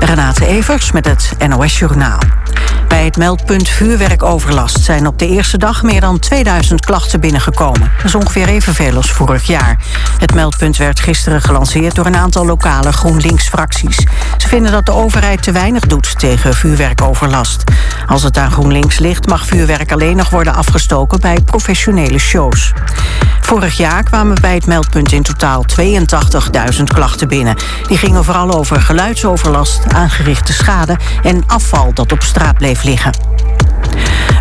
Renate Evers met het NOS Journaal. Het meldpunt vuurwerkoverlast zijn op de eerste dag meer dan 2000 klachten binnengekomen. Dat is ongeveer evenveel als vorig jaar. Het meldpunt werd gisteren gelanceerd door een aantal lokale GroenLinks-fracties. Ze vinden dat de overheid te weinig doet tegen vuurwerkoverlast. Als het aan GroenLinks ligt mag vuurwerk alleen nog worden afgestoken bij professionele shows. Vorig jaar kwamen bij het meldpunt in totaal 82.000 klachten binnen. Die gingen vooral over geluidsoverlast, aangerichte schade en afval dat op straat bleef liggen. ครับ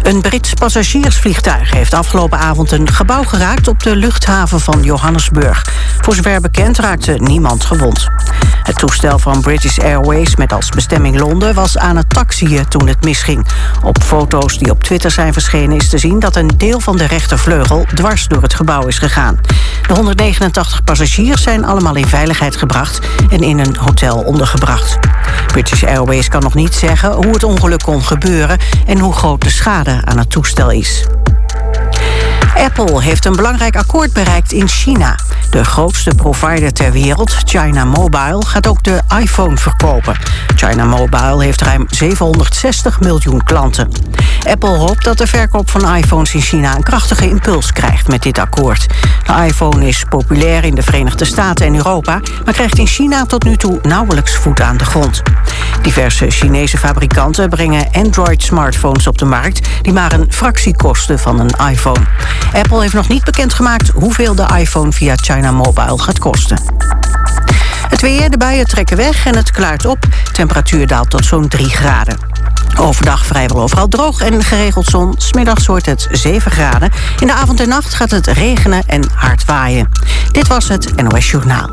Een Brits passagiersvliegtuig heeft afgelopen avond een gebouw geraakt op de luchthaven van Johannesburg. Voor zover bekend raakte niemand gewond. Het toestel van British Airways met als bestemming Londen was aan het taxiën toen het misging. Op foto's die op Twitter zijn verschenen is te zien dat een deel van de rechtervleugel dwars door het gebouw is gegaan. De 189 passagiers zijn allemaal in veiligheid gebracht en in een hotel ondergebracht. British Airways kan nog niet zeggen hoe het ongeluk kon gebeuren en hoe de schade aan het toestel is. Apple heeft een belangrijk akkoord bereikt in China. De grootste provider ter wereld, China Mobile, gaat ook de iPhone verkopen. China Mobile heeft ruim 760 miljoen klanten. Apple hoopt dat de verkoop van iPhones in China een krachtige impuls krijgt met dit akkoord. De iPhone is populair in de Verenigde Staten en Europa, maar krijgt in China tot nu toe nauwelijks voet aan de grond. Diverse Chinese fabrikanten brengen Android-smartphones op de markt die maar een fractie kosten van een iPhone. Apple heeft nog niet bekendgemaakt hoeveel de iPhone via China Mobile gaat kosten. Het weer, de buien trekken weg en het klaart op. Temperatuur daalt tot zo'n 3 graden. Overdag vrijwel overal droog en geregeld zon. Smiddags wordt het 7 graden. In de avond en nacht gaat het regenen en hard waaien. Dit was het NOS Journaal.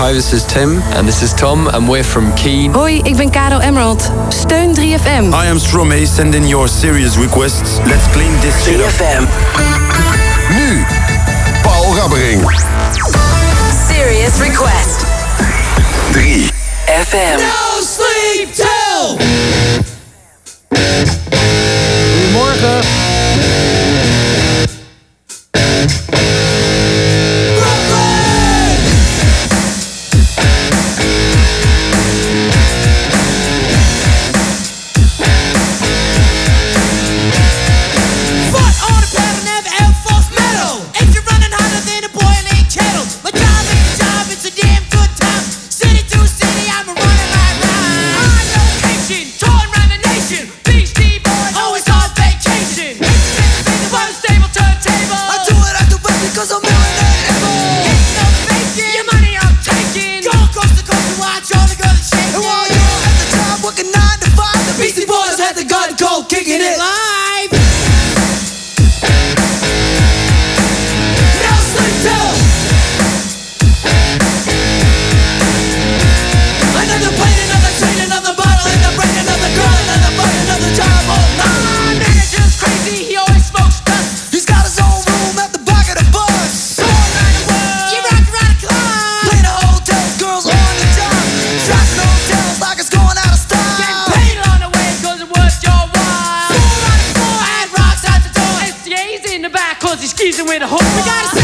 Hi, this is Tim. And this is Tom. And we're from Keen. Hoi, ik ben Caro Emerald. Steun 3FM. I am Stromae. Send in your serious requests. Let's clean this shit up. 3FM. Nu, Paul Rabbering. Serious request. 3 FM. No sleep till. Goedemorgen. the gun cold, kicking it live. Season with a hope. We gotta see.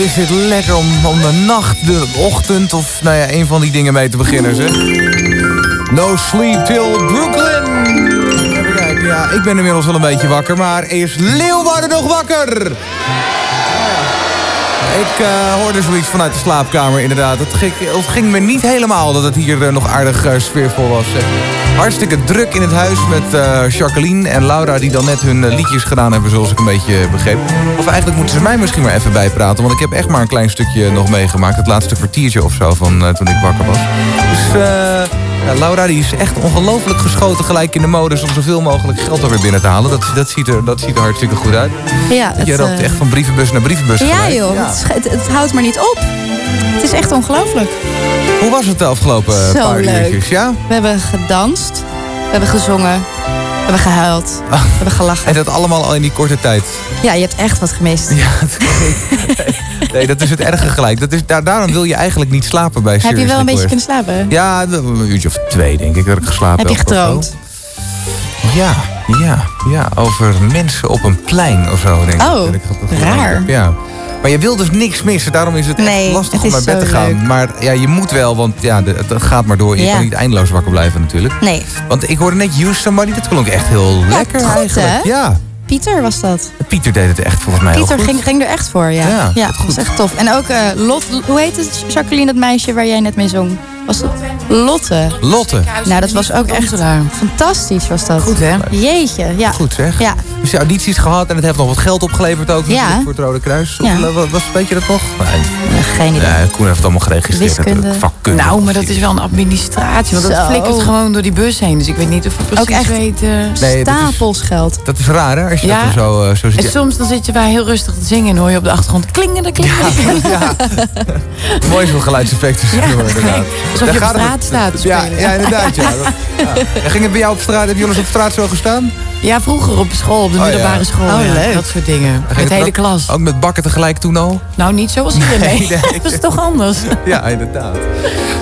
Is dit lekker om, om de nacht, de ochtend of nou ja, een van die dingen mee te beginnen, zeg. No sleep till Brooklyn. Ja, ik ben inmiddels wel een beetje wakker, maar is Leeuwarden nog wakker? Ik eh, hoorde zoiets vanuit de slaapkamer, inderdaad. Het ging, ging me niet helemaal dat het hier eh, nog aardig eh, sfeervol was. Hartstikke druk in het huis met Jacqueline en Laura... die dan net hun liedjes gedaan hebben, zoals ik een beetje begreep. Of eigenlijk moeten ze mij misschien maar even bijpraten... want ik heb echt maar een klein stukje nog meegemaakt. Het laatste kwartiertje of zo van toen ik wakker was. Dus eh, ja, Laura die is echt ongelooflijk geschoten gelijk in de modus... om zoveel mogelijk geld er weer binnen te halen. Dat, dat, ziet, er, dat ziet er hartstikke goed uit. Ja, Je het, loopt eh, echt van brievenbus naar brievenbus ja gelijk. joh, Het, is- het, het houdt maar niet op. Het is echt ongelooflijk. Hoe was het de afgelopen eh, Zo paar leuk. uurtjes? Ja? We hebben gedanst, we hebben gezongen, we hebben gehuild, we hebben gelachen. En dat allemaal al in die korte tijd. Ja, je hebt echt wat gemist. Ja, het- nee, dat is het erge gelijk. Dat is, daar, daarom wil je eigenlijk niet slapen bij Heb je wel een beetje kunnen slapen? Ja, een uurtje of twee denk ik dat ik geslapen Heb je heb gedroomd? Ja, ja, ja. Over mensen op een plein of zo denk ik. Oh, raar. Ja. Maar je wil dus niks missen, daarom is het Nee, echt lastig het om naar bed te gaan. leuk. Maar ja, je moet wel, want ja, het gaat maar door. Je Ja. kan niet eindeloos wakker blijven natuurlijk. Nee. Want ik hoorde net Use Somebody, dat klonk echt heel lekker goed, eigenlijk. hè? Ja, Pieter was dat. Pieter deed het echt volgens mij Pieter ging, ging er echt voor, ja. Ja, ja dat was echt tof. En ook eh, Lot, hoe heet het, Jacqueline, dat meisje waar jij net mee zong? Was dat Lotte? Lotte. Nou, dat was ook echt fantastisch, was dat. Goed, hè? Jeetje, ja. Goed zeg. Ja, Dus je audities gehad en het heeft nog wat geld opgeleverd ook natuurlijk Ja. voor het Rode Kruis. Ja. Of, wat, wat weet je dat nog? Nee, geen idee. nee, Koen heeft het allemaal geregistreerd. Wiskunde. natuurlijk. Vakkunde. Nou, maar dat is wel een administratie. Want dat flikkert gewoon door die bus heen. Dus ik weet niet of we precies echt weten. Nee, dat is- Stapels geld. Dat is raar hè, als je Ja. dat er zo, eh, zo ziet. En soms dan zit je bij heel rustig te zingen en hoor je op de achtergrond klingende klingende. Ja, mooi zo'n geluidseffecten. Ja, inderdaad. Alsof je op straat staat te Ja, spelen. ja, inderdaad. Ja. Ja. Ging het bij jou op straat? Heb je wel eens op straat zo gestaan? Ja, vroeger op school, op de Oh, ja. middelbare school. Oh, leuk. Dat soort dingen. Ging Met het de hele ook- klas. Ook met bakken tegelijk toen al? Nou, niet zoals hier, nee. Dat is toch anders? Ja, inderdaad.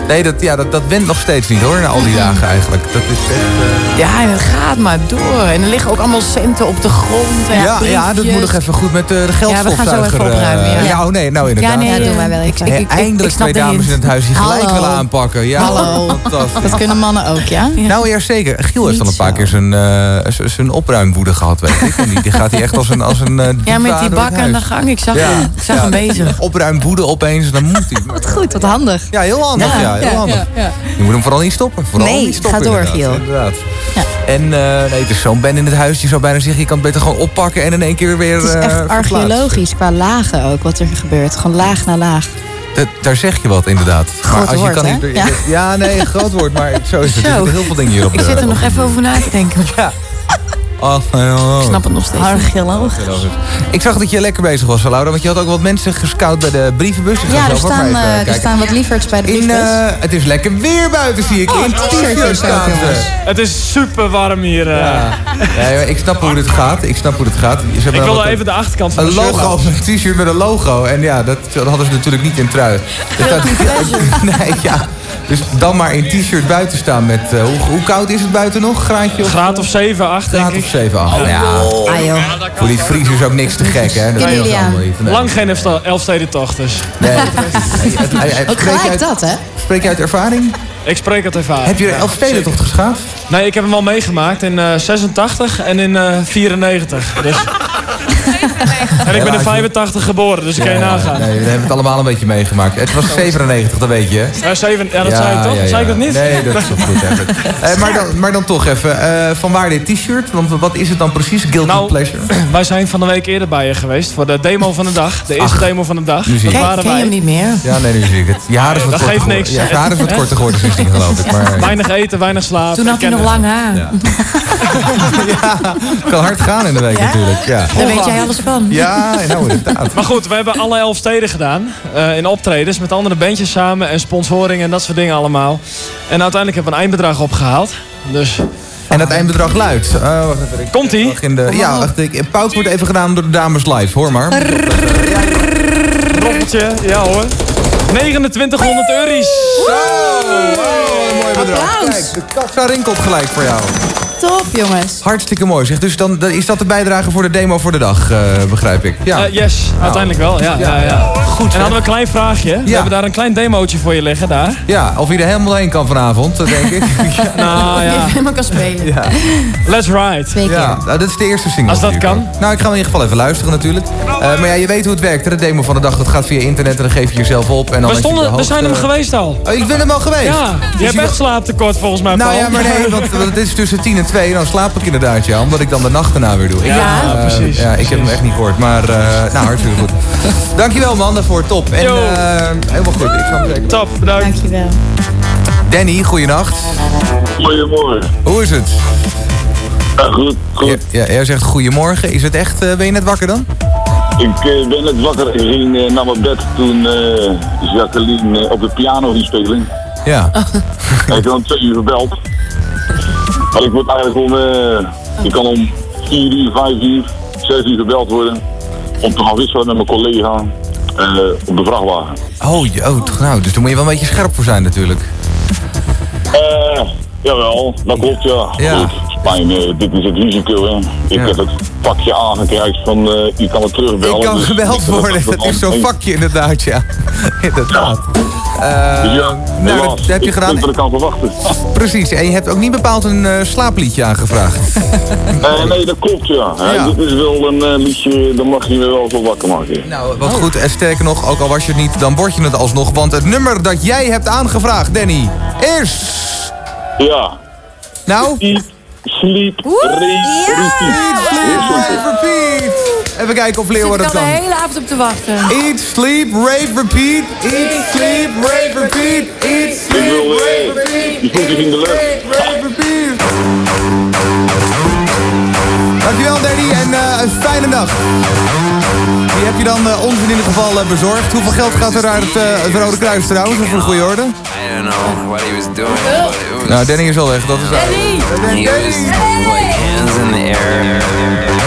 Nee, dat, ja, dat, dat went nog steeds niet hoor, na al die dagen eigenlijk. Dat is echt... eh, Ja, en het gaat maar door. En er liggen ook allemaal centen op de grond. En Ja, ja, dat moet nog even goed met eh, de geldstofzuiger. Ja, we gaan zo even eh, opruimen, ja. ja, oh nee, nou inderdaad. Ja, nee, Ja, eh, doen wij wel ik- ik- ik- Eindelijk twee dames in het huis die gelijk Hallo. willen aanpakken. Ja, Hallo. fantastisch. Dat kunnen mannen ook, ja? Nou ja, zeker. Giel heeft Niet al een paar zo. keer zijn, eh, z- zijn opruimwoede gehad, weet ik. En die, die gaat hij echt als een, als een eh, Ja, met die door het bak aan de gang. Ik zag Ja. hem, ik zag Ja. hem bezig. Opruimwoede opeens, dan moet hij. Wat goed, wat handig. Ja, heel handig. Ja, heel handig. Je moet hem vooral niet stoppen. Vooral Nee, niet stoppen, ga door, inderdaad. Giel. Inderdaad. Ja. En eh, nee, het is zo'n ben in het huis. Je zou bijna zeggen, je kan het beter gewoon oppakken en in één keer weer Het is eh, echt archeologisch qua lagen ook, wat er gebeurt. Gewoon laag na laag. Dat, daar zeg je wat, inderdaad. Groot woord, hè? niet- Ja. ja, nee, een groot woord, maar zo is het. Er heel veel dingen hier op Ik zit er nog even over na te denken. Ja. Oh, oh, Ik snap het nog steeds. Archeologisch. Ik zag dat je lekker bezig was, Laura. Want je had ook wat mensen gescout bij de brievenbus. Ja, er staan, eh, er staan wat lieverds bij de In, briefbus. eh, het is lekker weer buiten, zie ik. in t-shirts staan. Het is super warm hier. eh. Ja. Ik snap hoe dit gaat. Ik snap hoe dit gaat. Ze hebben Ik wil even de achterkant van Een logo op een t-shirt met een logo. En ja, dat, dat hadden ze natuurlijk niet in trui. Staat, nee, ja. Dus dan maar in t-shirt buiten staan met... eh, hoe, hoe koud is het buiten nog? Graadje of, Graad of 7, 8 denk graad of 7, 8. Ja. ah joh. Voor die Fries is ook niks te gek, hè? Dat niet. Nee. Lang geen Elfste- Elfstedentocht dus. Nee. Nee, het- Ook gelijk uit- dat, hè? spreek je uit ervaring? Ik spreek het ervaren. Heb je de Elfstedentocht geschaafd? Nee, ik heb hem al meegemaakt in eh 86 en in eh 94. Dus... en ik ben in 85 geboren, dus ik kan je nagaan. Nee, we hebben het allemaal een beetje meegemaakt. Het was 97, dat weet je? Ja, zeven, ja, dat zei ik toch? ja, ja. Zei ik dat niet? Nee, dat is toch goed. Eh, maar, dan, maar dan toch even, eh, van waar dit t-shirt? Want wat is het dan precies? Guilty Nou, pleasure? Wij zijn van de week eerder bij je geweest voor de demo van de dag. De eerste Ach, demo van de dag. nu zie Dat ik. waren Ken je wij. hem niet meer? Ja, nee, nu zie ik het. Je haar is wat Dat korter geeft geworden. niks. Ja, je haar is wat korter geworden sindsdien, geloof ik. Maar Weinig eten, weinig slapen. Toen had hij Ik nog lang haar. Ja. het kan hard gaan in de week natuurlijk. Ja, Daar weet jij alles van. ja nou inderdaad. Maar goed, we hebben alle elf steden gedaan. eh, in optredens met andere bandjes samen en sponsoring en dat soort dingen allemaal. En uiteindelijk hebben we een eindbedrag opgehaald. Dus En dat eindbedrag luidt. Oh, wacht even, ik- komt ie. In de, ja, wacht, ik, Pout wordt even gedaan door de dames live, hoor maar. Roppeltje, ja hoor. 2900 euro's. Zo, oh, een mooi bedrag. Applaus. Kijk, de kassa rinkelt gelijk voor jou. Top, jongens. Hartstikke mooi zeg. Dus dan, dan is dat de bijdrage voor de demo voor de dag, eh, begrijp ik. Ja. Eh, yes, uiteindelijk wel. Ja, ja, ja. Goed En dan hadden we een klein vraagje. We hebben daar een klein demootje voor je liggen daar. Ja, of je er helemaal heen kan vanavond, dat denk ik. Nou ja, helemaal kan spelen. ja. let's ride. Twee. Ja, nou, dat is de eerste single. Als dat kan. Nou, ik ga hem in ieder geval even luisteren natuurlijk. Eh, maar ja, je weet hoe het werkt. hè. De demo van de dag, dat gaat via internet en dan geef je jezelf op. En dan We, stonden, de we zijn hem geweest al. Oh, ik ben hem al geweest. Ja, Dus je hebt je- echt slaaptekort volgens mij, Nou Paul. ja, maar nee, want, want het is tussen 10 en 2. Dan slaap ik inderdaad, ja. Omdat ik dan de nacht erna weer doe. Ik Ja, eh, precies, Ja, ik heb hem echt niet gehoord. Maar, eh, nou, hartstikke goed. Dankjewel, man, daarvoor. Top. En eh, helemaal goed. Ik zal hem zeker. Top, bedankt. Dankjewel. Danny, goeienacht. Goedemorgen. Hoe is het? Ja, goed, goed. Ja, ja, jij zegt goedemorgen. Is het echt, eh, ben je net wakker dan? Ik eh, ben net wakker en ging eh, naar mijn bed toen eh, Jacqueline eh, op de piano ging spelen. Ja. Ik heb om twee uur gebeld. Maar ik word eigenlijk om, eh ik kan om vier uur, vijf uur, zes uur gebeld worden. Om te gaan wisselen met mijn collega eh, op de vrachtwagen. Oh, oh, nou, dus daar moet je wel een beetje scherp voor zijn natuurlijk. Eh, jawel, dat klopt ja. Ja. Goed, Spijn, eh, dit is het risico hè. Ik Ja. heb het vakje aangekregen van eh, je kan het terugbellen. Ik kan dus gebeld worden. dat Dat is zo'n vakje inderdaad, ja. Inderdaad. Eh, Dus ja, nou, dat heb je gedaan. ik kan verwachten. Precies. En je hebt ook niet bepaald een eh, slaapliedje aangevraagd. Eh, nee, dat klopt ja. Ja. Dit is wel een eh, liedje, dan mag je me wel voor wakker maken. Nou, wat goed. En sterker nog, ook al was je het niet, dan word je het alsnog. Want het nummer dat jij hebt aangevraagd, Danny, is... Ja. Nou? Eat, sleep, repeat. Eat, sleep, rave, repeat. Even kijken of Ik Leeuwen dat er al de kan. hele avond op te wachten. Eat, sleep, rave, repeat. Eat, sleep, rave, repeat. Eat, Ik sleep, rave, eh, repeat. die voetjes in de lucht. Rave, repeat. Dankjewel Danny en eh, een fijne dag. Die heb je dan eh, ons in ieder geval bezorgd. Hoeveel geld gaat er uit het, eh, het Rode Kruis trouwens? Voor de goede orde? I don't know what he was doing, oh. but it was... Nou, Danny is al weg. Dat is Danny! He was like hands in the air.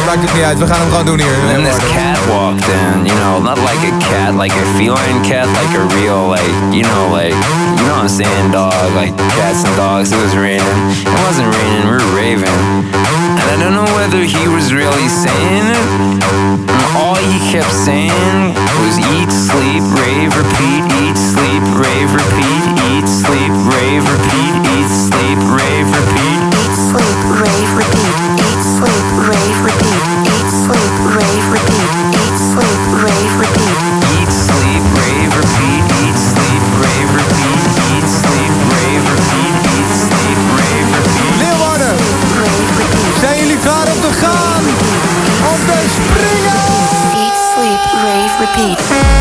Maakt het niet uit. We gaan hem gewoon doen hier. And this cat walked in, you know, not like a cat, like a feline cat, like a real, like, you know, like, you know what I'm saying, dog, like cats and dogs. It was raining. It wasn't raining, we were raving. And I don't know whether he was really saying it. And all he kept saying was eat, sleep, rave, repeat, eat, sleep, rave, repeat, eat, sleep, rave, repeat, eat, sleep, rave, repeat. Eat, sleep, rave, repeat. Eat, sleep, rave, repeat. Eat, sleep, rave, repeat. Eat, sleep, rave, repeat. Eat, sleep, rave, repeat, eat, sleep, rave, repeat, eat, sleep, rave, repeat, eat, sleep, rave, repeat. Leeuwarden, zijn jullie klaar om te gaan? Om te springen? Eat, sleep, rave, repeat.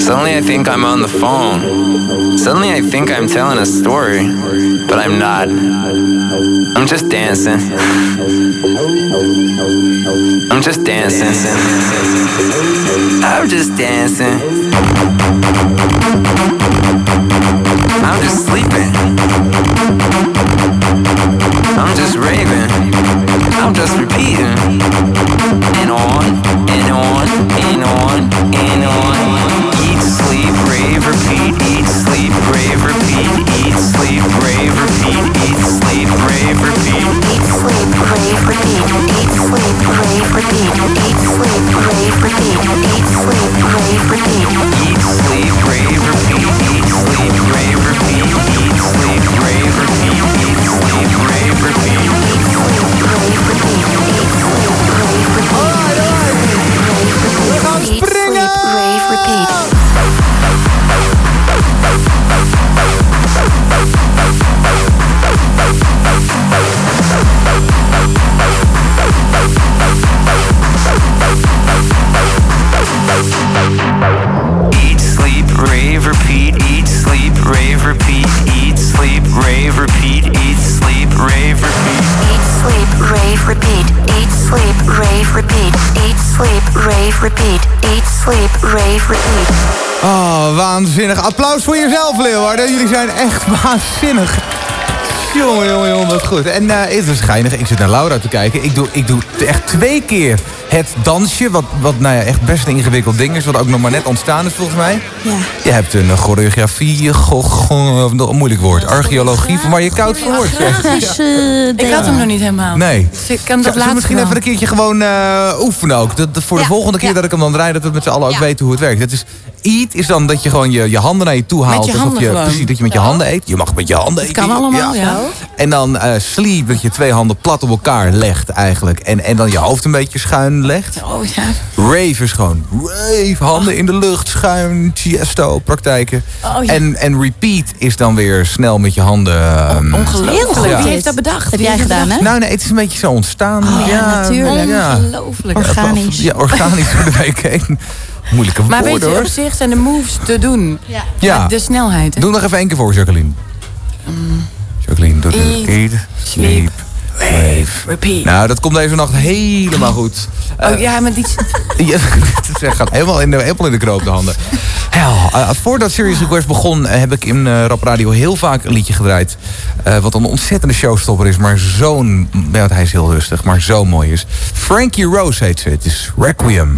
Suddenly I think I'm on the phone. Suddenly I think I'm telling a story, but I'm not. I'm just dancing. I'm just dancing. I'm just dancing. I'm just sleeping. I'm just raving. I'm just repeating. Applaus voor jezelf, Leeuwarden. Jullie zijn echt waanzinnig. Jongen, jongen, jongen, wat goed. En eh het is geinig. Ik zit naar Laura te kijken. Ik doe, ik doe echt twee keer het dansje. Wat, wat nou ja, echt best een ingewikkeld ding is. Wat ook nog maar net ontstaan is, volgens mij. Ja. Je hebt een eh, choreografie, go, een moeilijk woord. Archeologie, van waar je koud van wordt. Ik had hem nog niet helemaal. Nee. Dus ik kan dat later misschien wel. even een keertje gewoon eh, oefenen ook. Dat, dat voor de Ja, volgende keer ja. dat ik hem dan rijd, dat we met z'n allen ook Ja. weten hoe het werkt. Dat is, eat is dan dat je gewoon je, je handen naar je toe haalt. Met je handen je, precies, dat je met je handen eet. Je mag met je handen Dat eten. kan allemaal, ja. En dan eh, sleep, dat je twee handen plat op elkaar legt eigenlijk. En, en dan je hoofd een beetje schuin legt. Oh ja. Rave is gewoon rave, handen in de lucht, schuin, tiesto praktijken. Oh, ja. en, en repeat is dan weer snel met je handen... ehm, Ongelooflijk. Ja. Wie heeft dat bedacht? Heb jij gedaan, hè? nou, nee, het is een beetje zo ontstaan. Oh, ja, natuurlijk. Ja. Ongelooflijk. Organisch. Ja, organisch door de week heen. Moeilijke Maar weet woorden je, hoor. op zich zijn de moves te doen. Ja. Ja. De snelheid. Hè? Doe nog even één keer voor, Jacqueline. Jacqueline, doe de Eat, eat, sleep, Repeat. Nou, dat komt deze nacht helemaal goed. Oh ja, maar die... Ja, het gaat helemaal in de, helemaal in de knoop de handen. Hel, eh, voordat Serious Request begon eh, heb ik in eh, Rap Radio heel vaak een liedje gedraaid. eh, wat een ontzettende showstopper is, maar zo'n... Ja, hij is heel rustig, maar zo mooi is. Frankie Rose heet ze. Het is Requiem.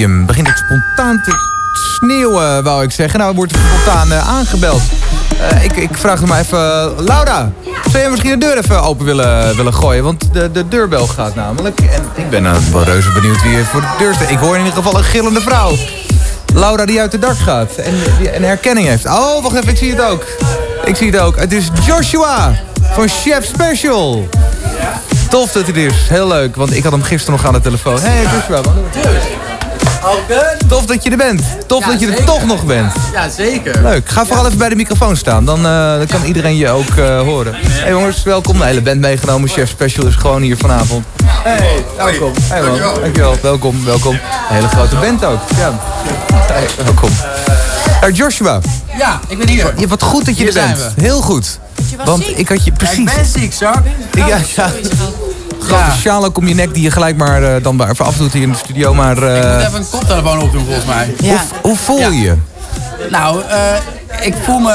Requiem. Begint het spontaan te sneeuwen, wou ik zeggen. Nou, wordt er spontaan eh, aangebeld. Eh, ik, ik vraag hem even... Laura, zou jij misschien de deur even open willen, willen gooien? Want de, de deurbel gaat namelijk. En ik ben uh, wel reuze benieuwd wie er voor de deur staat. Ik hoor in ieder geval een gillende vrouw. Laura die uit de dak gaat en die een herkenning heeft. Oh, wacht even, ik zie het ook. Ik zie het ook. Het is Joshua van Chef Special. Tof dat hij is. Heel leuk, want ik had hem gisteren nog aan de telefoon. Hey Joshua, wat doen we? Tof dat je er bent. Tof Ja, dat je er zeker. toch nog bent. Ja, zeker. Leuk. Ga vooral even bij de microfoon staan. Dan, eh, dan kan iedereen je ook eh, horen. Hey jongens, welkom. De hele band meegenomen. Chef Special is gewoon hier vanavond. Hey, welkom. Hey man, dankjewel. Welkom, welkom. Een hele grote band ook. Ja. Hey, welkom. Hey, Joshua. Ja, ik ben hier. Ja, wat goed dat je Hier er bent. zijn Heel goed. Want ik had je Ja, precies... ik ben ziek, Zak. Ja, ja. Grote sjaal ook om je nek die je gelijk maar eh, dan maar even afdoet hier in de studio. Maar Ik eh, moet even een koptelefoon opdoen volgens mij. hoe, hoe voel je je? Nou, eh, ik voel me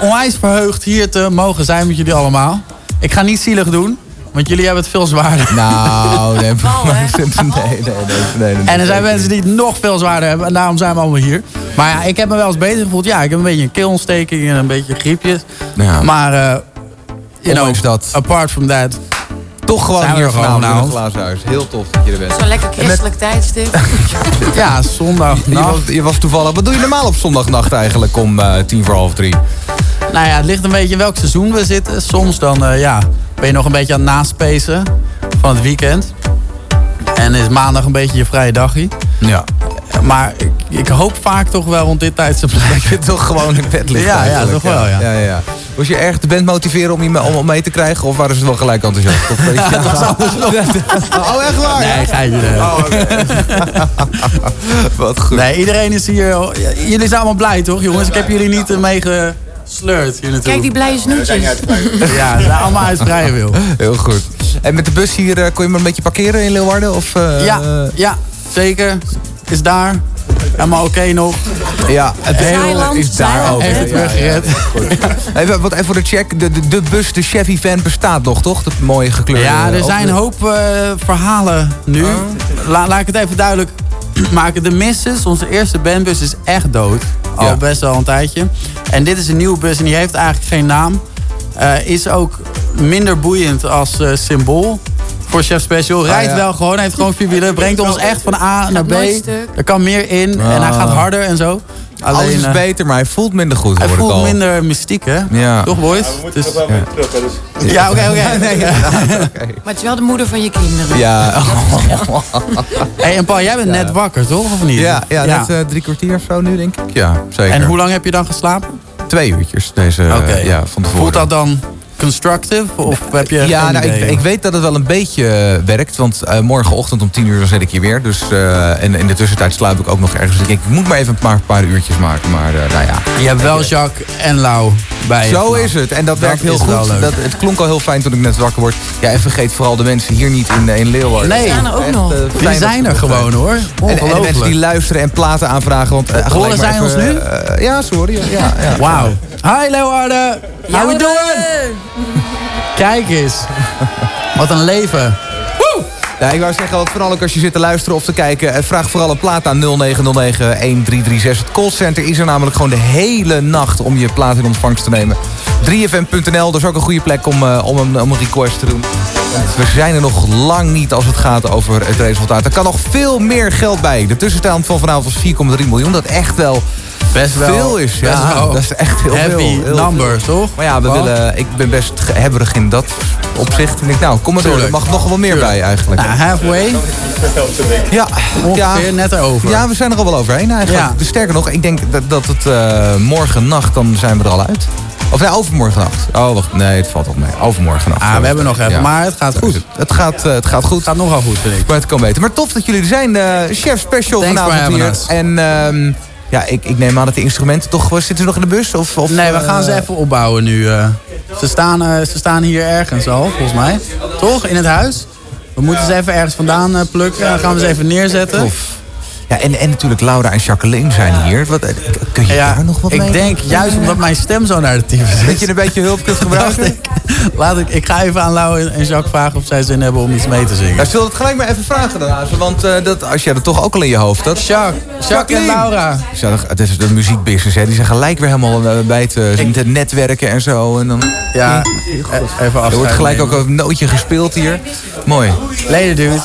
onwijs verheugd hier te mogen zijn met jullie allemaal. Ik ga niet zielig doen, want jullie hebben het veel zwaarder. Nou, nee, maar- nee, nee, nee, nee, nee, En er zijn mensen die het nog veel zwaarder hebben en daarom zijn we allemaal hier. Maar ja, ik heb me wel eens beter gevoeld. Ja, ik heb een beetje een keelontsteking en een beetje griepjes. Ja. Maar, eh you know, dat. apart from that, toch gewoon Zijn hier er gewoon vanavond in het vanavond. glazen huis. Heel tof dat je er bent. Zo'n lekker christelijk tijdstip. Ja, zondag. Je was, je was toevallig. Wat doe je normaal op zondagnacht eigenlijk om eh, tien voor half drie? Nou ja, het ligt een beetje in welk seizoen we zitten. Soms dan eh, ja, ben je nog een beetje aan het naspacen van het weekend. En is maandag een beetje je vrije dagje. Ja. Maar ik, ik hoop vaak toch wel rond dit tijd te blijven. toch gewoon in bed liggen. Ja, ja, toch wel, ja. ja, ja. Was je erg de band motiveren om, je me- om, om mee te krijgen? Of waren ze wel gelijk enthousiast? Of, weet je- dat was andersom. Oh, echt waar? Nee, geitje. nee. Oh, oké. Wat goed. Nee, iedereen is hier... Jullie zijn allemaal blij, toch, jongens? Ik heb jullie niet eh, mee gesleurd hier naartoe. Kijk die blije snoetjes. Ja, ze zijn allemaal uit vrije wil. Heel goed. En met de bus hier, eh, kon je maar een beetje parkeren in Leeuwarden? Of, eh, Ja, ja, zeker. Is daar. Helemaal oké nog. Ja, het Zeiland, is daar ook. Heeft Ja, gered. Even, wat, even voor de check. De, de, de bus, de Chevy van bestaat nog, toch? Dat mooie gekleurde... Ja, er zijn een hoop eh, verhalen nu. La- laat ik het even duidelijk maken. De Missus, onze eerste bandbus, is echt dood. Al Ja. best wel een tijdje. En dit is een nieuwe bus en die heeft eigenlijk geen naam. Eh, is ook minder boeiend als eh, symbool voor Chef Special. Rijdt ja. wel gewoon, heeft gewoon vier wielen. Brengt ons echt van A naar B. Er kan meer in en hij gaat harder en zo. Alles is eh, beter, maar hij voelt minder goed, hij hoor ik voelt al. minder mystiek, hè? Ja. Toch, boys? Dus- ja, oké, oké. Nee, ja. Maar het is wel de moeder van je kinderen. Ja. Hey, en Paul, jij bent net wakker, toch? Of niet? Ja, ja, net eh, drie kwartier of zo nu, denk ik. Ja, zeker. En hoe lang heb je dan geslapen? Twee uurtjes, deze, Oké. ja, van tevoren. Voelt dat dan constructive? Of heb je ja, nou, ik, ik weet dat het wel een beetje eh, werkt. Want eh, morgenochtend om tien uur dan zit ik hier weer. Dus, eh, en in de tussentijd slaap ik ook nog ergens. Dus ik denk, ik moet maar even een paar, paar uurtjes maken. Maar eh, nou ja. Je hebt wel Jacques en Lau bij je. Zo is het. En dat, Dat werkt heel goed. Dat, het klonk al heel fijn toen ik net wakker word. Ja, en vergeet vooral de mensen hier niet in, in Leeuwarden. Nee, staan er ook nog. die zijn er gewoon hoor. En, en de mensen die luisteren en platen aanvragen. Want, uh, Horen zij ons nu? ja, sorry. Ja, ja. Wauw. Hi Leeuwarden. How we doing? Kijk eens. Wat een leven. Ja, ik wou zeggen, wat vooral ook als je zit te luisteren of te kijken... eh, vraag vooral een plaat aan 0909-1336. Het callcenter is er namelijk gewoon de hele nacht... om je plaat in ontvangst te nemen. 3fm.nl, dat is ook een goede plek om, eh, om, een, om een request te doen. We zijn er nog lang niet als het gaat over het resultaat. Er kan nog veel meer geld bij. De tussenstand van vanavond was 4,3 miljoen. Dat echt wel Best wel. veel is. Ja, dat is echt heel veel. Heel number, toch? Maar ja, we willen, ik ben best hebberig in dat opzicht. En ik, nou, kom maar door. Er mag nog wel meer bij eigenlijk. Nou, halfway. Ja, Ongeveer ja. net erover. Ja, we zijn er al wel overheen eigenlijk. Ja. Dus sterker nog, ik denk dat, dat het eh morgen nacht, dan zijn we er al uit. Of nee, overmorgen nacht. Oh, wacht. Nee, het valt op mee. Overmorgen nacht. Ah, we hebben nog even, Ja. maar het gaat goed. Het gaat, eh, het gaat goed. Het gaat nogal goed, vind ik. Maar het kan beter. Maar tof dat jullie er zijn. eh, chef Special Thanks vanavond hier. us. En ehm, ja, ik, ik neem aan dat de instrumenten toch... Zitten ze nog in de bus? Of, of, Nee, we gaan eh, ze even opbouwen nu. eh. Ze, staan, eh, ze staan hier ergens al, volgens mij. Toch? In het huis? We moeten ze even ergens vandaan eh, plukken. Dan gaan we ze even neerzetten. Tof. Ja, en, en natuurlijk Laura en Jacqueline zijn hier. Wat, eh, kun je Ja, daar nog wat ik mee? denk juist omdat mijn stem zo naar de tyfus is. Dat je een beetje hulp kunt gebruiken? ik, laat ik, ik ga even aan Lau en Jacques vragen of zij zin hebben om iets mee te zingen. Ja, zullen we het gelijk maar even vragen dan, Hazen? Want eh, dat, als jij dat toch ook al in je hoofd had... Jacques, Jacques en Laura. Het is de muziekbusiness, hè. Die zijn gelijk weer helemaal eh, bij het, het netwerken en zo. En dan Ja, e- even afscheid er wordt gelijk nemen. ook een nootje gespeeld hier. Mooi. Leden, dude.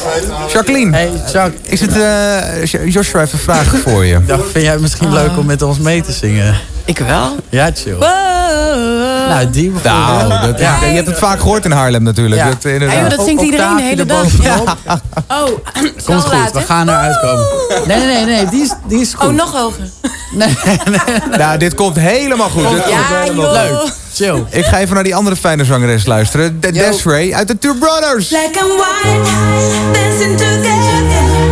Jacqueline, Hey, Jacques. is het... eh, Joshua heeft een vraag voor je. Ja, vind jij het misschien leuk om met ons mee te zingen? Ik wel. Ja, chill. Nou, die Nou, dat, je hebt het vaak gehoord in Haarlem natuurlijk. Ja. Dat, inderdaad. Ja, joh, dat zingt iedereen de hele dag. Oh, Komt goed, laat, we gaan eruit komen. Nee, nee, nee, nee die, is, die is goed. Oh, nog hoger. Nee, nee, Nou, dit komt helemaal goed. Dit komt Ja, helemaal leuk. Chill. Ik ga even naar die andere fijne zangeres luisteren. De Desiree uit de Two Brothers. Black and white, dancing together,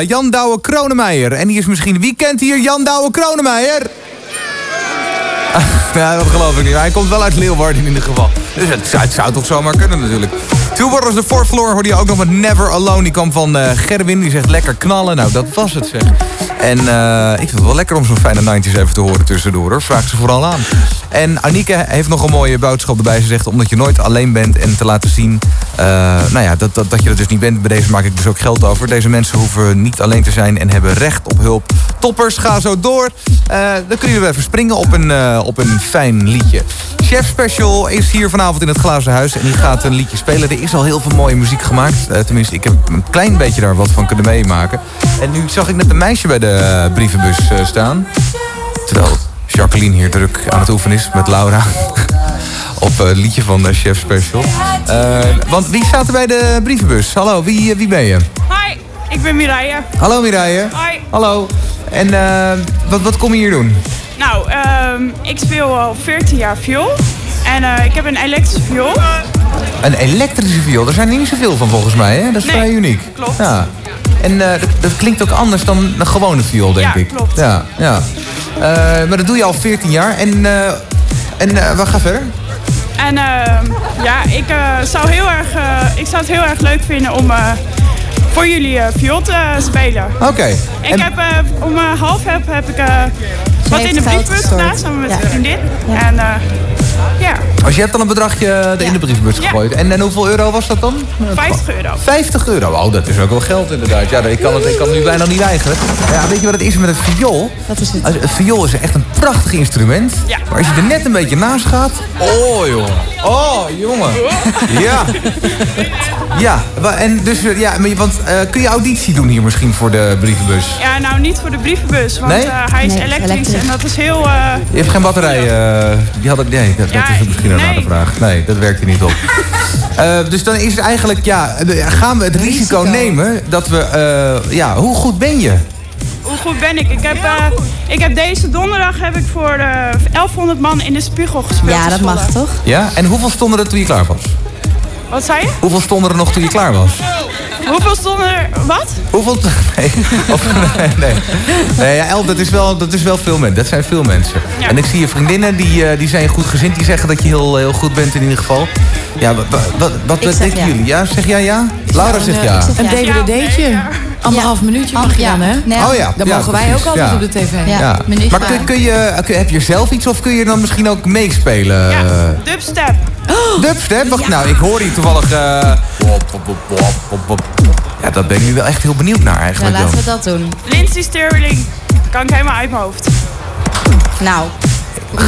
eh, Jan Douwe Kronemeijer. En die is misschien... Wie kent hier Jan Douwe Kronemeijer? ja, dat geloof ik niet. Maar hij komt wel uit Leeuwarden in ieder geval. Dus het het zou toch zomaar kunnen natuurlijk. Two Waters the Fourth Floor hoorde je ook nog met Never Alone. Die kwam van eh, Gerwin, die zegt lekker knallen. Nou, dat was het zeg. En eh, ik vind het wel lekker om zo'n fijne 90s even te horen tussendoor. Vraag ze vooral aan. En Anike heeft nog een mooie boodschap erbij. Ze zegt, omdat je nooit alleen bent en te laten zien... eh, nou ja, dat, dat, dat je dat dus niet bent. Bij deze maak ik dus ook geld over. Deze mensen hoeven niet alleen te zijn en hebben recht op hulp. Toppers, ga zo door. Eh, dan kun je weer even springen op een, eh, op een fijn liedje. Chef Special is hier vanavond in het Glazen Huis. En die gaat een liedje spelen. Er is al heel veel mooie muziek gemaakt. Tenminste, ik heb een klein beetje daar wat van kunnen meemaken. En nu zag ik net een meisje bij de brievenbus staan. Terwijl Jacqueline hier druk aan het oefenen is met Laura. Op eh, liedje van eh, Chef Special. Eh, want wie staat er bij de brievenbus? Hallo, wie, wie ben je? Hi, ik ben Mireille. Hallo Mireille. Hoi. Hallo. En wat, wat kom je hier doen? Nou, ehm, ik speel al 14 jaar viool. En ik heb een elektrische viool. Een elektrische viool, daar zijn er niet zoveel van volgens mij. Hè? Dat is Nee, vrij uniek. klopt. Ja. En dat, dat klinkt ook anders dan een gewone viool, denk Ja, ik. klopt. Ja, ja. Eh, maar dat doe je al 14 jaar. En, en wat gaat verder? En ehm, ja, ik, eh, zou heel erg, eh, ik zou het heel erg leuk vinden om eh, voor jullie eh, viool te spelen. Oké. Ik En- heb eh, om eh, half heb, heb ik eh, wat in de briefbus gedaan samen met Ja. een vriendin. En eh, Als je hebt dan een bedragje er in de brievenbus Ja. gegooid. En, en hoeveel euro was dat dan? 50 euro. 50 euro. Oh, dat is ook wel geld inderdaad. Ja, ik kan het, ik kan het nu bijna niet weigeren. Ja, weet je wat het is met het viool? Dat is het. Het viool is echt een prachtig instrument. Ja. Maar als je er net een beetje naast gaat... Oh, jongen. Oh, jongen. Ja. Ja, en dus, eh, ja, maar je- want eh, kun je auditie doen hier misschien voor de brievenbus? Ja, nou niet voor de brievenbus, want Nee? eh, hij is Nee, elektrisch, elektrisch. en dat is heel... eh, Je hebt geen batterij. die had het, nee, dat, Ja, dat is misschien een nee. rare vraag. Nee, dat werkt er niet op. Eh, dus dan is het eigenlijk, ja, gaan we het risico, Risico. nemen dat we, eh, ja, hoe goed ben je? Hoe goed ben ik? Ik heb, eh, ik heb deze donderdag heb ik voor de 1100 man in de spiegel gespeeld. Ja, dat mag toch? Ja? En hoeveel stonden er toen je klaar was? Wat zei je? Hoeveel stonden er nog toen je klaar was? Hoeveel stonden er? Wat? Hoeveel? Nee, of, nee, nee. nee ja, elf, dat is, wel, dat is wel veel mensen. Dat zijn veel mensen. Ja. En ik zie je vriendinnen, die, eh, die zijn goed gezind. Die zeggen dat je heel, heel goed bent in ieder geval. Ja, wat, wat, wat, denken ja. jullie? Ja, zeg jij ja? Laura zegt eh, ja. Een Ja. dvd'tje. Anderhalf minuutje mag je Ja. dan, hè? Nee. Oh ja. Dan ja, mogen wij ook altijd Ja. op de tv. Ja. Ja. minuutje Maar kun, kun je, kun- heb je zelf iets of kun je dan misschien ook meespelen? Ja, dubstep. Dubstep? Wacht, nou, ik hoor hier toevallig... eh, wop. Ja, daar ben ik nu wel echt heel benieuwd naar Ja, eigenlijk laten we dat doen. Lindsay Sterling. Kan ik helemaal uit mijn hoofd. Nou,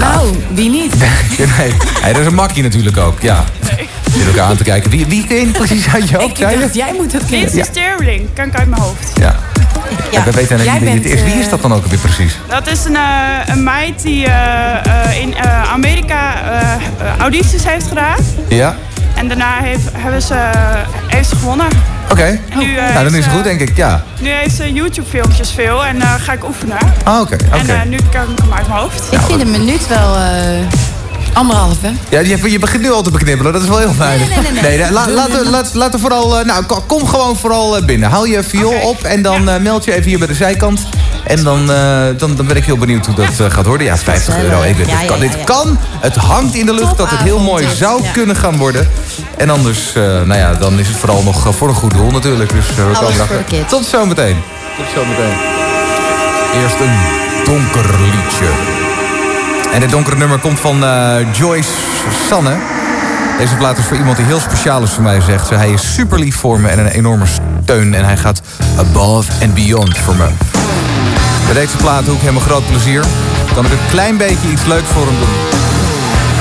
Nou, wie niet? nee, dat is een makkie natuurlijk ook, ja. Zit elkaar aan te kijken. Wie, wie ken je precies uit je hoofd, Ik dacht, jij moet het kennen. Lindsay Sterling. Kan ik uit mijn hoofd. Ja. Ja. We weten niet wie het bent, is. Wie eh, is dat dan ook weer precies? Dat is een, eh, een meid die eh, eh, in eh, Amerika eh, eh, audities heeft gedaan. Ja? En daarna heeft, hebben ze, heeft ze gewonnen. Oké. En nu, eh, Nou, dan is het goed, denk ik. Ja. Nu heeft ze YouTube-filmpjes veel en eh, ga ik oefenen. Ah, oké. En oké. eh, nu kan ik hem uit mijn hoofd. ik vind een minuut wel... Anderhalf, hè? Ja, je, je begint nu al te beknibbelen, dat is wel heel fijn. nee, nee, nee. la- laten, laten, laten vooral, eh, nou, ko- kom gewoon vooral eh, binnen. Hou je viool op en dan eh, meld je even hier bij de zijkant. En dan, eh, dan, dan ben ik heel benieuwd hoe dat gaat worden. Ja, 50 euro. Ik weet, Ja, dit, kan, ja, ja, dit kan. Het hangt in de lucht dat het heel mooi zou Ja. kunnen gaan worden. En anders, eh, nou ja, dan is het vooral nog voor een goed doel natuurlijk. Dus we komen voor erachter. Tot zometeen. Tot zometeen. Eerst een donker liedje. En dit donkere nummer komt van eh, Joyce Sanne. Deze plaat is voor iemand die heel speciaal is voor mij, zegt ze. Hij is super lief voor me en een enorme steun. En hij gaat above and beyond voor me. Bij deze plaat doe ik hem een groot plezier. Kan ik een klein beetje iets leuks voor hem doen.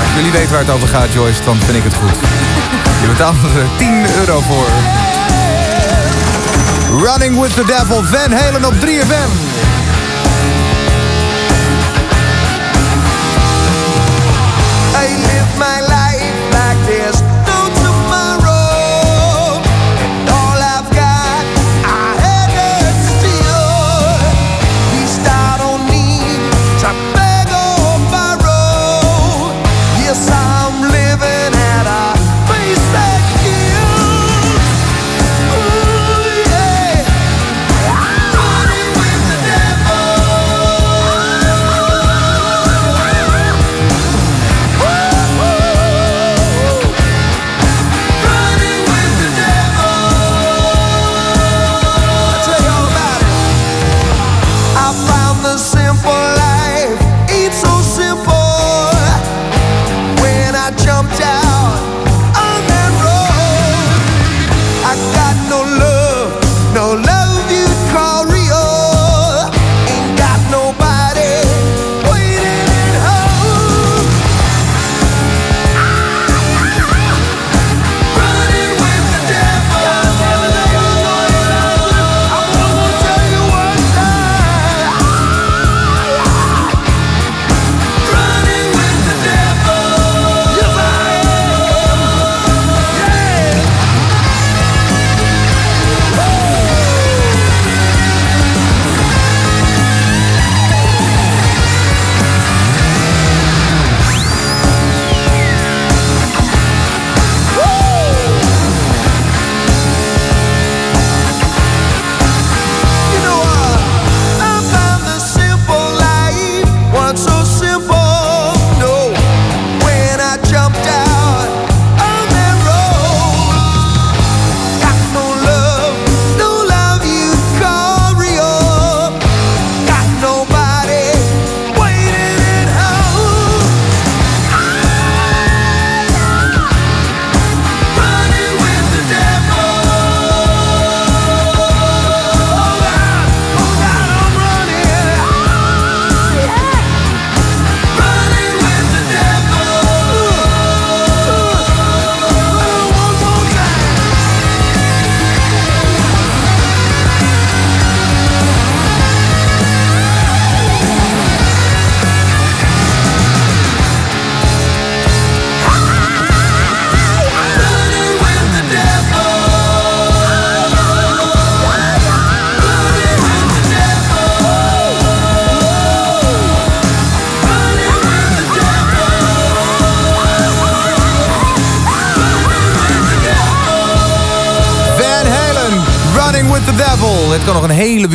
Als jullie weten waar het over gaat, Joyce, dan vind ik het goed. Je betaalt er 10 euro voor. Running with the Devil, Van Halen op 3FM. I live my life like there's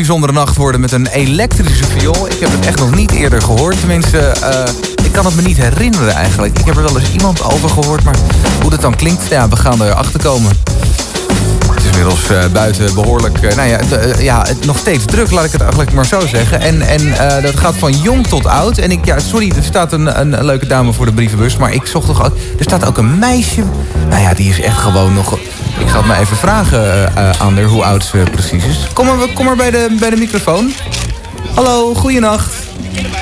bijzondere nacht worden met een elektrische viool. Ik heb het echt nog niet eerder gehoord. Tenminste, eh, ik kan het me niet herinneren eigenlijk. Ik heb er wel eens iemand over gehoord, maar hoe dat dan klinkt, ja, we gaan erachter komen. Het is inmiddels eh, buiten behoorlijk, eh, nou ja, ja het, nog steeds druk, laat ik het eigenlijk maar zo zeggen. En, en dat gaat van jong tot oud. En ik, ja, sorry, er staat een, een, leuke dame voor de brievenbus, maar ik zocht toch ook, er staat ook een meisje. Nou ja, die is echt gewoon nog, ik zal het maar even vragen eh, eh, aan haar hoe oud ze precies is. Kom maar, kom maar bij, de, bij de microfoon. Hallo, goeienacht.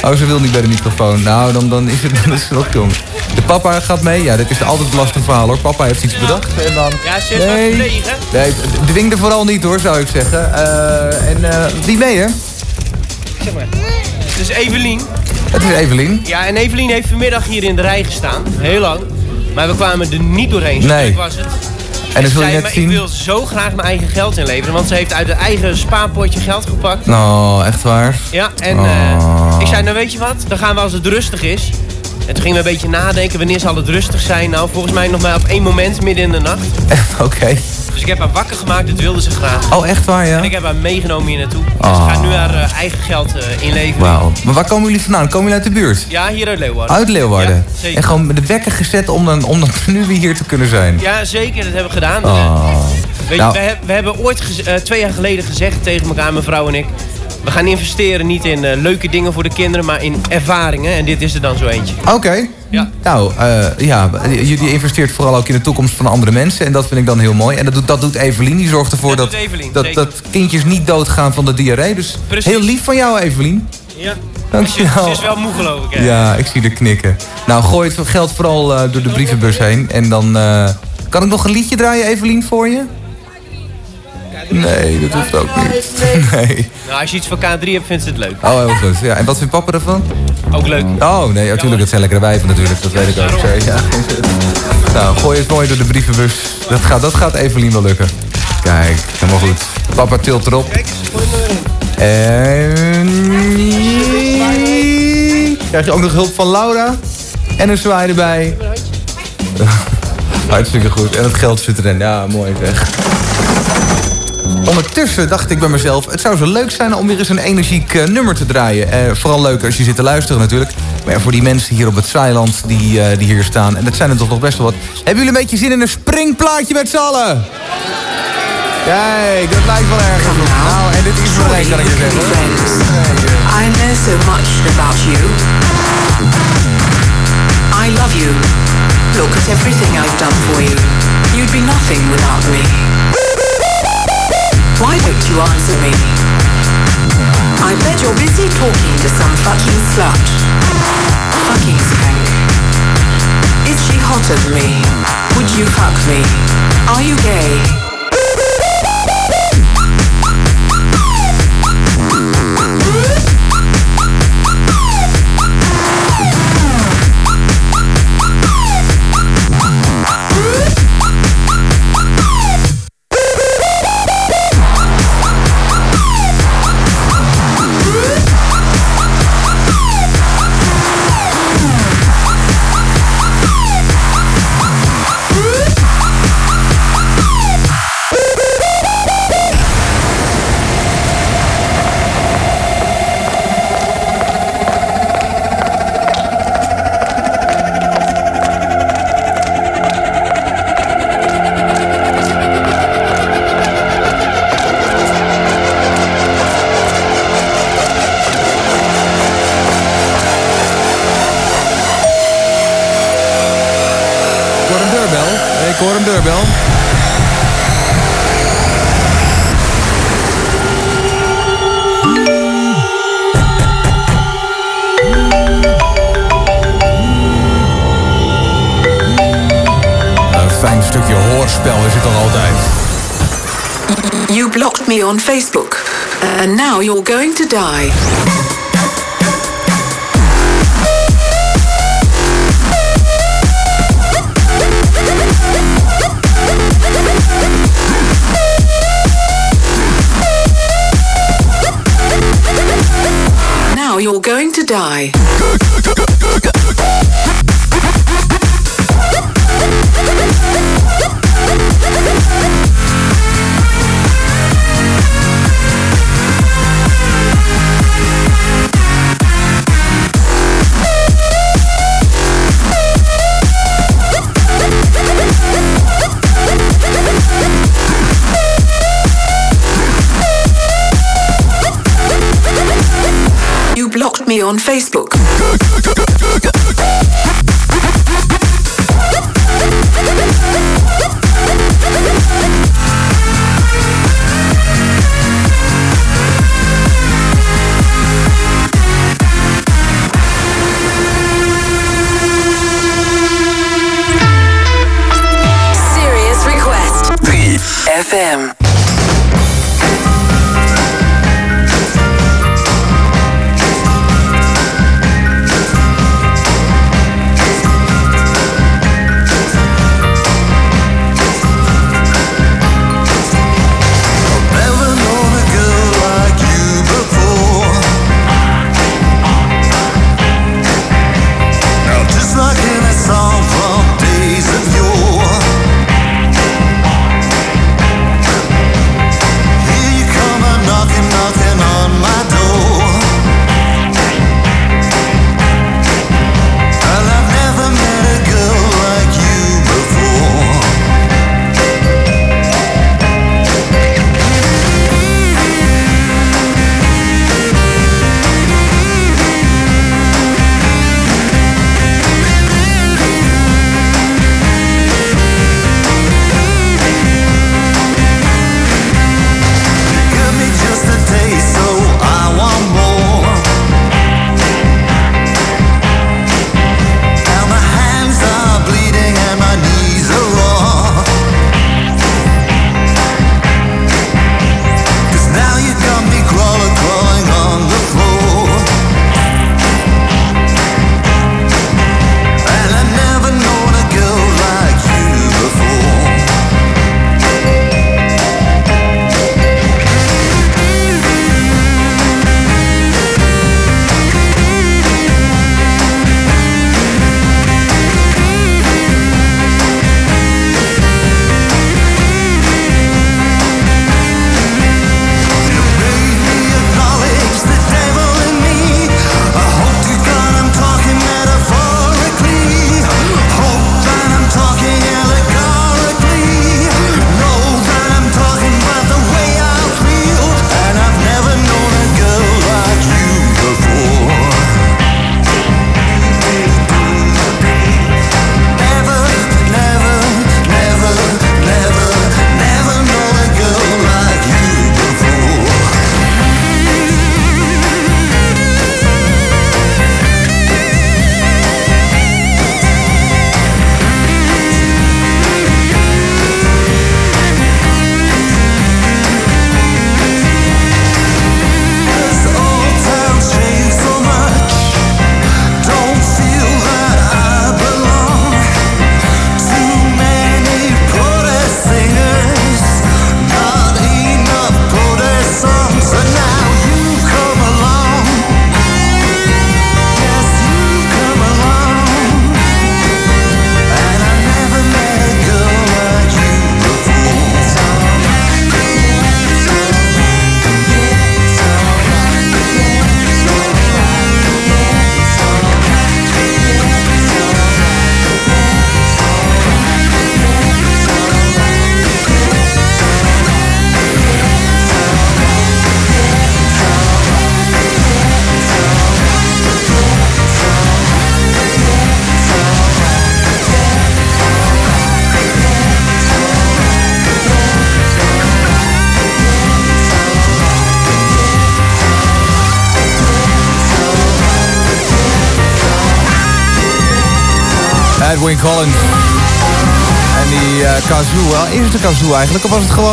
Oh, ze wil niet bij de microfoon. Nou, dan, dan is het dan is het jong. De papa gaat mee. Ja, dit is altijd lastig verhaal hoor. Papa heeft iets bedacht. En dan... Ja, ze is Nee. verlegen. Nee, dwing er vooral niet hoor, zou ik zeggen. Eh, en eh, wie ben je? Zeg maar. Het is Evelien. Het is Evelien. Ja, en Evelien heeft vanmiddag hier in de rij gestaan. Heel lang. Maar we kwamen er niet doorheen. Zo Nee. was het. En ze zul je net zien... ik wil zo graag mijn eigen geld inleveren. Want ze heeft uit haar eigen spaarpotje geld gepakt. Nou, echt waar? Ja, en Oh. eh, ik zei, nou weet je wat, dan gaan we als het rustig is. En toen gingen we een beetje nadenken, wanneer zal het rustig zijn? Nou, volgens mij nog maar op één moment midden in de nacht. Oké. Dus ik heb haar wakker gemaakt, dat wilde ze graag. Oh, echt waar, ja? En ik heb haar meegenomen hier naartoe. Dus Oh. ze gaat nu haar eh, eigen geld eh, inleveren. Wauw. Maar waar komen jullie vandaan? Komen jullie uit de buurt? Ja, hier uit Leeuwarden. Uit Leeuwarden? Ja, en gewoon de wekker gezet om dan, om dan nu weer hier te kunnen zijn? Ja, zeker, dat hebben we gedaan. Oh. Weet Nou. je, we, heb- we hebben ooit eh, twee jaar geleden gezegd tegen elkaar, mijn vrouw en ik. We gaan investeren niet in leuke dingen voor de kinderen, maar in ervaringen. En dit is er dan zo eentje. Oké. Ja. Nou, eh, ja, jullie investeert vooral ook in de toekomst van andere mensen. En dat vind ik dan heel mooi. En dat doet, dat doet Evelien. Die zorgt ervoor dat, Evelien, dat, dat kindjes niet doodgaan van de diarree. Dus Precies. heel lief van jou, Evelien. Ja. Dankjewel. Ze is wel moe geloof ik. Hè? Ja, ik zie er knikken. Nou, gooi het geld vooral eh, door de brievenbus heen. En dan... eh, kan ik nog een liedje draaien, Evelien, voor je? Nee, dat hoeft ook niet. Nee. Nou, als je iets van K3 hebt, vindt ze het leuk. Oh, heel goed. Ja, en wat vindt papa ervan? Ook leuk. Oh, nee, natuurlijk. Dat zijn lekkere wijven natuurlijk. Dat weet ik ook. Sorry, Ja. Nou, gooi het mooi door de brievenbus. Dat gaat, dat gaat Evelien wel lukken. Kijk, helemaal goed. Papa tilt erop. En... Krijg je ook nog hulp van Laura. En een zwaai erbij. Hartstikke goed. En het geld zit erin. Ja, mooi zeg. Ondertussen dacht ik bij mezelf, het zou zo leuk zijn om weer eens een energiek eh, nummer te draaien. Eh, vooral leuk als je zit te luisteren natuurlijk. Maar voor die mensen hier op het Zeiland die, eh, die hier staan, en dat zijn er toch nog best wel wat. Hebben jullie een beetje zin in een springplaatje met z'n allen? Kijk, dat lijkt wel erg. Nou, en dit is één, kan ik je zeggen. I know so much about you. I love you. Look at everything I've done for you. You'd be nothing without me. Why don't you answer me? I bet you're busy talking to some fucking slut. Fucking skank. Is she hotter than me? Would you fuck me? Are you gay? Me on Facebook.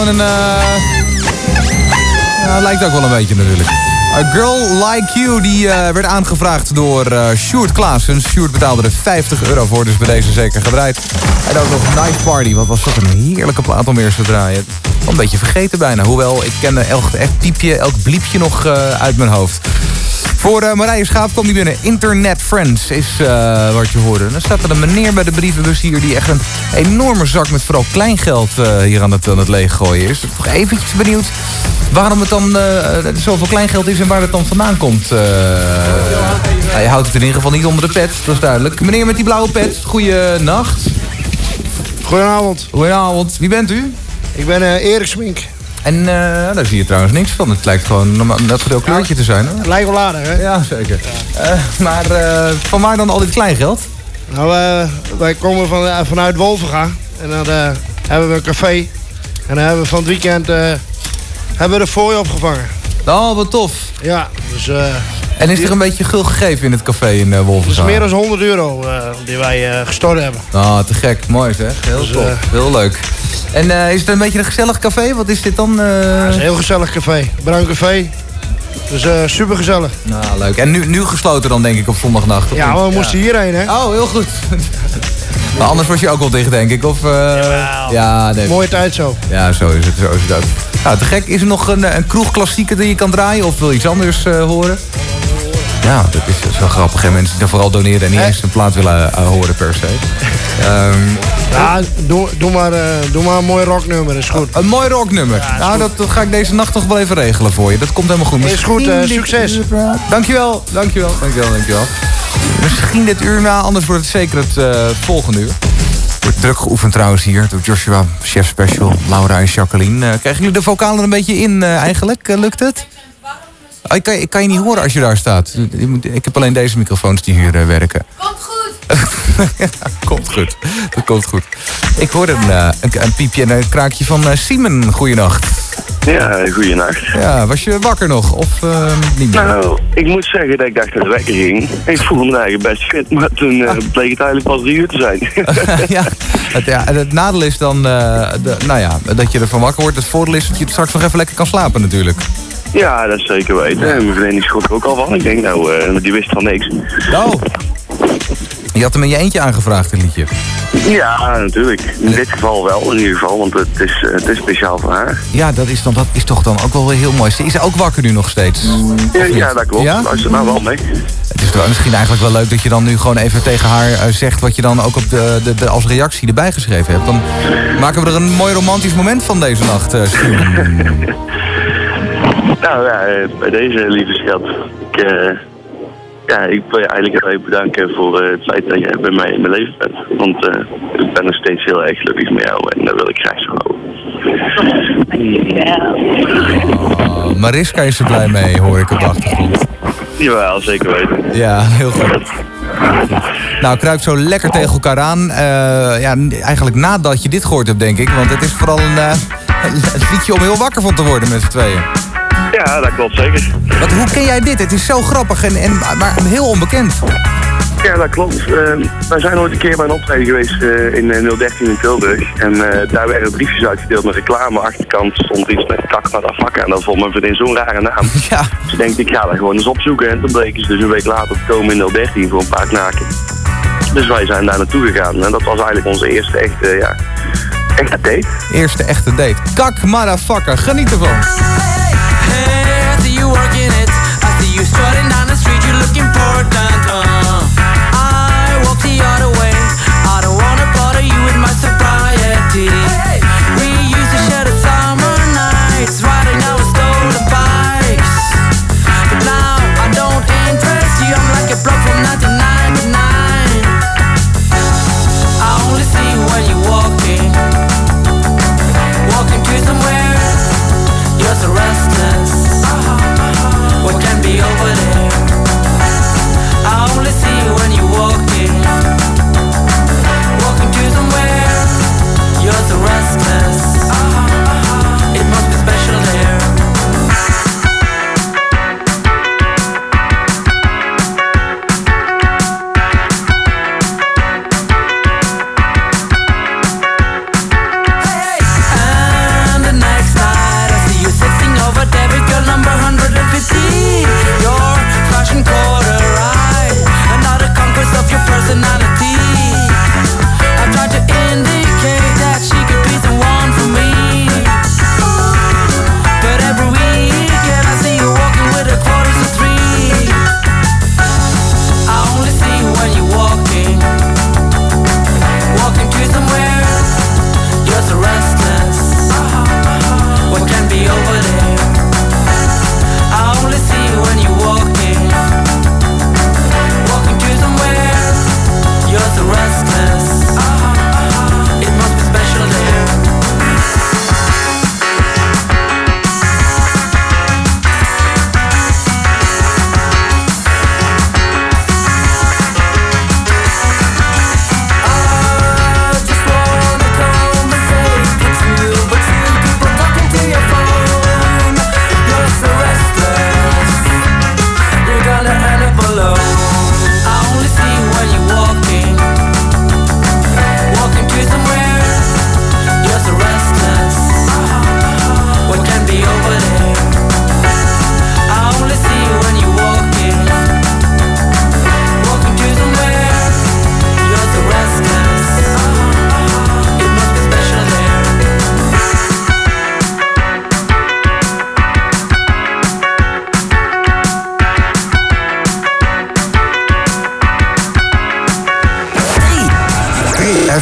Een... eh Ja, het lijkt ook wel een beetje natuurlijk. A Girl Like You, die eh, werd aangevraagd door eh Sjoerd Klaassen. Sjoerd betaalde er 50 euro voor, dus bij deze zeker gedraaid. En ook nog Night Party, wat was dat een heerlijke plaat om eerst te draaien. Een beetje vergeten bijna, hoewel ik kende elk echt piepje, elk bliepje nog uit mijn hoofd. Voor eh, Marije Schaap komt die binnen. Internet Friends is eh, wat je hoorde. Dan staat er een meneer bij de brievenbus hier... die echt een enorme zak met vooral kleingeld eh, hier aan het, aan het leeggooien is. Nog eventjes benieuwd waarom het dan zoveel kleingeld is... en waar het dan vandaan komt. Je houdt het in ieder geval niet onder de pet, dat is duidelijk. Meneer met die blauwe pet, goeienacht. Goedenavond. Goedenavond. Wie bent u? Ik ben Erik Smink. En eh, daar zie je trouwens niks van. Het lijkt gewoon een natuurlijk kleurtje te zijn. Hoor. Lijkt wel aardig, hè? Ja, zeker. Eh, maar eh, van waar dan al dit kleingeld? Nou, wij komen van, vanuit Wolvenga. En dan hebben we een café. En dan hebben we van het weekend hebben we de fooi opgevangen. Oh, wat tof. Ja, dus... eh, En is er een beetje gul gegeven in het café in uh, dat Wolvenga? is meer dan 100 euro die wij gestort hebben. Ah, te gek. Mooi zeg. Heel Dus, tof. Heel leuk. En eh, is het een beetje een gezellig café? Wat is dit dan? eh? Het is een heel gezellig café. Bruin café. Dus eh super gezellig. Nou, leuk. En nu, nu gesloten dan denk ik op zondagnacht? of Ja, niet? maar we moesten hierheen, hè? Oh, heel goed. maar anders was je ook wel dicht, denk ik. Of, ja, nee. Mooie tijd zo. Ja, zo is het. Zo is het ook. Nou, te gek. Is er nog een, een kroegklassieker die je kan draaien? Of wil je iets anders horen? Ja, dat is, dat is wel grappig. Hè? Mensen die dan vooral doneren en niet eens een plaat willen eh, horen per se. Ehm, Ja, doe, doe, maar, eh, doe maar een mooi rocknummer, is goed. een mooi rocknummer. nou, dat, dat ga ik deze nacht toch wel even regelen voor je. Dat komt helemaal goed. Is goed, eh, Misschien dit succes. uur- Dankjewel, dankjewel, dankjewel, dankjewel. Misschien dit uur, maar anders wordt het zeker het eh, volgende uur. Wordt druk geoefend trouwens hier door Joshua, Chef Special, Laura en Jacqueline. Eh, krijgen jullie de vocalen er een beetje in eh, eigenlijk? Eh, lukt het? Oh, ik, kan, ik kan je niet horen als je daar staat. Je moet- Ik heb alleen deze microfoons die hier eh, werken. Komt goed. komt goed. Dat komt goed. Ik hoorde een, eh, een, een piepje en een kraakje van eh Siemen. Goeienacht. Ja, goeienacht. Ja, was je wakker nog? Of niet meer? Nou, ik moet zeggen dat ik dacht dat het wekker ging. Ik voelde me eigenlijk best fit, maar toen eh, bleek het eigenlijk pas drie uur te zijn. ja, het, ja, en het nadeel is dan, eh, de, nou ja, dat je ervan wakker wordt. Het voordeel is dat je straks nog even lekker kan slapen natuurlijk. Ja, dat is zeker weten. En mijn vriendin schrok er ook al van. Ik denk, nou, eh, die wist van niks. Oh. Je had hem in je eentje aangevraagd, het liedje. Ja, natuurlijk. In dit geval wel, in ieder geval, want het is, het is speciaal voor haar. Ja, dat is, dan, dat is toch dan ook wel weer heel mooi. Ze is ook wakker nu nog steeds. Ja, ja dat klopt. Ja? Luister nou wel mee. Het is wel misschien eigenlijk wel leuk dat je dan nu gewoon even tegen haar eh, zegt... wat je dan ook op de, de, de- als reactie erbij geschreven hebt. Dan maken we er een mooi romantisch moment van deze nacht, eh, Steven. Nou ja, eh, bij deze lieve schat. Ik, eh, ja, ik wil je eigenlijk heel even bedanken voor eh, het feit dat je bij mij in mijn leven bent. Want ik ben nog steeds heel erg gelukkig met jou en dat wil ik graag zo houden. Oh, Mariska is er blij mee, hoor ik op de achtergrond. Jawel, zeker weten. Ja, heel goed. Nou, kruip zo lekker tegen elkaar aan. Ja, eigenlijk nadat je dit gehoord hebt, denk ik. Want het is vooral een, een liedje om heel wakker van te worden met z'n tweeën. Ja, dat klopt zeker. Wat, hoe ken jij dit? Het is zo grappig, en, en, maar heel onbekend. Ja, dat klopt. Eh, wij zijn ooit een keer bij een optreden geweest eh, in eh, 013 in Tilburg. En eh, daar werden briefjes uitgedeeld met reclame. Achterkant stond iets met kak naar de vakken. En dat vond mijn vriendin zo'n rare naam. Ja. Dus ik denk, ik ga dat gewoon eens opzoeken. En toen bleken ze dus een week later te komen in 013 voor een paar knaken. Dus wij zijn daar naartoe gegaan. En dat was eigenlijk onze eerste echte, ja, echte date. Eerste echte date. Kak, motherfucker. Geniet ervan. Hey, I see you working it. I see you strutting down the street. You look important.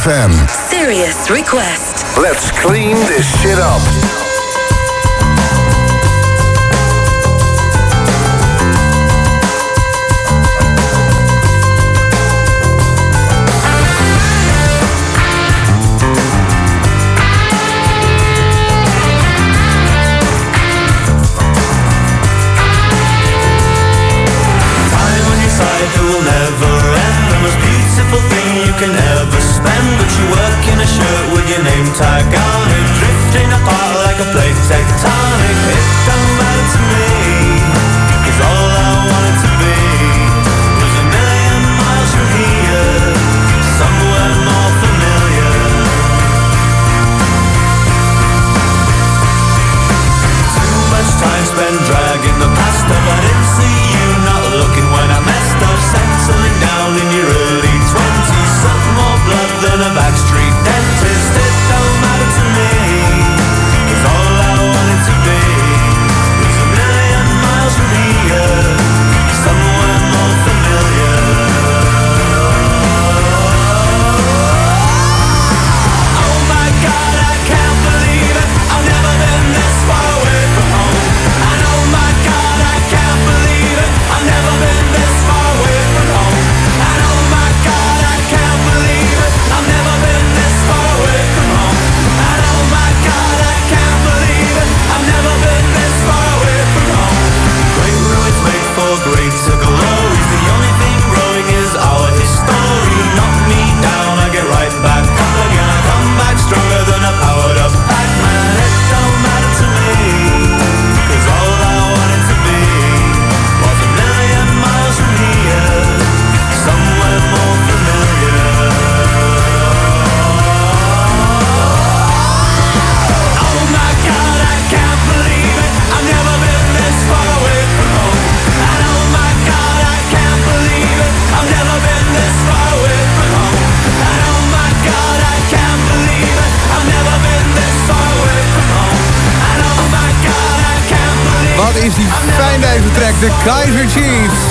3FM. Serious request. Let's clean this shit up.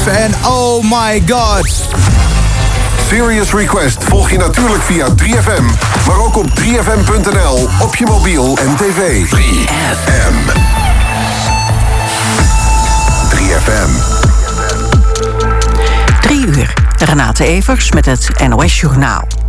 En oh my god. Serious Request volg je natuurlijk via 3FM, maar ook op 3FM.nl, op je mobiel en tv. 3FM. 3FM. Drie uur. Renate Evers met het NOS Journaal.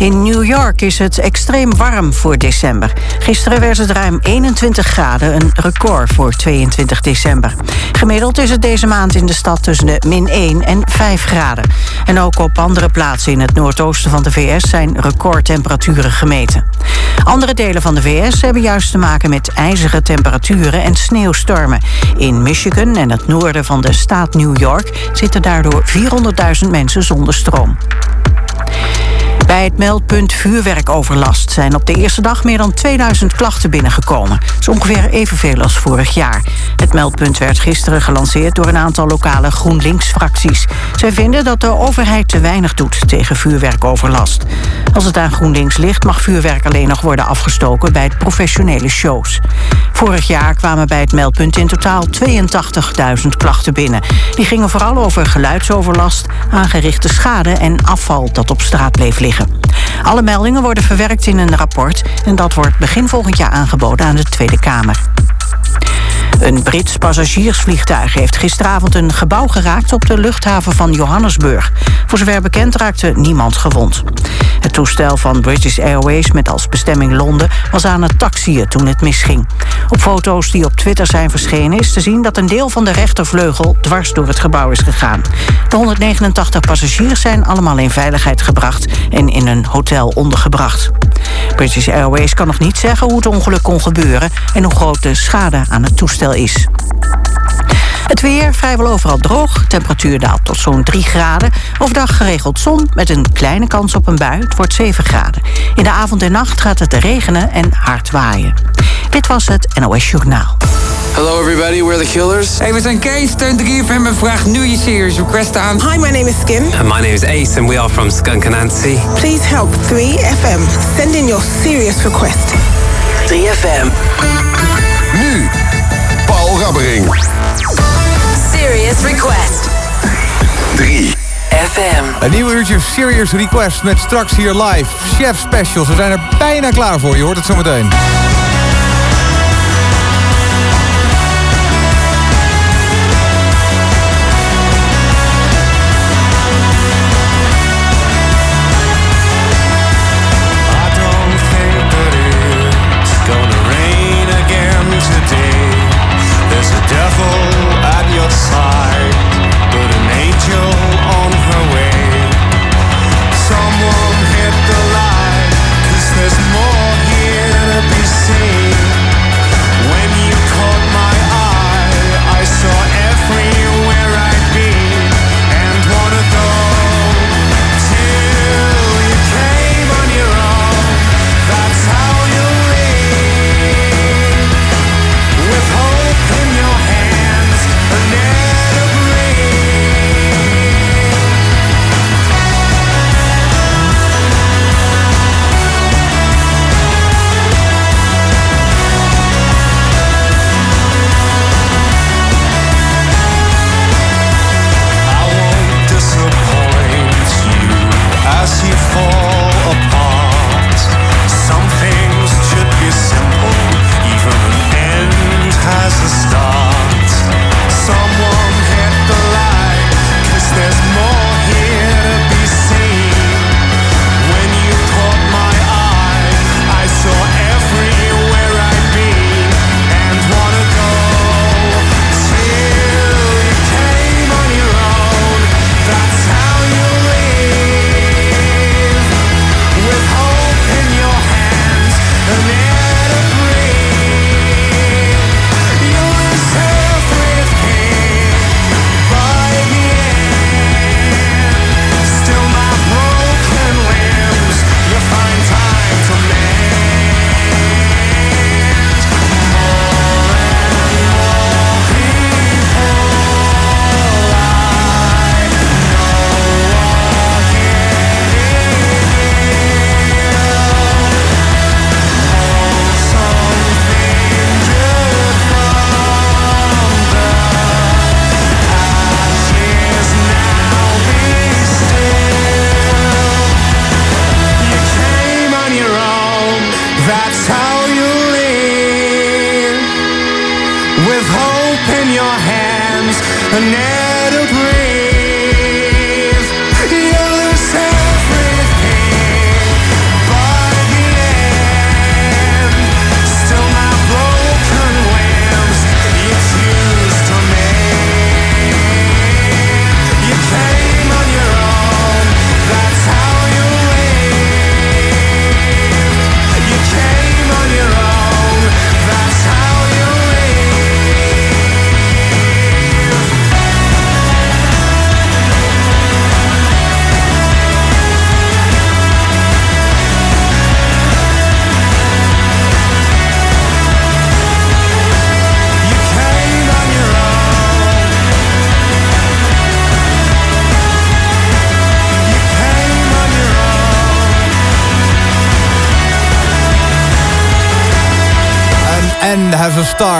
In New York is het extreem warm voor december. Gisteren werd het ruim 21 graden, een record voor 22 december. Gemiddeld is het deze maand in de stad tussen de min 1 en 5 graden. En ook op andere plaatsen in het noordoosten van de VS zijn recordtemperaturen gemeten. Andere delen van de VS hebben juist te maken met ijzige temperaturen en sneeuwstormen. In Michigan en het noorden van de staat New York zitten daardoor 400.000 mensen zonder stroom. Bij het meldpunt vuurwerkoverlast zijn op de eerste dag meer dan 2000 klachten binnengekomen. Dat is ongeveer evenveel als vorig jaar. Het meldpunt werd gisteren gelanceerd door een aantal lokale GroenLinks-fracties. Zij vinden dat de overheid te weinig doet tegen vuurwerkoverlast. Als het aan GroenLinks ligt mag vuurwerk alleen nog worden afgestoken bij professionele shows. Vorig jaar kwamen bij het meldpunt in totaal 82.000 klachten binnen. Die gingen vooral over geluidsoverlast, aangerichte schade en afval dat op straat bleef liggen. Alle meldingen worden verwerkt in een rapport en dat wordt begin volgend jaar aangeboden aan de Tweede Kamer. Een Brits passagiersvliegtuig heeft gisteravond een gebouw geraakt op de luchthaven van Johannesburg. Voor zover bekend raakte niemand gewond. Het toestel van British Airways met als bestemming Londen was aan het taxiën toen het misging. Op foto's die op Twitter zijn verschenen is te zien dat een deel van de rechtervleugel dwars door het gebouw is gegaan. De 189 passagiers zijn allemaal in veiligheid gebracht en in een hotel ondergebracht. British Airways kan nog niet zeggen hoe het ongeluk kon gebeuren en hoe groot de schade aan het toestel is. Het weer vrijwel overal droog. Temperatuur daalt tot zo'n 3 graden. Overdag geregeld zon met een kleine kans op een bui. Het wordt 7 graden. In de avond en nacht gaat het regenen en hard waaien. Dit was het NOS Journaal. Hello everybody, we're the Killers. Hey, we zijn Kees, Steun 3FM en vraag nu je serious request aan. Hi, my name is Skim. And my name is Ace and we are from Skunk Anansi. Please help 3FM. Send in your serious request. 3FM. Request. 3 FM. 3FM. Een nieuw uurtje Serious Request met straks hier live. Chef Specials, we zijn er bijna klaar voor. Je hoort het zo meteen.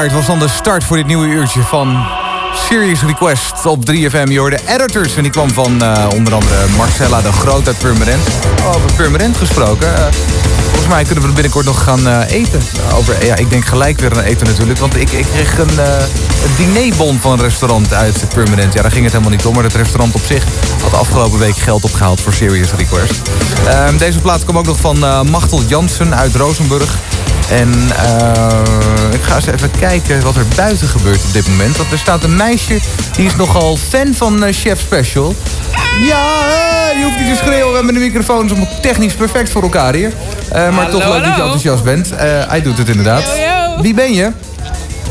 Start was dan de start voor dit nieuwe uurtje van Serious Request op 3FM. Je hoorde Editors en die kwam van eh, onder andere Marcella de Groot uit Purmerend. Over Purmerend gesproken. eh, volgens mij kunnen we binnenkort nog gaan eh, eten. Over, ja, ik denk gelijk weer aan eten natuurlijk. Want ik, ik kreeg een, dinerbon van een restaurant uit Purmerend. Ja, daar ging het helemaal niet om. Maar het restaurant op zich had afgelopen week geld opgehaald voor Serious Request. Ehm, deze plaat kwam ook nog van Machtel Jansen uit Rozenburg. En eh, ik ga eens even kijken wat er buiten gebeurt op dit moment. Want er staat een meisje, die is nogal fan van eh, Chef Special. Ja, je hoeft niet te schreeuwen. We hebben de microfoons om technisch perfect voor elkaar hier. Eh, maar toch leuk dat je hallo. enthousiast bent. Eh, hij doet het inderdaad. Wie ben je?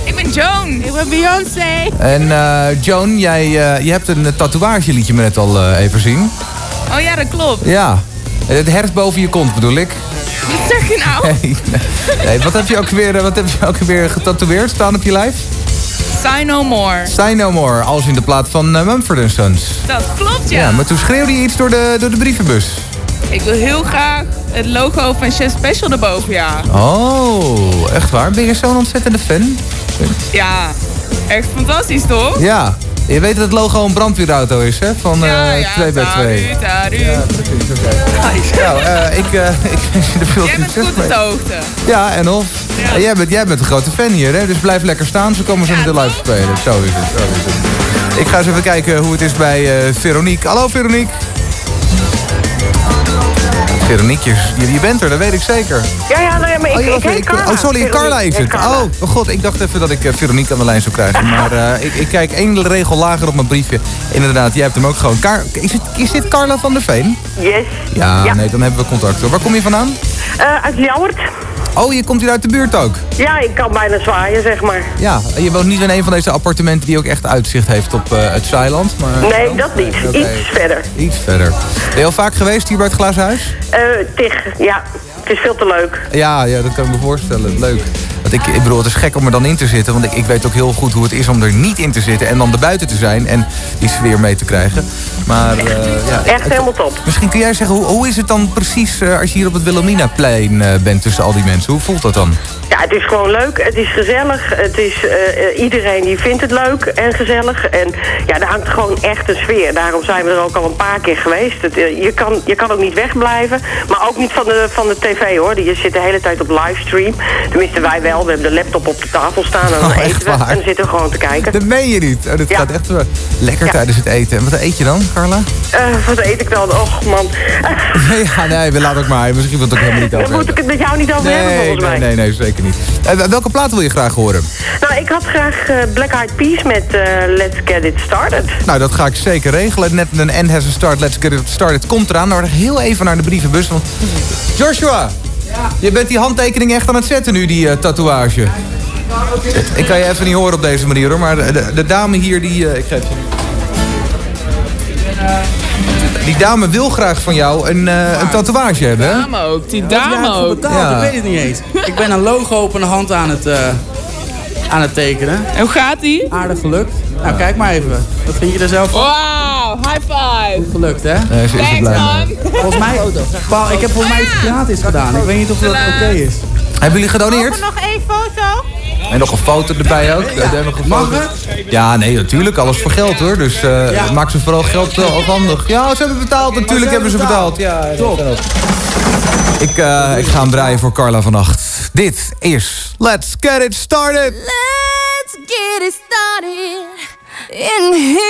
Ik ben Joan. Ik ben Beyoncé. En eh, Joan, jij eh, je hebt een tatoeage liet je me net al even zien. Oh ja, dat klopt. Ja, het herfst boven je kont bedoel ik. Nee, nee, wat heb je ook weer, wat heb je ook weer getatoeëerd staan op je lijf? Sign no more. Sign No More, als in de plaat van uh, Mumford Sons. Dat klopt, ja. Ja, maar toen schreeuwde je iets door de, door de brievenbus. Ik wil heel graag het logo van Chef Special erboven, ja. Oh, echt waar? Ben je zo'n ontzettende fan? Ja, echt fantastisch, toch? Ja. Je weet dat het logo een brandweerauto is, hè? Van eh 2 bij 2 Taru, taru. Ja, precies, oké. Nou, eh, ik, eh ik wens je er veel Jij bent goed op de hoogte. Ja, en of. En jij, bent, jij bent een grote fan hier, hè? Dus blijf lekker staan. Ze komen zo meteen live spelen. Zo is het, zo is het. Ik ga eens even kijken hoe het is bij eh Veronique. Hallo Veronique. Veronique, je, je bent er, dat weet ik zeker. Ja, ja, nee, maar ik, Oh, je- ik heet Carla. oh, sorry, Carla is het. Ja. Oh, oh god, ik dacht even dat ik eh, Veronique aan de lijn zou krijgen. Maar eh, ik, ik kijk één regel lager op mijn briefje. Inderdaad, jij hebt hem ook gewoon. Car is, het, is dit Carla van der Veen? Yes. Ja, nee, dan hebben we contact. hoor. Waar kom je vandaan? Eh, uit Ljouwert. Oh, je komt hier uit de buurt ook? Ja, ik kan bijna zwaaien, zeg maar. Ja, je woont niet in een van deze appartementen die ook echt uitzicht heeft op eh, het Zeiland. Maar... Nee, dat niet. Iets verder. Iets verder. Ben je al vaak geweest hier bij het Glazen Huis? Eh, tig, ja. Het is veel te leuk. Ja, ja, dat kan ik me voorstellen. Leuk. Want ik, ik bedoel, het is gek om er dan in te zitten. Want ik, ik weet ook heel goed hoe het is om er niet in te zitten. En dan erbuiten te zijn en die sfeer mee te krijgen. Maar eh, ja, Echt helemaal top. Misschien kun jij zeggen, hoe, hoe is het dan precies eh, als je hier op het Wilhelminaplein eh, bent tussen al die mensen? Hoe voelt dat dan? Ja, het is gewoon leuk. Het is gezellig. Het is, iedereen die vindt het leuk en gezellig. En ja, er hangt gewoon echt een sfeer. Daarom zijn we er ook al een paar keer geweest. Het, je, kan, je kan ook niet wegblijven. Maar ook niet van de, van de tv hoor. Die- Je zit de hele tijd op livestream. Tenminste, wij wel. We hebben de laptop op de tafel staan. En dan Oh, echt eten we. waar? En dan zitten we gewoon te kijken. Dat meen je niet. Oh, dat Ja. gaat echt wel lekker Ja. tijdens het eten. En wat eet je dan, Carla? Eh, wat eet ik dan? Och man. ja, nee, we laten ook maar. Misschien wil het ook helemaal niet over Daar moet ik het met jou niet over hebben Nee, volgens nee, mij. nee, nee, zeker niet. Eh, welke plaat wil je graag horen? Nou, ik had graag eh, Black Eyed Peas met Let's Get It Started. Nou, dat ga ik zeker regelen. Net een End has a start, let's get it started. Komt eraan. Nou, heel even naar de brievenbus. Want... Joshua, je bent die handtekening echt aan het zetten nu, die eh, tatoeage. Ik kan je even niet horen op deze manier hoor. Maar de, de, de dame hier, die... eh, ik geef je Die dame wil graag van jou een, eh, een tatoeage hebben, hè? Dame ook, die dame ervoor ook. betaald? Ik weet het niet eens. Ik ben een logo op een hand aan het, eh, aan het tekenen. En hoe gaat die? Aardig gelukt. Nou, kijk maar even. Wat vind je er zelf van? Wauw, high five. Gelukt, hè? Nee, ze is er Thanks blij mee. Volgens mij, Paul, ik heb volgens mij iets gratis gedaan. Ik weet niet of dat oké is. Hebben jullie gedoneerd? nog één foto? En nog een foto erbij ook. Ja. nog een Mag foto. Ja, nee, natuurlijk. Alles voor geld hoor. Dus eh Ja. maak ze vooral geld wel afhandig. Ja, ze hebben betaald. Natuurlijk hebben ze betaald. Ja, Top. Ik, eh, ik ga hem draaien voor Carla vannacht. Dit is Let's Get It Started. Let's get it started in here.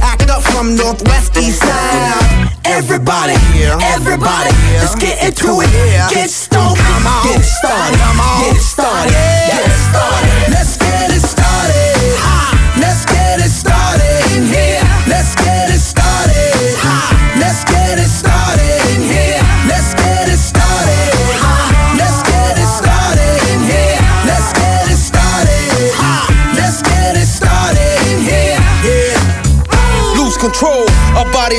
Act up from northwest east side. Everybody, everybody, let's get into it. Get stoked, get it started, get it started, get it started. Let's get it started.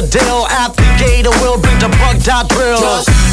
The deal. At the gate, we'll bring the bug dot drill.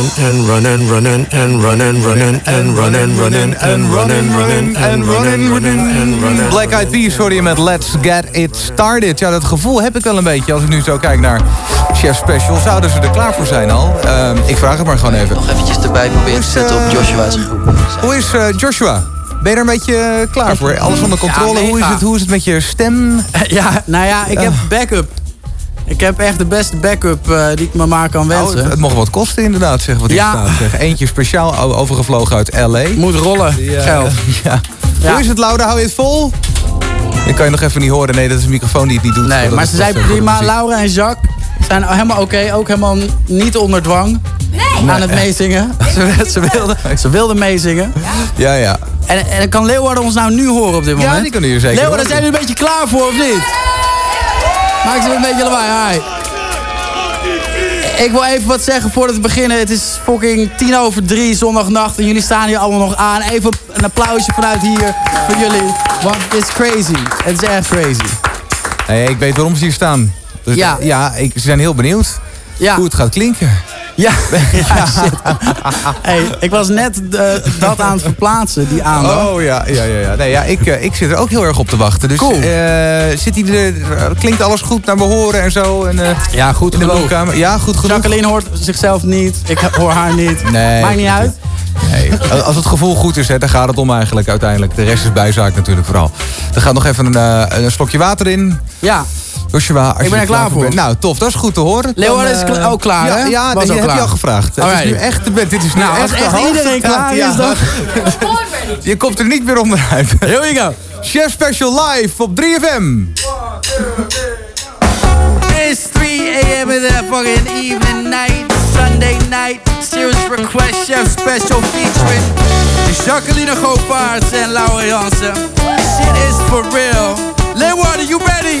and running, running, and running, running, and running, running, and running, running, and running, running, and running. Black Eyed Peas je met Let's Get It Started. Ja, dat gevoel heb ik wel een beetje als ik nu zo kijk naar Chef Special. Zouden ze er klaar voor zijn al? Ehm, ik vraag het maar gewoon even. Nog eventjes erbij proberen te zetten op Joshua's groep. Hoe is eh, Joshua? Ben je er een beetje eh, klaar voor? Alles onder controle? Ja, hoe, is het, hoe is het met je stem? Ja, nou ja, ik heb backup. Ik heb echt de beste backup eh, die ik me maar kan Nou, wensen. het, het mocht wat kosten inderdaad, zeg wat Ja. staat. Zeg. Eentje speciaal overgevlogen uit L.A. Moet rollen, eh, geld. Ja. Ja. Hoe is het, Laura? Hou je het vol? Ik kan je nog even niet horen. Nee, dat is een microfoon die het niet doet. Nee, maar ze zijn prima. Laura en Jacques zijn helemaal oké. Ook helemaal niet onder dwang aan het meezingen. Ze, ze, wilden, ze wilden meezingen. Ja, ja. En, en kan Leeuwarden ons nou nu horen op dit Ja, moment? die kunnen hier zeker Leeuwarden, horen. zijn jullie een beetje klaar voor of niet? Maak ze een beetje lawaai. Hi. Ik wil even wat zeggen voordat we beginnen. Het is fucking tien over drie zondagnacht en jullie staan hier allemaal nog aan. Even een applausje vanuit hier voor jullie. Want het is crazy. Het is echt crazy. Nee, ik weet waarom ze hier staan. Dus, Ja. ja ik, ze zijn heel benieuwd hoe het gaat klinken. Ja, ja shit. Hey, ik was net eh, dat aan het verplaatsen, die aandacht. Oh ja, ja, ja. ja. Nee, ja ik, eh, ik zit er ook heel erg op te wachten. Dus Cool. eh, zit hij er, eh, klinkt alles goed naar behoren en zo? En, eh, Ja, goed in de genoeg. woonkamer? Ja, goed genoeg. Jacqueline hoort zichzelf niet. Ik hoor haar niet. Nee, Maakt niet uit. Nee, als het gevoel goed is, hè, daar gaat het om eigenlijk uiteindelijk. De rest is bijzaak natuurlijk vooral. Er gaat nog even een, eh, een slokje water in. Ja. Joshua, als Ik je ben er klaar voor. bent. Nou, tof. Dat is goed te horen. Leeuwarden Dan, is kla- eh, ook klaar, ja, hè? Ja, Was die ook heb klaar. je al gevraagd. Het is nu echt, dit is nu Nou, echt als echt de iedereen klaar is, dan- Je komt er niet meer onderuit. Here we go. Chef Special live op 3FM. It's 3 a.m. in that fucking evening night, Sunday night. Serious request, chef special featuring Jacqueline Govaerts en Laura Jansen. Shit is for real. Leeuwarden, you ready?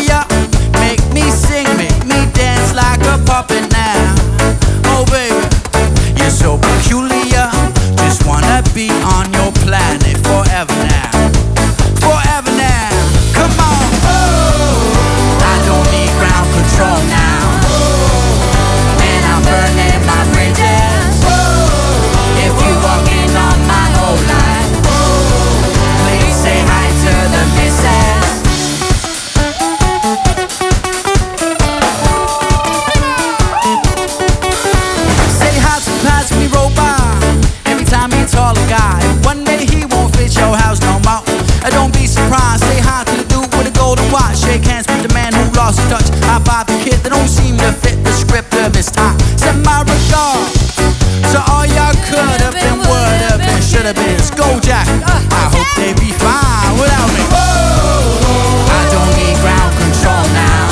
High five the kid that don't seem to fit the script of his time. Send my regards to all y'all could have been, would have been, should have been. go, Jack. I hope they be fine without me. I don't need ground control now.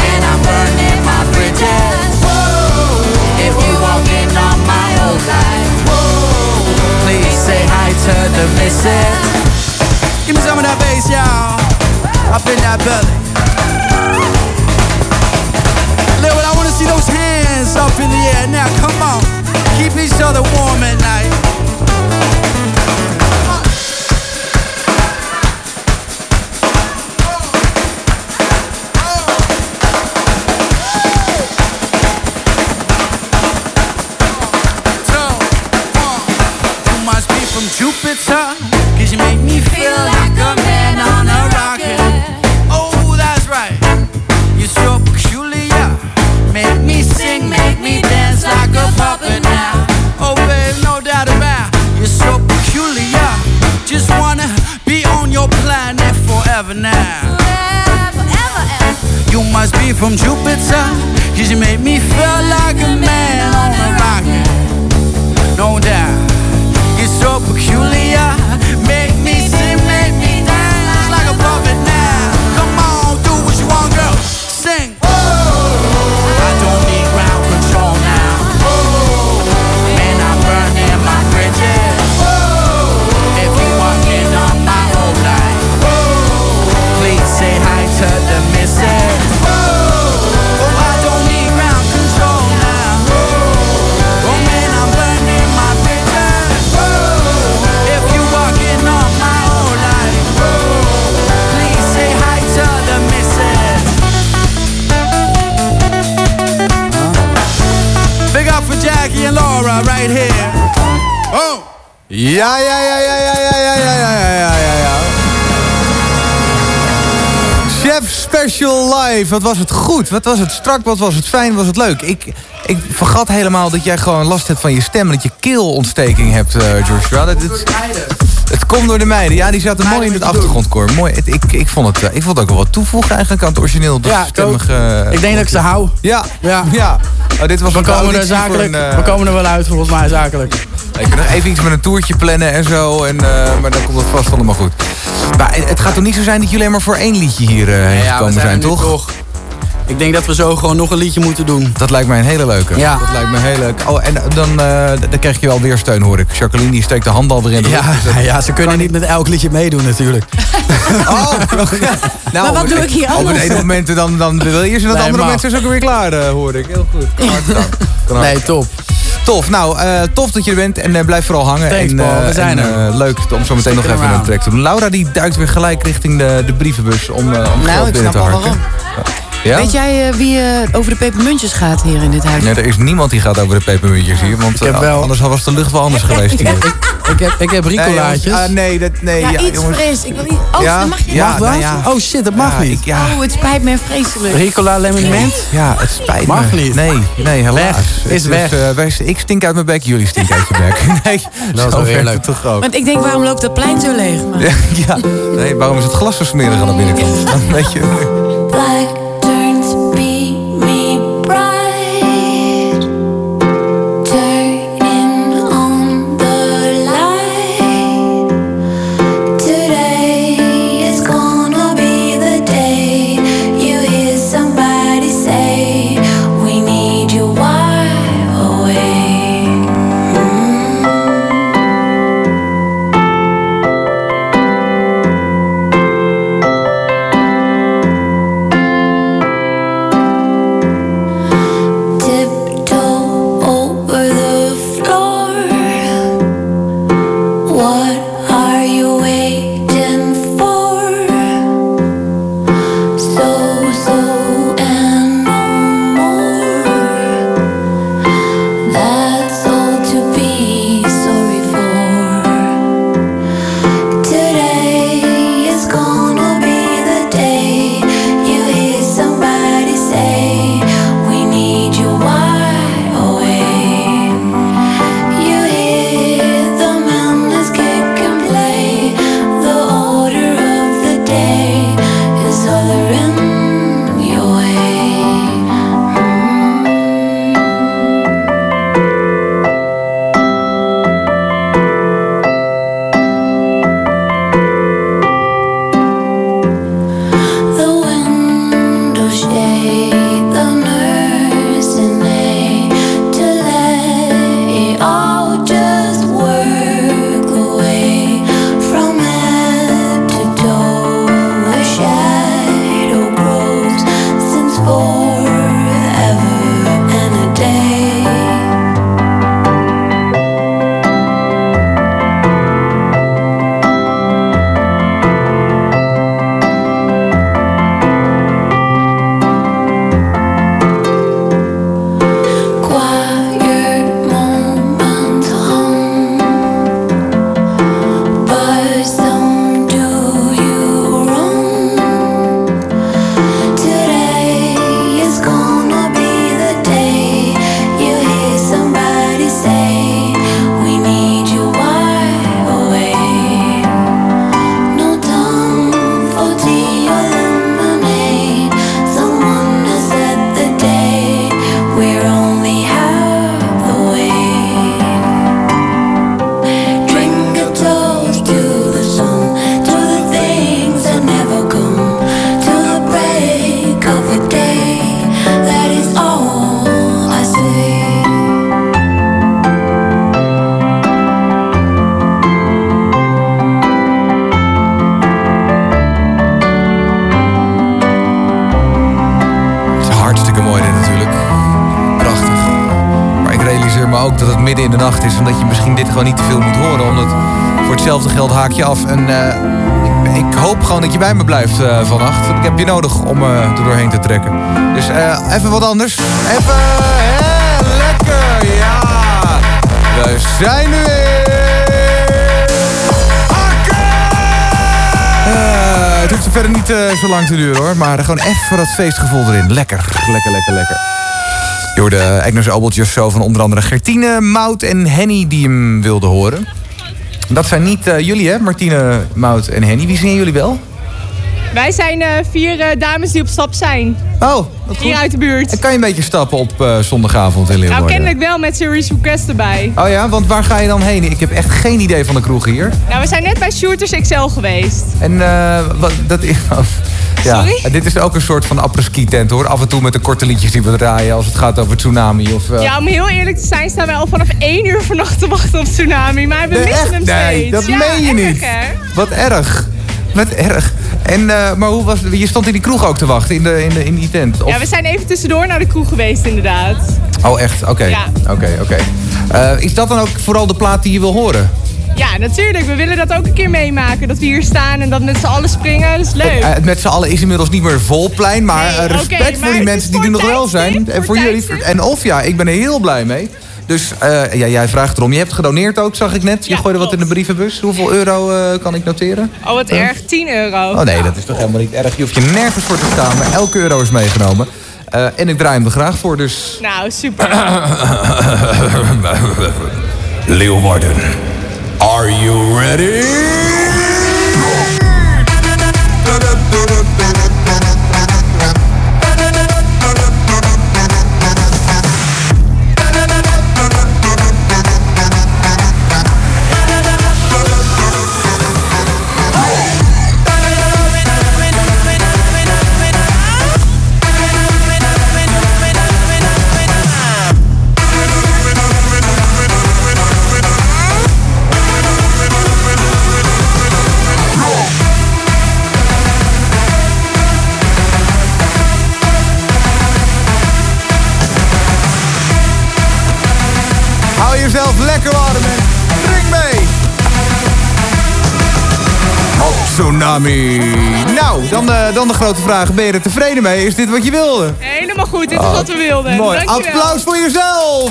And I'm burning my bridges. If you walk in on my old life, please say hi to the missus. Give me some of that bass, y'all. Up in that belly. Hands up in the air. Now, come on. Keep each other warm at night. Wat was het goed? Wat was het strak, wat was het fijn, was het leuk? Ik, ik vergat helemaal dat jij gewoon last hebt van je stem... en dat je keelontsteking hebt, eh, Joshua. Dat, het, het komt door de meiden. Ja, die zaten mooi in het achtergrondkoor. Mooi. Het- ik, ik, vond het, eh, ik vond het ook wel wat toevoegen eigenlijk aan het origineel. Dat Ja, ik stemmige, Ik denk dat ik ze hou. Ja, ja. ja. Oh, dit was we komen er zakelijk. een, eh, We komen er wel uit, volgens mij zakelijk. Ik kan nog even iets met een toertje plannen en zo. En, eh, maar dan komt het vast allemaal goed. Maar het gaat toch niet zo zijn dat jullie alleen maar voor één liedje hier eh, heen Ja, we gekomen zijn toch? toch. Ik denk dat we zo gewoon nog een liedje moeten doen. Dat lijkt mij een hele leuke. Ja. Dat lijkt me heel leuk. Oh, en dan, eh, dan krijg je wel weer steun, hoor ik. Jacqueline die steekt de hand alweer in de Ja. Dus dat- ja, ze kunnen niet met elk liedje meedoen natuurlijk. Oh, nou, Maar wat op- doe ik hier Op anders? het ene moment dan, dan wil je ze, en op het Nee, andere maar- moment zijn ze ook weer klaar, eh, hoorde ik. Heel goed. Kan hard gaan. Kan hard Nee, top. Tof. Nou, eh, tof dat je er bent en eh, blijf vooral hangen. Thanks, en, Paul. eh, We zijn en, er. leuk om zo meteen nog even een track te doen. Laura die duikt weer gelijk richting de, de brievenbus om, om Nou, geld ik binnen snap te al harken. Ja? Weet jij eh, wie eh, over de pepermuntjes gaat hier in dit huis? Nee, er is niemand die gaat over de pepermuntjes hier. Want heb wel- anders was de lucht wel anders geweest hier. Ik heb, ik heb ricolaatjes. Nee, jongens, ah, nee, dat, nee, ja, ja, iets jongens. fris. Ik wil niet... Oh, Ja? dat mag je Ja, nou ja. Oh shit, dat mag Ja, niet. ik- ja. Oh, het spijt me vreselijk. Ricola lemon mint? Ja, het spijt Mag me. niet. Nee, nee, helaas. Weg, Het is weg. wij, ik stink uit mijn bek, jullie stinken uit je bek. Nee, Dat is wel het toch ook. Want ik denk, waarom loopt dat plein zo leeg? Maar... Ja, ja, nee, waarom is het glas zo smerig aan de binnenkant? Dan weet je... af. En eh, ik, ik hoop gewoon dat je bij me blijft eh, vannacht. Want ik heb je nodig om eh, er doorheen te trekken. Dus even wat anders. Even lekker, ja. We zijn nu weer. Het hoeft er verder niet zo lang te duren hoor. Maar gewoon even dat feestgevoel erin. Lekker, lekker, lekker, lekker. Je hoorde Agnes zo van onder andere Gertine, Mout en Henny die hem wilden horen. Dat zijn niet eh, jullie hè, Martine, Mout en Henny. Wie zingen jullie wel? Wij zijn eh, vier eh, dames die op stap zijn. Oh, Hier uit de buurt. En kan je een beetje stappen op zondagavond in Nou, Leeuwarden? kennelijk wel met Series Request erbij. Oh ja, want waar ga je dan heen? Ik heb echt geen idee van de kroeg hier. Nou, we zijn net bij Shooters XL geweest. En wat, dat is... Ja, dit is ook een soort van apres-ski tent hoor. Af en toe met de korte liedjes die we draaien als het gaat over tsunami of... eh, Ja, om heel eerlijk te zijn staan wij al vanaf 1 uur vannacht te wachten op Tsunami. Maar we Nee, missen echt? hem Nee, steeds. dat ja, meen je niet. Wat erg. Wat erg. En, eh, maar hoe was Je stond in die kroeg ook te wachten, in, de, in, de, in die tent? Of... Ja, we zijn even tussendoor naar de kroeg geweest inderdaad. Oh, echt? Oké. Ja. Oké, oké. Eh, is dat dan ook vooral de plaat die je wil horen? Ja, natuurlijk. We willen dat ook een keer meemaken. Dat we hier staan en dat met z'n allen springen. Dat is leuk. Eh, het met z'n allen is inmiddels niet meer vol plein, maar Nee, eh, respect voor maar die het mensen die er nog wel zijn. En voor voor jullie. En of ja, ik ben er heel blij mee. Dus eh, ja, jij vraagt erom. Je hebt gedoneerd ook, zag ik net. Je Ja, gooide wat in de brievenbus. Hoeveel euro eh, kan ik noteren? Oh, wat erg. 10 euro. Oh nee, dat is toch helemaal niet erg. Je hoeft je nergens voor te staan, maar elke euro is meegenomen. Eh, en ik draai hem er graag voor, dus... Nou, super. Leeuwarden, are you ready? Nou, dan de, dan de grote vraag. Ben je er tevreden mee? Is dit wat je wilde? Helemaal goed. Dit is Oh, wat we wilden. Mooi. Dankjewel. Applaus voor jezelf.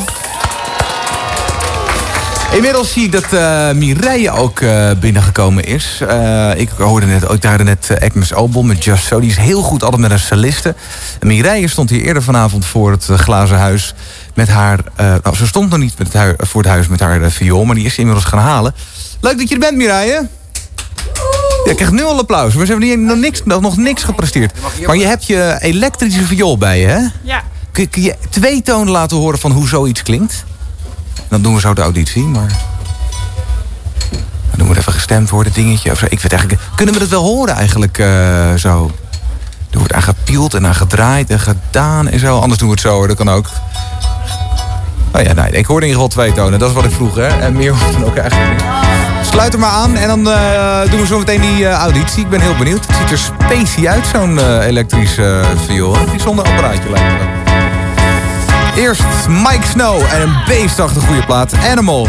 Inmiddels zie ik dat eh Mireille ook eh, binnengekomen is. Eh, ik hoorde net, ik hoorde net Agnes Obel met Just So. Die is heel goed altijd met een celliste. Mireille stond hier eerder vanavond voor het glazen huis met haar... nou, ze stond nog niet met het hui- voor het huis met haar viool, maar die is inmiddels gaan halen. Leuk dat je er bent, Mireille. Ja, ik krijg nu al applaus. We hebben hier nog niks, nog niks gepresteerd. Maar je hebt je elektrische viool bij je, hè? Ja. Kun, kun je twee tonen laten horen van hoe zoiets klinkt? Dan doen we zo de auditie, maar... Dan moet even gestemd worden, dingetje. Of zo. Ik weet eigenlijk... Kunnen we dat wel horen eigenlijk eh, zo? Er wordt aan gepield en aan gedraaid en gedaan en zo. Anders doen we het zo, hoor. dat kan ook. Oh ja, nee, ik hoorde in ieder geval twee tonen. Dat is wat ik vroeg, hè. En meer hoeft dan ook eigenlijk niet. Sluit er maar aan en dan eh, doen we zo meteen die eh, auditie. Ik ben heel benieuwd. Het ziet er specie uit, zo'n eh elektrische viool. Bijzonder apparaatje lijkt me. Eerst Mike Snow en een beestachtig goede plaat. Animal.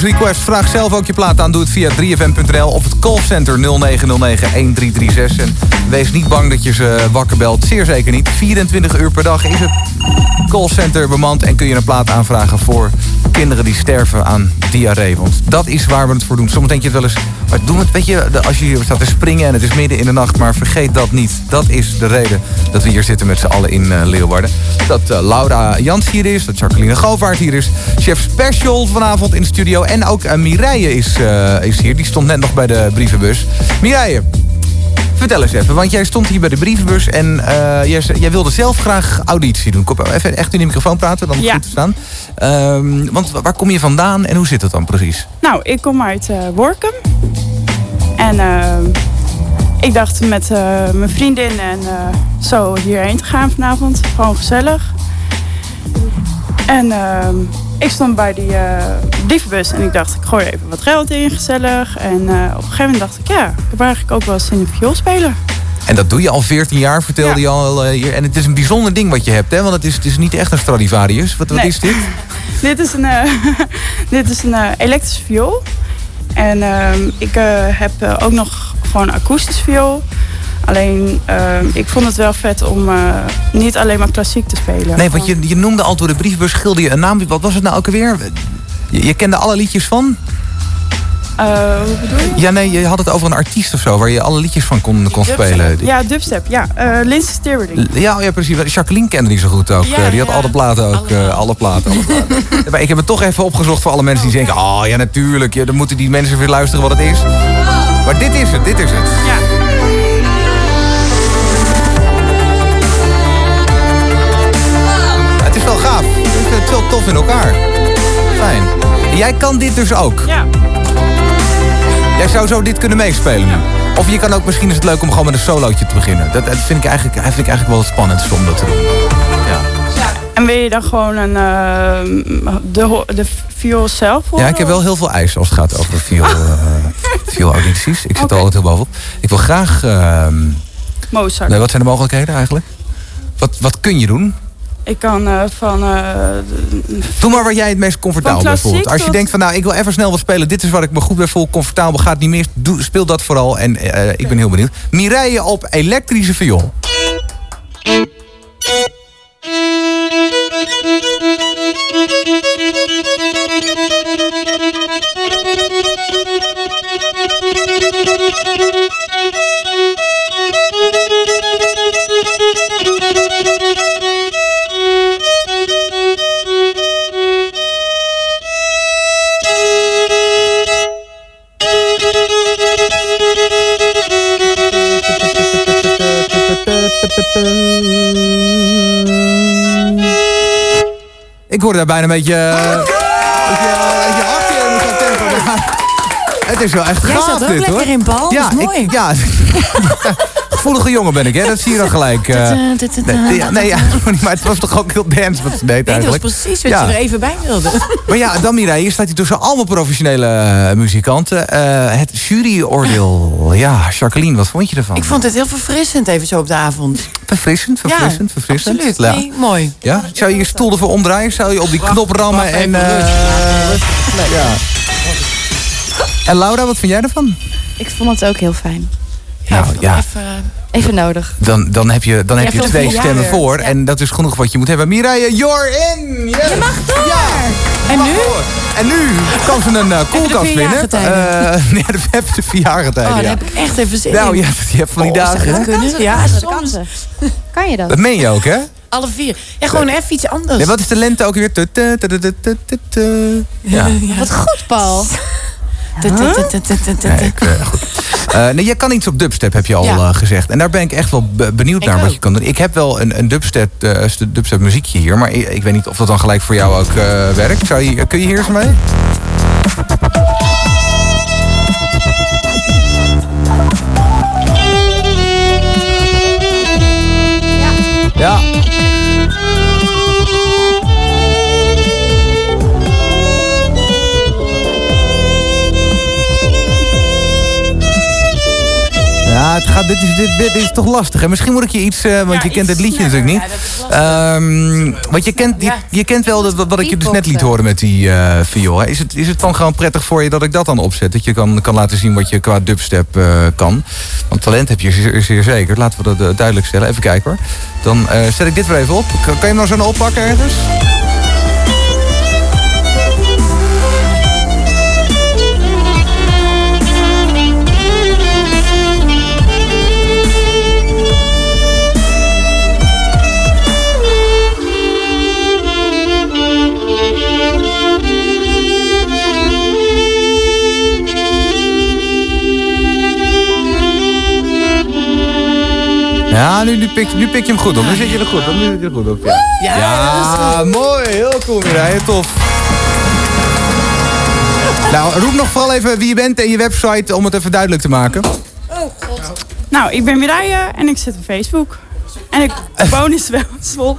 3FM Serious Request. Vraag zelf ook je plaat aan. Doe het via 3fm.nl of het callcenter 0909-1336. En wees niet bang dat je ze wakker belt. Zeer zeker niet. 24 uur per dag is het callcenter bemand. En kun je een plaat aanvragen voor kinderen die sterven aan diarree. Want dat is waar we het voor doen. Soms denk je het wel eens... Maar doen we het, weet je, als je hier staat te springen en het is midden in de nacht. Maar vergeet dat niet. Dat is de reden dat we hier zitten met z'n allen in eh, Leeuwarden. Dat eh, Laura Jans hier is. Dat Jacqueline Govaert hier is. Chef Special vanavond in de studio. En ook uh, Mireille is, eh, is hier. Die stond net nog bij de brievenbus. Mireille, vertel eens even. Want jij stond hier bij de brievenbus. En eh, jij, wilde zelf graag auditie doen. Kom even echt in de microfoon praten. Dan moet Ja. goed te staan. Ehm, want waar kom je vandaan en hoe zit het dan precies? Nou, ik kom uit eh Workum. En eh, ik dacht met eh, mijn vriendin en eh, zo hierheen te gaan vanavond. Gewoon gezellig. En ik stond bij die brievenbus en ik dacht, ik gooi even wat geld in, gezellig. En op een gegeven moment dacht ik, ja, ik heb eigenlijk ook wel eens in een viool spelen. En dat doe je al 14 jaar, vertelde je al hier. En het is een bijzonder ding wat je hebt, hè? Want het is, het is niet echt een Stradivarius. Wat, wat Nee. is dit? dit is een, dit is een elektrische viool. En ehm, ik eh, heb eh, ook nog gewoon akoestisch viool. Alleen, ehm, ik vond het wel vet om eh, niet alleen maar klassiek te spelen. Nee, want je, je noemde al door de brievenbus, schilder je een naam. Wat was het nou ook alweer? Je kende alle liedjes van? Eh, hoe bedoel je? Ja, nee, je had het over een artiest of zo... waar je alle liedjes van kon, kon spelen. Ja, dubstep. Ja, eh Lindsay Stirling. Ja, ja, precies. Jacqueline kende die zo goed ook. Ja, Eh, die had alle platen ook. alle platen. Alle platen. maar ik heb het toch even opgezocht voor alle mensen die denken... oh ja, natuurlijk. Ja, dan moeten die mensen weer luisteren wat het is. Maar dit is het, dit is het. Ja. Het is wel gaaf. Het is wel tof in elkaar. Fijn. Jij kan dit dus ook. Ja. Jij zou zo dit kunnen meespelen nu. Of je kan ook, misschien is het leuk om gewoon met een solootje te beginnen. Dat, dat vind, ik eigenlijk, vind ik eigenlijk wel het spannendste om dat te doen. Ja. En wil je dan gewoon een, eh, de, de viool zelf horen? Ja, ik heb wel heel veel eisen als het gaat over viool, eh vioolaudities. Ik zit er altijd heel bovenop. Ik wil graag... ehm, Mozart. nee, wat zijn de mogelijkheden eigenlijk? Wat, wat kun je doen? Ik kan eh, van... eh, Doe maar waar jij het meest comfortabel bij voelt. Als je tot- denkt van nou, ik wil even snel wat spelen. Dit is waar ik me goed bij voel. Comfortabel gaat niet meer. Doe, speel dat vooral. En eh, ik ben heel benieuwd. Mireille op elektrische viool. Beetje... eh, een beetje, een beetje hard in met dat tempo. Maar Het is wel echt Jij gaaf zat er ook dit, hoor. lekker in, Paul. Ja, Dat is ik- mooi. ja, gevoelige jongen ben ik, hè? Dat zie je dan gelijk. eh. nee, ja, nee, ja, maar het was toch ook heel dance wat ze deed Nee, dat was eigenlijk. precies wat Ja. je er even bij wilde. Maar ja, dan Mireille, je staat hier tussen allemaal professionele eh, muzikanten. Eh, het juryoordeel. Ja, Jacqueline, wat vond je ervan? Ik vond het heel verfrissend even zo op de avond. Verfrissend, verfrissend, ja, verfrissend. Absoluut, Ja. nee, mooi. Ja? Zou je je stoel ervoor omdraaien? Zou je op die knop rammen en... eh, ja. En Laura, wat vind jij ervan? Ik vond het ook heel fijn. Nou ja, Even nodig. dan, dan heb je, dan heb Ja, je twee vier stemmen jaar. voor. En dat is genoeg wat je moet hebben. Mireille, you're in! Yes. Je mag door! Ja. En nu? En nu kan ze een eh, koelkast winnen. Eh, nee, de, even de vierjaargetijden, Oh, daar ja. heb ik echt even zin Nou in. ja, je hebt van die Oh, dagen. dat hè? kunnen? Ja, Dat soms. kan ze. Kan je dat? Dat meen je ook, hè? Alle vier. Ja, gewoon even iets anders. Nee, wat is de lente ook weer? Ja. Wat goed, Paul. Nee, ik, eh, goed. Eh, nee, jij kan iets op dubstep, heb je al Ja. eh, gezegd. En daar ben ik echt wel be- benieuwd Ik naar wat ook. je kan doen. Ik heb wel een, een dubstep, eh, st- dubstep muziekje hier, maar ik, ik weet niet of dat dan gelijk voor jou ook eh, werkt. Zou je, kun je hier eens mee? Gaat dit, is, dit, dit is toch lastig. hè? Misschien moet ik je iets, eh, want je kent het liedje natuurlijk niet. Ehm, want je kent, je, je kent wel dat, wat ik je dus net liet horen met die eh viool. Is het, is het dan gewoon prettig voor je dat ik dat dan opzet? Dat je kan, kan laten zien wat je qua dubstep eh, kan. Want talent heb je zeer, zeer zeker. Laten we dat duidelijk stellen. Even kijken hoor. Dan zet ik dit weer even op. Kan, kan je hem nou zo oppakken ergens? Ja, nu, nu, pik, nu pik je hem goed op. Nu zit je er goed op. Nu zit je er goed op. Ja, ja, mooi. Heel cool, Mireille. Tof. Nou, roep nog vooral even wie je bent en je website om het even duidelijk te maken. Nou, ik ben Mireille en ik zit op Facebook. En ik woon in Zwolle.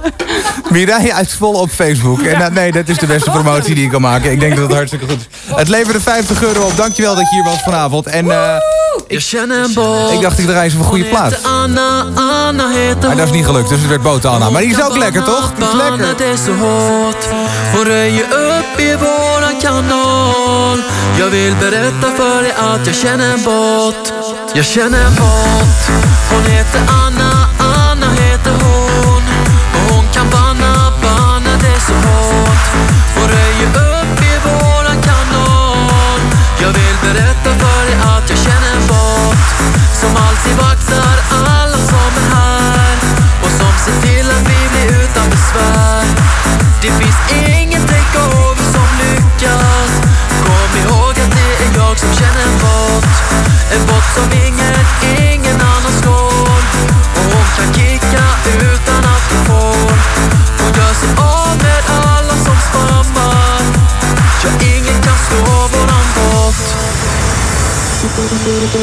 Mireille uit Zwolle op Facebook. En nou, nee, dat is de beste promotie die ik kan maken. Ik denk dat het hartstikke goed is. Het leverde 50 euro op. Dankjewel dat je hier was vanavond. En eh, ik, ik dacht ik draai eens een goede plaat. Anna, Anna heter Maar dat is niet gelukt, dus het werd boter Anna. Maar die is ook lekker, toch? Die is lekker. Jag vill berätta för dig att jag känner en bot Jag känner en bot Hon heter Anna Hon upp i våran kanon. Jag vill berätta för dig att jag känner en bot Som alltid vaktar alla som är här Och som ser till att vi blir utan besvär. Det finns ingen takeover som lyckas. Kom ihåg att det är jag som känner en bot En bot Ready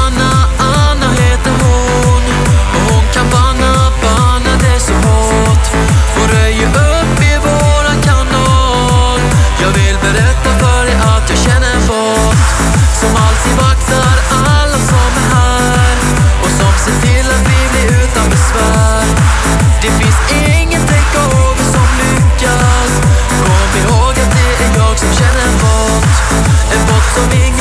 jag som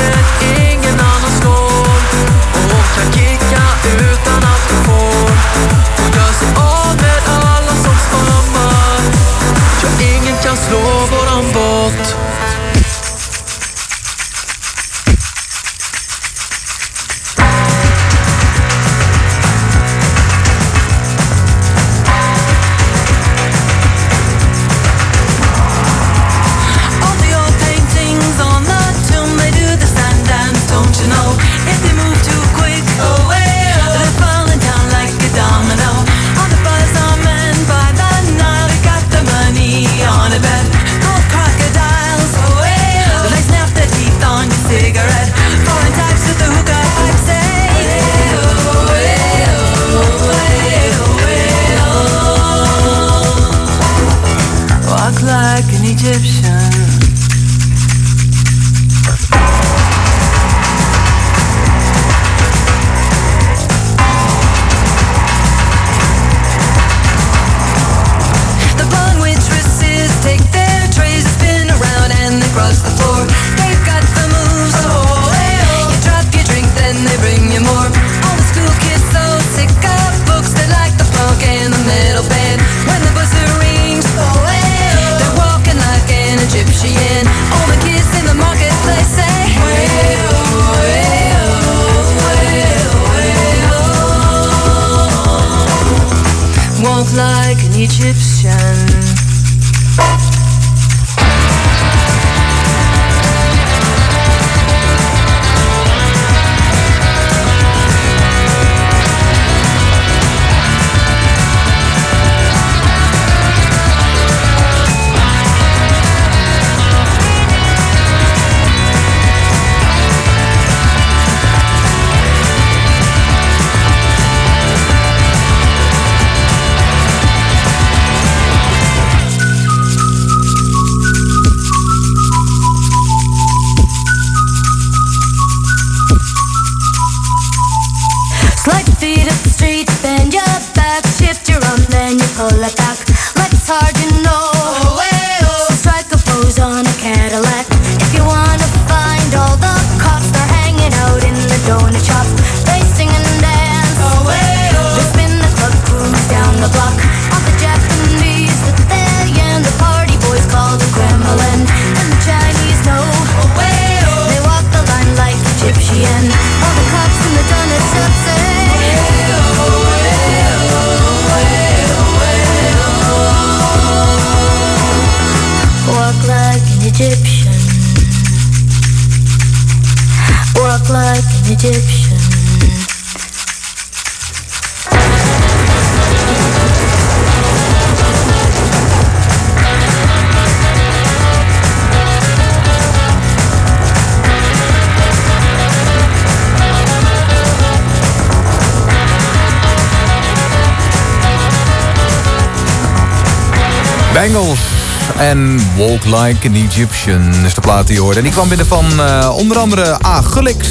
Like an Egyptian is de plaat die je hoorde. En die kwam binnen van eh, onder andere A. Gullix.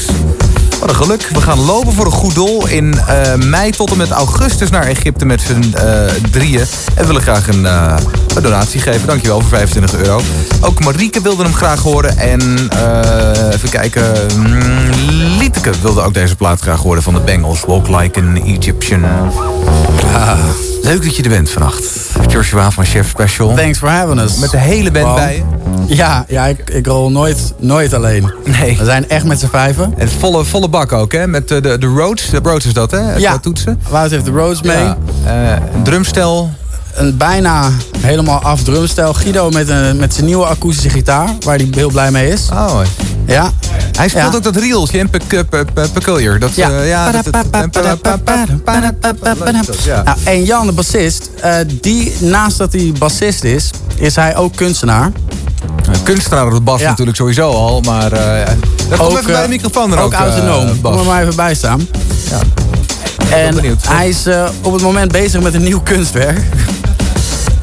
Wat een geluk. We gaan lopen voor een goed doel in eh, mei tot en met augustus naar Egypte met z'n eh, drieën. En willen graag een, eh, een donatie geven. Dankjewel voor 25 euro. Ook Marieke wilde hem graag horen. En even kijken. mm, Lieteke wilde ook deze plaat graag horen van de Bengals. Walk Like an Egyptian. Ah, leuk dat je er bent vannacht. Joshua van Chef Special. Thanks for having us. Met de hele band Wow. bij je. Ja, ja ik, ik rol nooit, nooit alleen. Nee. We zijn echt met z'n vijven. En volle, volle bak ook, hè? Met de, de, de Rhodes. De Rhodes is dat, hè? Ja. Qua toetsen. Wout heeft de Rhodes mee. Ja. Eh, drumstel. Een bijna helemaal af drumstijl. Guido met, een, met zijn nieuwe akoestische gitaar, waar hij heel blij mee is. Oh, Ja. Hij speelt Ja. ook dat reeltje in Pe- Pe- Pe- Pe- Peculiar. Dat, Ja. eh, ja, dat, dat- ja. Nou, en Jan, de bassist, eh, die naast dat hij bassist is, is hij ook kunstenaar. Een kunstenaar op de bas Ja. natuurlijk sowieso al, maar... eh ja. Kom even bij eh, de microfoon er ook, Ook eh, autonoom. Bas. Kom er maar even bij staan. Ja. En hij is eh, op het moment bezig met een nieuw kunstwerk.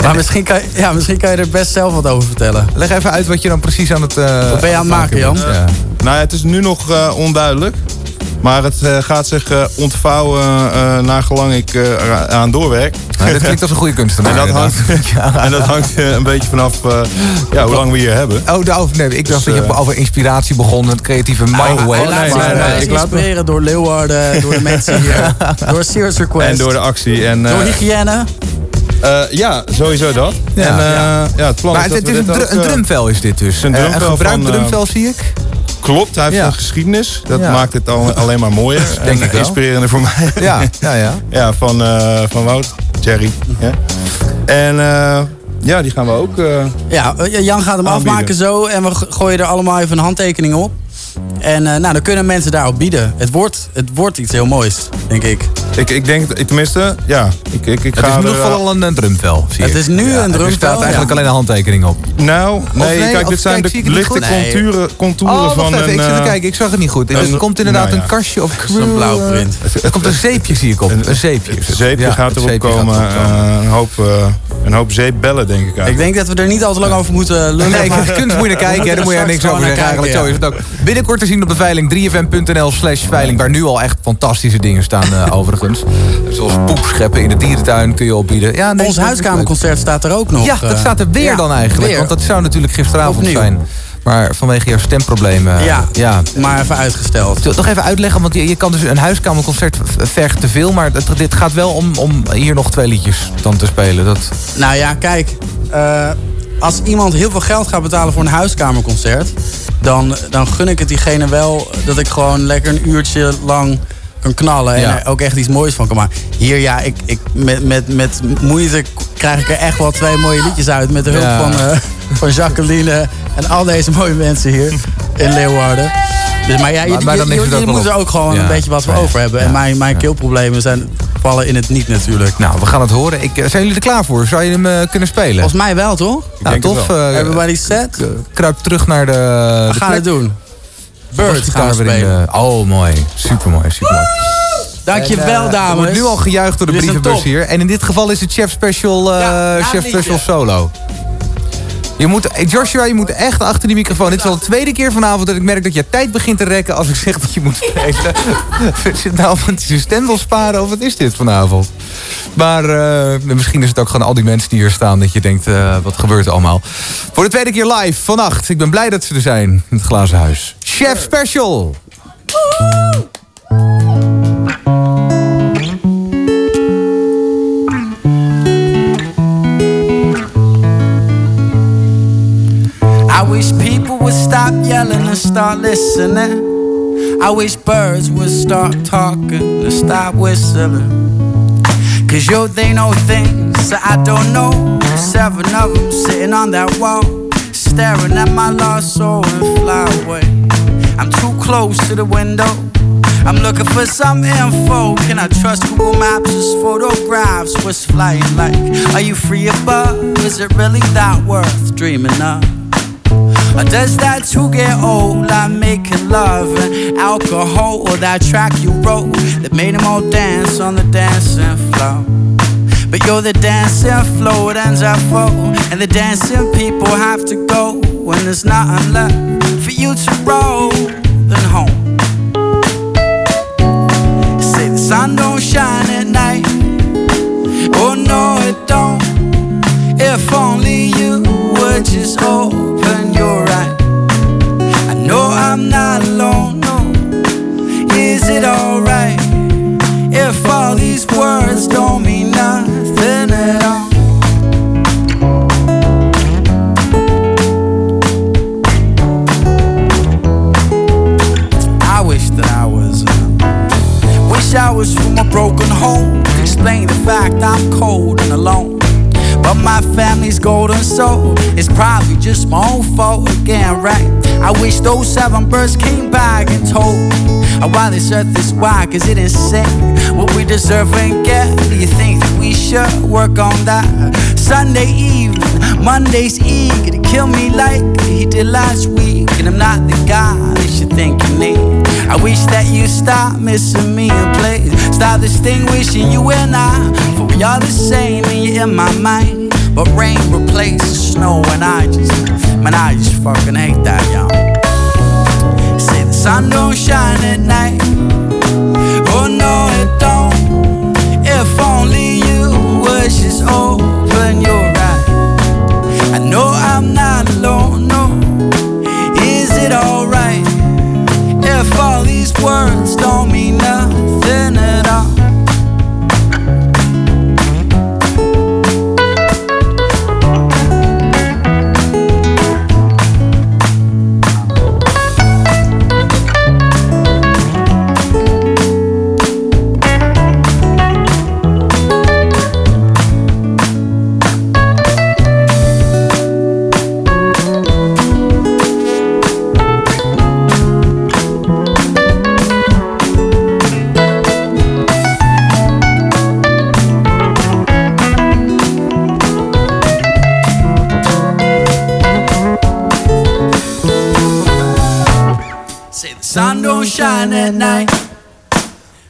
Maar misschien kan, je- ja, misschien kan je er best zelf wat over vertellen. Leg even uit wat je dan precies aan het... eh, Wat ben je aan het maken, Jan? Ja. Nou, ja, het is nu nog eh, onduidelijk. Maar het eh, gaat zich ontvouwen eh naar gelang ik eh, eraan doorwerk. Nou, dat klinkt als een goede kunstenaar. En dat hangt, en dat hangt een beetje vanaf eh, ja, hoe lang we hier hebben. Oh, nou, nee, ik dacht Dus, dat je over inspiratie begon, het creatieve mindwave. Hij laat nee, nee, nee, ik laat me- inspireren door Leeuwarden, door de mensen hier. Door Serious Request. En door de actie. En, eh, Door hygiëne. Eh, ja, sowieso dat. Ja. en, eh, Ja. ja. het plan Maar is het, dat het we is een, een eh, drumvel is dit dus. een drumvel een gebruikt van, drumvel zie ik. Klopt, hij heeft Ja. een geschiedenis. Dat Ja. maakt het al, alleen maar mooier. Denk en ik inspirerender voor mij. Ja, ja, ja. ja van, eh, van Wout, Jerry. Ja. En eh, ja, die gaan we ook... eh, Ja, Jan gaat hem Aanbieden. afmaken zo. En we gooien er allemaal even een handtekening op. En eh, nou, dan kunnen mensen daarop bieden. Het wordt, het wordt iets heel moois, denk ik. ik, ik denk, ik- tenminste, ja. Ik, ik, ik Het ga is in er, ieder geval al een, een drumvel, zie Het ik. is nu een Er drumvel, staat eigenlijk ja. alleen een handtekening op. Nou, nee, nee, kijk, dit zijn kijk, de lichte? Nee. contouren, contouren Oh, wacht van even, een... ik zit te eh, kijken, ik zag het niet goed. Dus een- er komt inderdaad nou ja. een kastje of is een blauwprint. Er komt een zeepje, zie ik op. Een zeepje. Het zeepje Ja, gaat erop komen. eh, een, hoop, eh, een hoop zeepbellen, denk ik Ik eigenlijk. denk dat we er niet al te lang over moeten lullen. Nee, maar- kunst moet je naar kijken, daar moet je er niks over zeggen. Eigenlijk zo is het ook. Binnenkort te zien op de veiling 3fm.nl slash veiling. Waar nu al echt fantastische dingen staan eh, overigens. Zoals poepscheppen in de dierentuin kun je opbieden. Ja, nee, Ons huiskamerconcert staat er ook nog. Ja, dat eh, staat er weer ja, dan eigenlijk. weer. Want dat zou natuurlijk gisteravond Opnieuw. zijn. Maar vanwege jouw stemproblemen... Ja, ja. maar even uitgesteld. Nog even uitleggen, want je, je kan dus een huiskamerconcert vergt te veel. Maar het- dit gaat wel om, om hier nog twee liedjes dan te spelen. Dat, Nou ja, kijk. eh, als iemand heel veel geld gaat betalen voor een huiskamerconcert... dan, dan gun ik het diegene wel dat ik gewoon lekker een uurtje lang kan knallen Ja. en er ook echt iets moois van kan maken. Hier, ja, ik, ik, met, met, met moeite krijg ik er echt wel twee mooie liedjes uit. Met de hulp Ja. van, eh, van Jacqueline en al deze mooie mensen hier in Leeuwarden. Dus, maar ja, je, Maar- wel moet er ook gewoon Ja. een beetje wat voor over hebben. En mijn, mijn keelproblemen zijn, vallen in het niet natuurlijk. Nou, we gaan het horen. Ik, eh, zijn jullie er klaar voor? Zou je hem eh, kunnen spelen? Volgens mij wel, toch? Nou, tof. eh, Everybody set? kruip terug naar de. We de gaan plek. het doen. Bird gaan we weer in spelen. de- Oh, mooi. Supermooi, supermooi. Dankjewel, En, eh, dames. Er wordt nu al gejuicht door de brievenbus hier. En in dit geval is het Chef Special, eh, Ja, chef special Solo. Je moet, Joshua, je moet echt achter die microfoon. Dit is al de tweede keer vanavond dat ik merk dat je tijd begint te rekken als ik zeg dat je moet spelen. Zit nou met je stem wil sparen of wat is dit vanavond? Maar eh, misschien is het ook gewoon al die mensen die hier staan dat je denkt, eh, wat gebeurt er allemaal? Voor de tweede keer live vannacht. Ik ben blij dat ze er zijn in het glazen huis. Chef Special! I wish people would stop yelling and start listening. I wish birds would start talking and stop whistling. Cause yo, they know things that I don't know. Seven of them sitting on that wall, staring at my lost soul and fly away. I'm too close to the window. I'm looking for some info. Can I trust Google Maps? Just photographs. What's flying like? Are you free above? Is it really that worth dreaming of? Does that too get old? Like making love and alcohol, or that track you wrote that made them all dance on the dancing floor. But you're the dancing floor, it ends at four, and the dancing people have to go when there's nothing left for you to roll. Then home. Say the sun don't shine at night. Oh no, it don't. If only you would just open I'm not alone, no. Is it alright if all these words don't mean nothing at all? I wish that I was. Uh, wish I was from a broken home. Explain the fact I'm cold and alone. But my family's golden soul is probably just my own fault again, right? I wish those seven birds came back and told me why this earth is wide, cause it insane what we deserve and get. Do you think that we should work on that? Sunday evening, Monday's eager to kill me like he did last week, and I'm not the guy that you think you need. I wish that you stop missing me and please stop distinguishing you and I. For we are the same and you're in my mind. But rain replaces snow and I just, man, I just fucking hate that, y'all. Say the sun don't shine at night. Oh no, it don't. If only you would just open your eyes. I know I'm not alone, all these words don't mean nothing shine at night.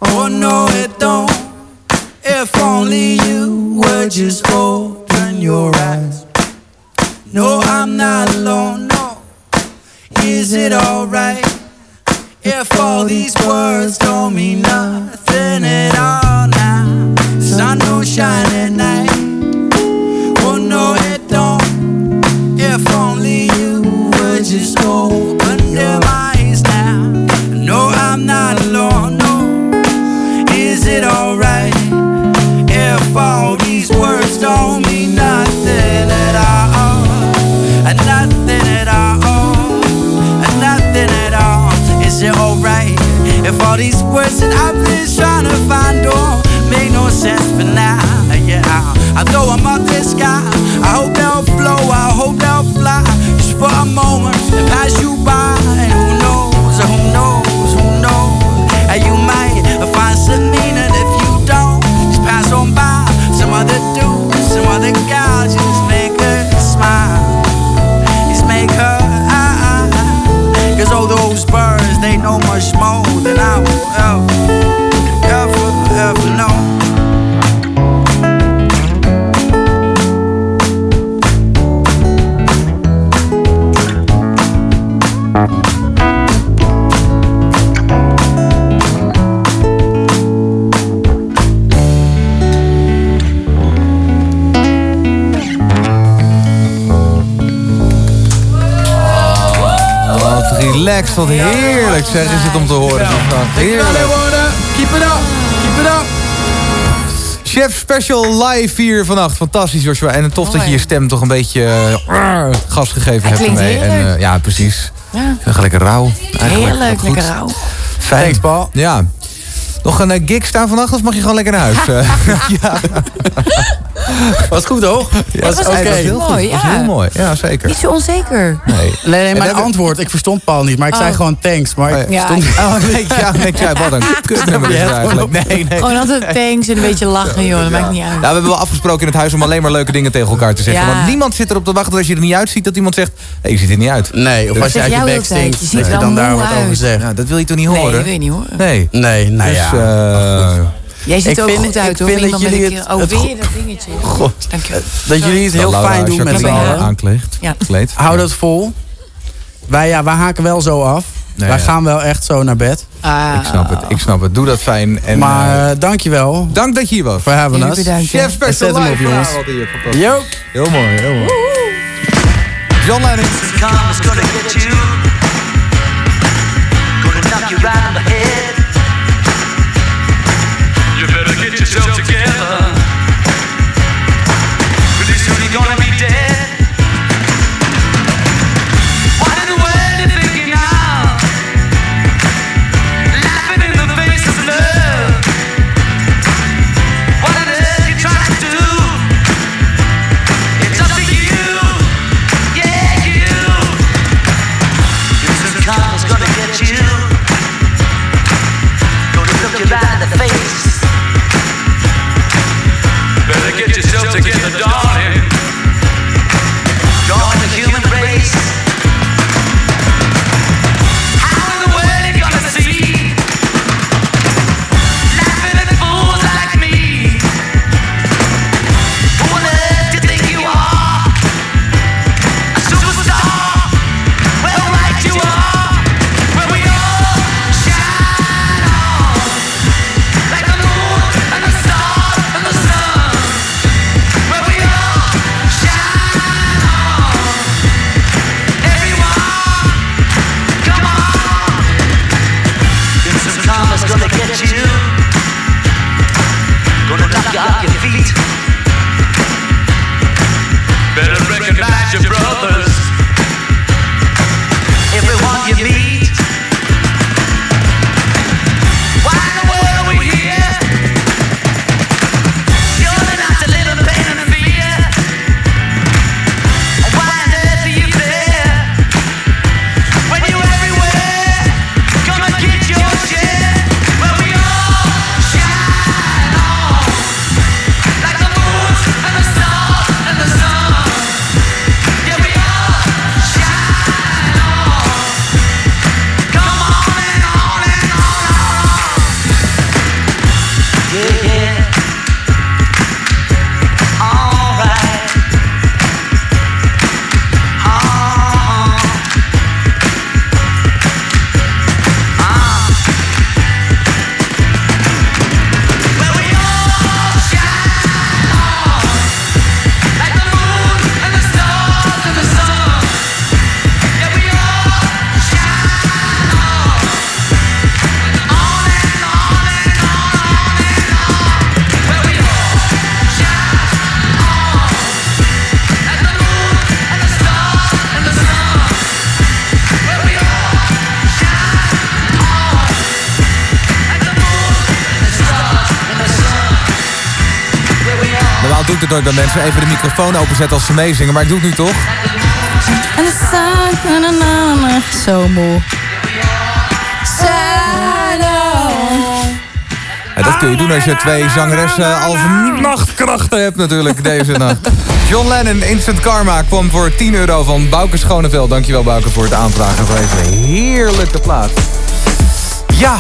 Oh no, it don't. If only you would just open your eyes. No, I'm not alone. No, is it alright if all these words don't mean nothing at all now? Sun don't shine at night. Oh no, it don't. If only you would just open alone. No, is it alright if all these words don't mean Wat heerlijk zeg is het om te horen. Heerlijk. Keep it up. Keep it up. Chef Special live hier vannacht. Fantastisch, Joshua. En tof dat je je stem toch een beetje eh, gas gegeven hebt klinkt ermee. En, heerlijk. eh, ja, precies. Ja. Lekker rauw. Eigenlijk Heerlijk, lekker rauw. Fijn. Thanks, Paul. Ja. Nog een eh, gig staan vannacht of mag je gewoon lekker naar huis? Ja. Was goed, hoor? Ja, Was heel goed. Mooi, was ja. heel mooi. Ja, zeker. Niet zo onzeker. Nee. Nee, nee, mijn hebben- antwoord. Ik verstond Paul niet, maar ik zei Oh. gewoon thanks. Maar ik Ja. verstond Oh, nee, ja, nee, ja, wat een kutnummer is het eigenlijk. Nee, nee. Gewoon altijd thanks en een beetje lachen, joh. Dat maakt niet uit. Nou, we hebben wel afgesproken in het huis om alleen maar leuke dingen tegen elkaar te zeggen. Ja. Want niemand zit erop te wachten dat als je er niet uitziet, dat iemand zegt... Hé, je ziet er niet uit. Nee, of Dus- als je uit je bek stinkt, dat er je dan daar wat over zegt. Ja, dat wil je toch niet Nee, horen? dat weet je niet hoor. Nee. Nee, nou Dus, ja. Eh, Jij ziet Ik er ook vind- goed uit ik hoor. vind Vind dat jullie ik het- oh, het weer dat dingetje. God. Dankjewel. Dat jullie het heel Laura fijn doen met z'n al allen. aankleegt. Ja. Kleed. Hou dat vol. Wij, ja, wij haken wel zo af. Nee, wij ja. gaan wel echt zo naar bed. Ah, Ik snap het, ik snap het. Doe dat fijn. En, maar eh, uh, dankjewel dank dat je hier was. voor Jullie us. bedankt. Chef Special Zet hem op, live jongens. Yo. Heel mooi, heel mooi. John Lennon. Gonna get you. Gonna knock you the head. Yourself together. Pretty soon you're gonna be dead. Bij mensen. Even de microfoon openzetten als ze meezingen. Maar ik doe het nu toch? En. Zo moe. Ja, dat kun je doen als je twee zangeressen als nachtkrachten hebt natuurlijk deze nacht. John Lennon, Instant Karma, kwam voor 10 euro van Bouke Schoneveld. Dankjewel Bouke voor het aanvragen van deze heerlijke plaat. Ja,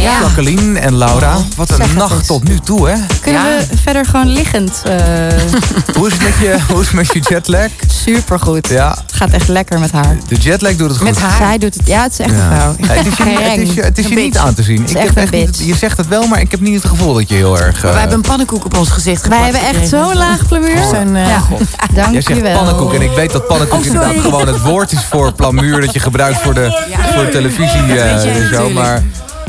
Ja. Jacqueline en Laura. Wat zeg een nacht tot nu toe, hè? Kunnen we verder gewoon liggend? eh, Hoe is het met je, hoe is het met je jetlag? Supergoed. Ja, Het gaat echt lekker met haar. de jetlag doet het goed. Met haar? Zij doet het. Ja, het is echt Ja. een vrouw. Ja, het is je, het is je, het is je Een niet aan te zien. Het is Ik echt heb een echt niet, bitch. je zegt het wel, maar ik heb niet het gevoel dat je heel erg... Wij eh, hebben een pannenkoek op ons gezicht Wij geplakt hebben echt zo'n laag plamuur. Zo'n, eh, ja. Dank Jij je zegt wel. pannenkoek en ik weet dat pannenkoek Oh, inderdaad gewoon het woord is voor plamuur dat je gebruikt voor de, voor de televisie Dat weet eh, jij en zo. Maar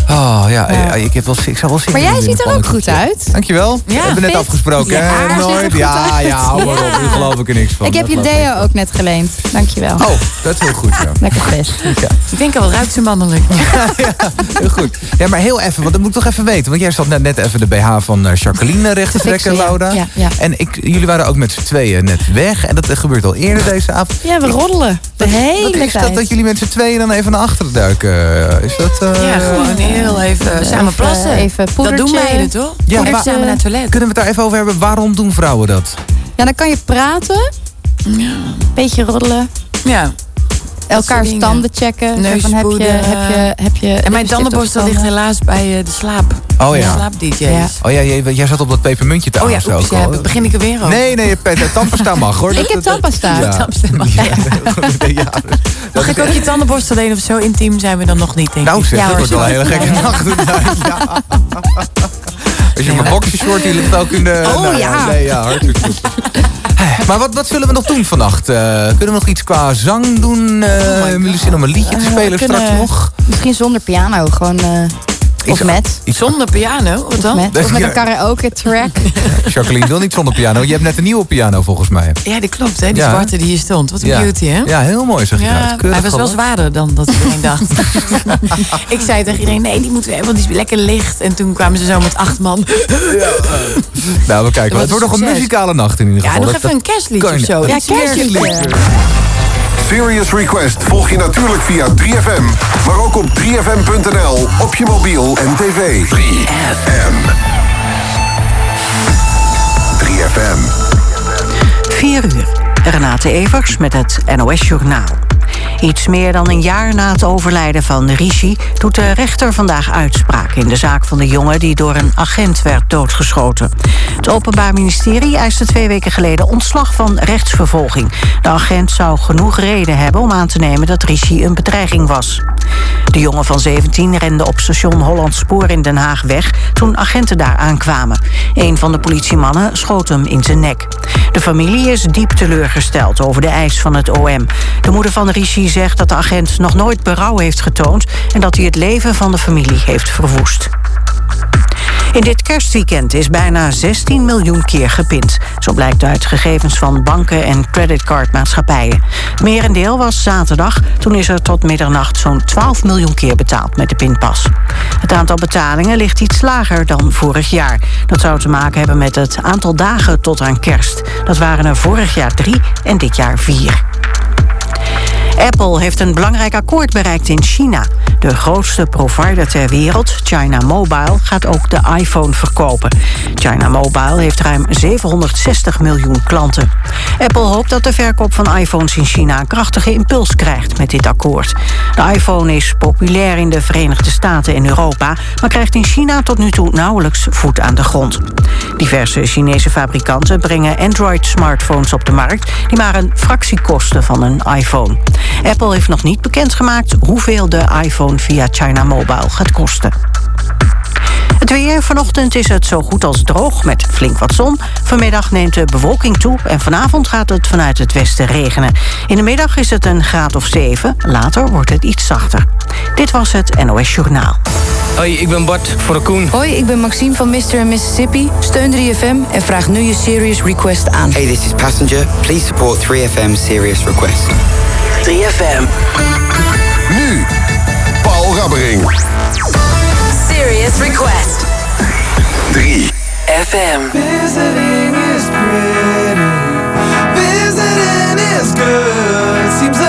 oh ja, ik, heb wel, ik zou wel zin Maar jij ziet er ook goed uit. Dankjewel. Ja, we hebben net afgesproken, Je hè? Nooit. Ja, ja, hou maar op. Nu geloof ik er niks van. Ik heb je Dat deo ook net geleend. Dank je wel. Oh, dat is heel goed, ja. Lekker fris. Ja, Ik denk al, ruikt ze mannelijk. heel goed. Ja, maar heel even, want dat moet ik toch even weten. Want jij zat net, net even de BH van eh, Jacqueline recht te trekken, ja. Laura. Ja, ja. En ik, jullie waren ook met z'n tweeën net weg. En dat eh, gebeurt al eerder deze avond. Ja, we roddelen. De hele Wat is tijd. dat dat jullie met z'n tweeën dan even naar achteren duiken? Is dat... eh, Ja, gewoon heel even samen Even- plassen. even dat doen meiden, toch? Ja, even maar- samen naar het toilet. Kunnen we het daar even over hebben? Waarom doen vrouwen dat? Ja, dan kan je praten. Beetje roddelen. Ja. Elkaars dingen. tanden checken. Van, heb je, heb je, heb je En mijn tandenborstel ligt helaas bij eh, de slaap. Oh De ja. slaap-dj's. Ja. Oh ja, jij, jij zat op dat pepermuntje Oh ja, oeps, ja, begin ik er weer over. Nee, nee, de tandpasta mag hoor. Ik heb tandpasta. Ja. Tandpasta mag. Ja, Mag ik ook je tandenborstel alleen of zo intiem zijn we dan nog niet, denk Nou ik. zeg, Ja, dat wordt wel een hele gekke nacht. Als je mijn boxershort die ligt ook in de... Oh, nou ja. Nee, ja, hartstikke goed. Maar wat, wat zullen we nog doen vannacht? Eh, kunnen we nog iets qua zang doen? Eh hebben jullie zin om een liedje te Eh, spelen straks nog? Misschien zonder piano. Gewoon... of met. Zonder piano, wat Of dan? met, of met een karaoke track. Jacqueline wil niet zonder piano. Je hebt net een nieuwe piano volgens mij. Ja, die klopt, hè? Die Ja. zwarte die hier stond. Wat een Ja. beauty, hè? Ja, heel mooi zeg je Ja, hij was wel zwaarder dan dat iedereen dacht. ik zei tegen iedereen, nee, die moeten we hebben, want die is lekker licht. En toen kwamen ze zo met acht man. Nou, we kijken. wel. Het wordt nog een muzikale nacht in ieder Ja, geval. nog Dat- even een kerstliedje of zo. Ja, Iets kerstliedje. Serious Request volg je natuurlijk via 3FM. Maar ook op 3FM.nl, op je mobiel en tv. 3FM. 3FM. 4 uur. Renate Evers met het NOS Journaal. Iets meer dan een jaar na het overlijden van Rishi... doet de rechter vandaag uitspraak in de zaak van de jongen... die door een agent werd doodgeschoten. Het Openbaar Ministerie eiste twee weken geleden ontslag van rechtsvervolging. De agent zou genoeg reden hebben om aan te nemen dat Rishi een bedreiging was. De jongen van 17 rende op station Hollandspoor in Den Haag weg... toen agenten daar aankwamen. Een van de politiemannen schoot hem in zijn nek. De familie is diep teleurgesteld over de eis van het OM. De moeder van Rishi zegt dat de agent nog nooit berouw heeft getoond... en dat hij het leven van de familie heeft verwoest. In dit kerstweekend is bijna 16 miljoen keer gepind. Zo blijkt uit gegevens van banken en creditcardmaatschappijen. Merendeel was zaterdag. Toen is er tot middernacht zo'n 12 miljoen keer betaald met de pinpas. Het aantal betalingen ligt iets lager dan vorig jaar. Dat zou te maken hebben met het aantal dagen tot aan kerst. Dat waren er vorig jaar drie en dit jaar vier. Apple heeft een belangrijk akkoord bereikt in China. De grootste provider ter wereld, China Mobile, gaat ook de iPhone verkopen. China Mobile heeft ruim 760 miljoen klanten. Apple hoopt dat de verkoop van iPhones in China een krachtige impuls krijgt met dit akkoord. De iPhone is populair in de Verenigde Staten en Europa, maar krijgt in China tot nu toe nauwelijks voet aan de grond. Diverse Chinese fabrikanten brengen Android-smartphones op de markt die maar een fractie kosten van een iPhone. Apple heeft nog niet bekendgemaakt hoeveel de iPhone via China Mobile gaat kosten. Het weer. Vanochtend is het zo goed als droog met flink wat zon. Vanmiddag neemt de bewolking toe en vanavond gaat het vanuit het westen regenen. In de middag is het een graad of 7. Later wordt het iets zachter. Dit was het NOS Journaal. Hoi, ik ben Bart voor de Koen. Hoi, ik ben Maxime van Mr. Mississippi. Steun 3FM en vraag nu je Serious Request aan. Hey, this is Passenger. Please support 3FM Serious Request. 3FM. Nu, Paul Rabbering. Serious Request. 3 FM. Visiting is pretty. Visiting is good. Seems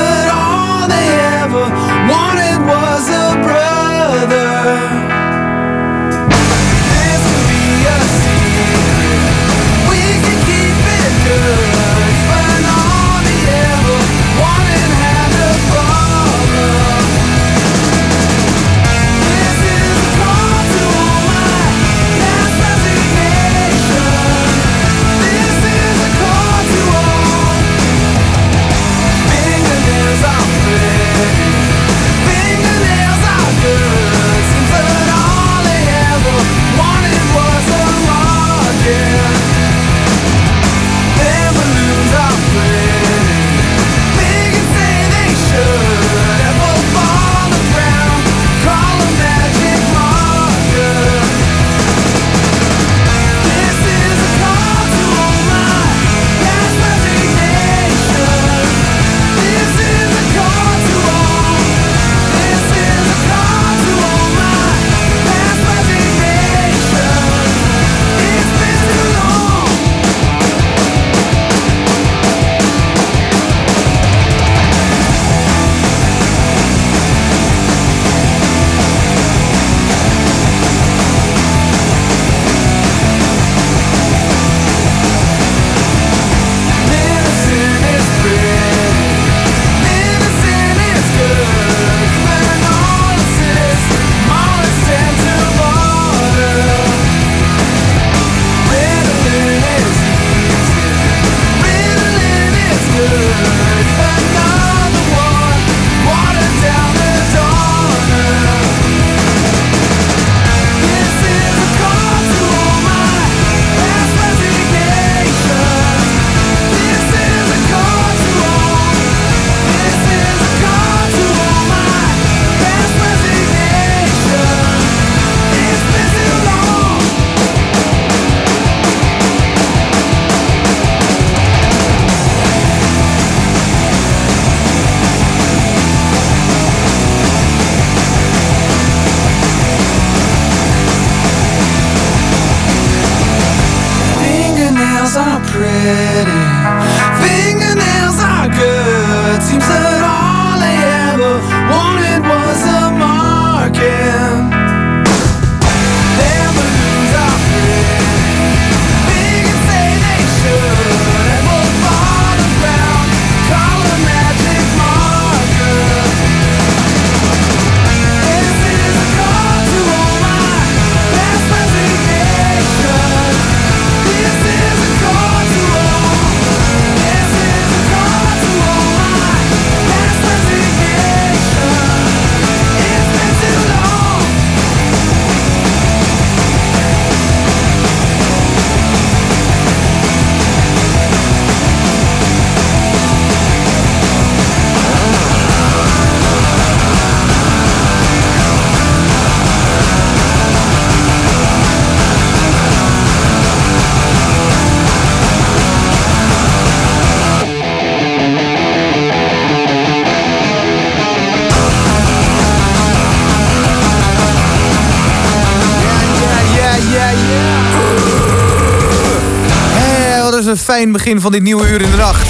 fijn begin van dit nieuwe uur in de nacht.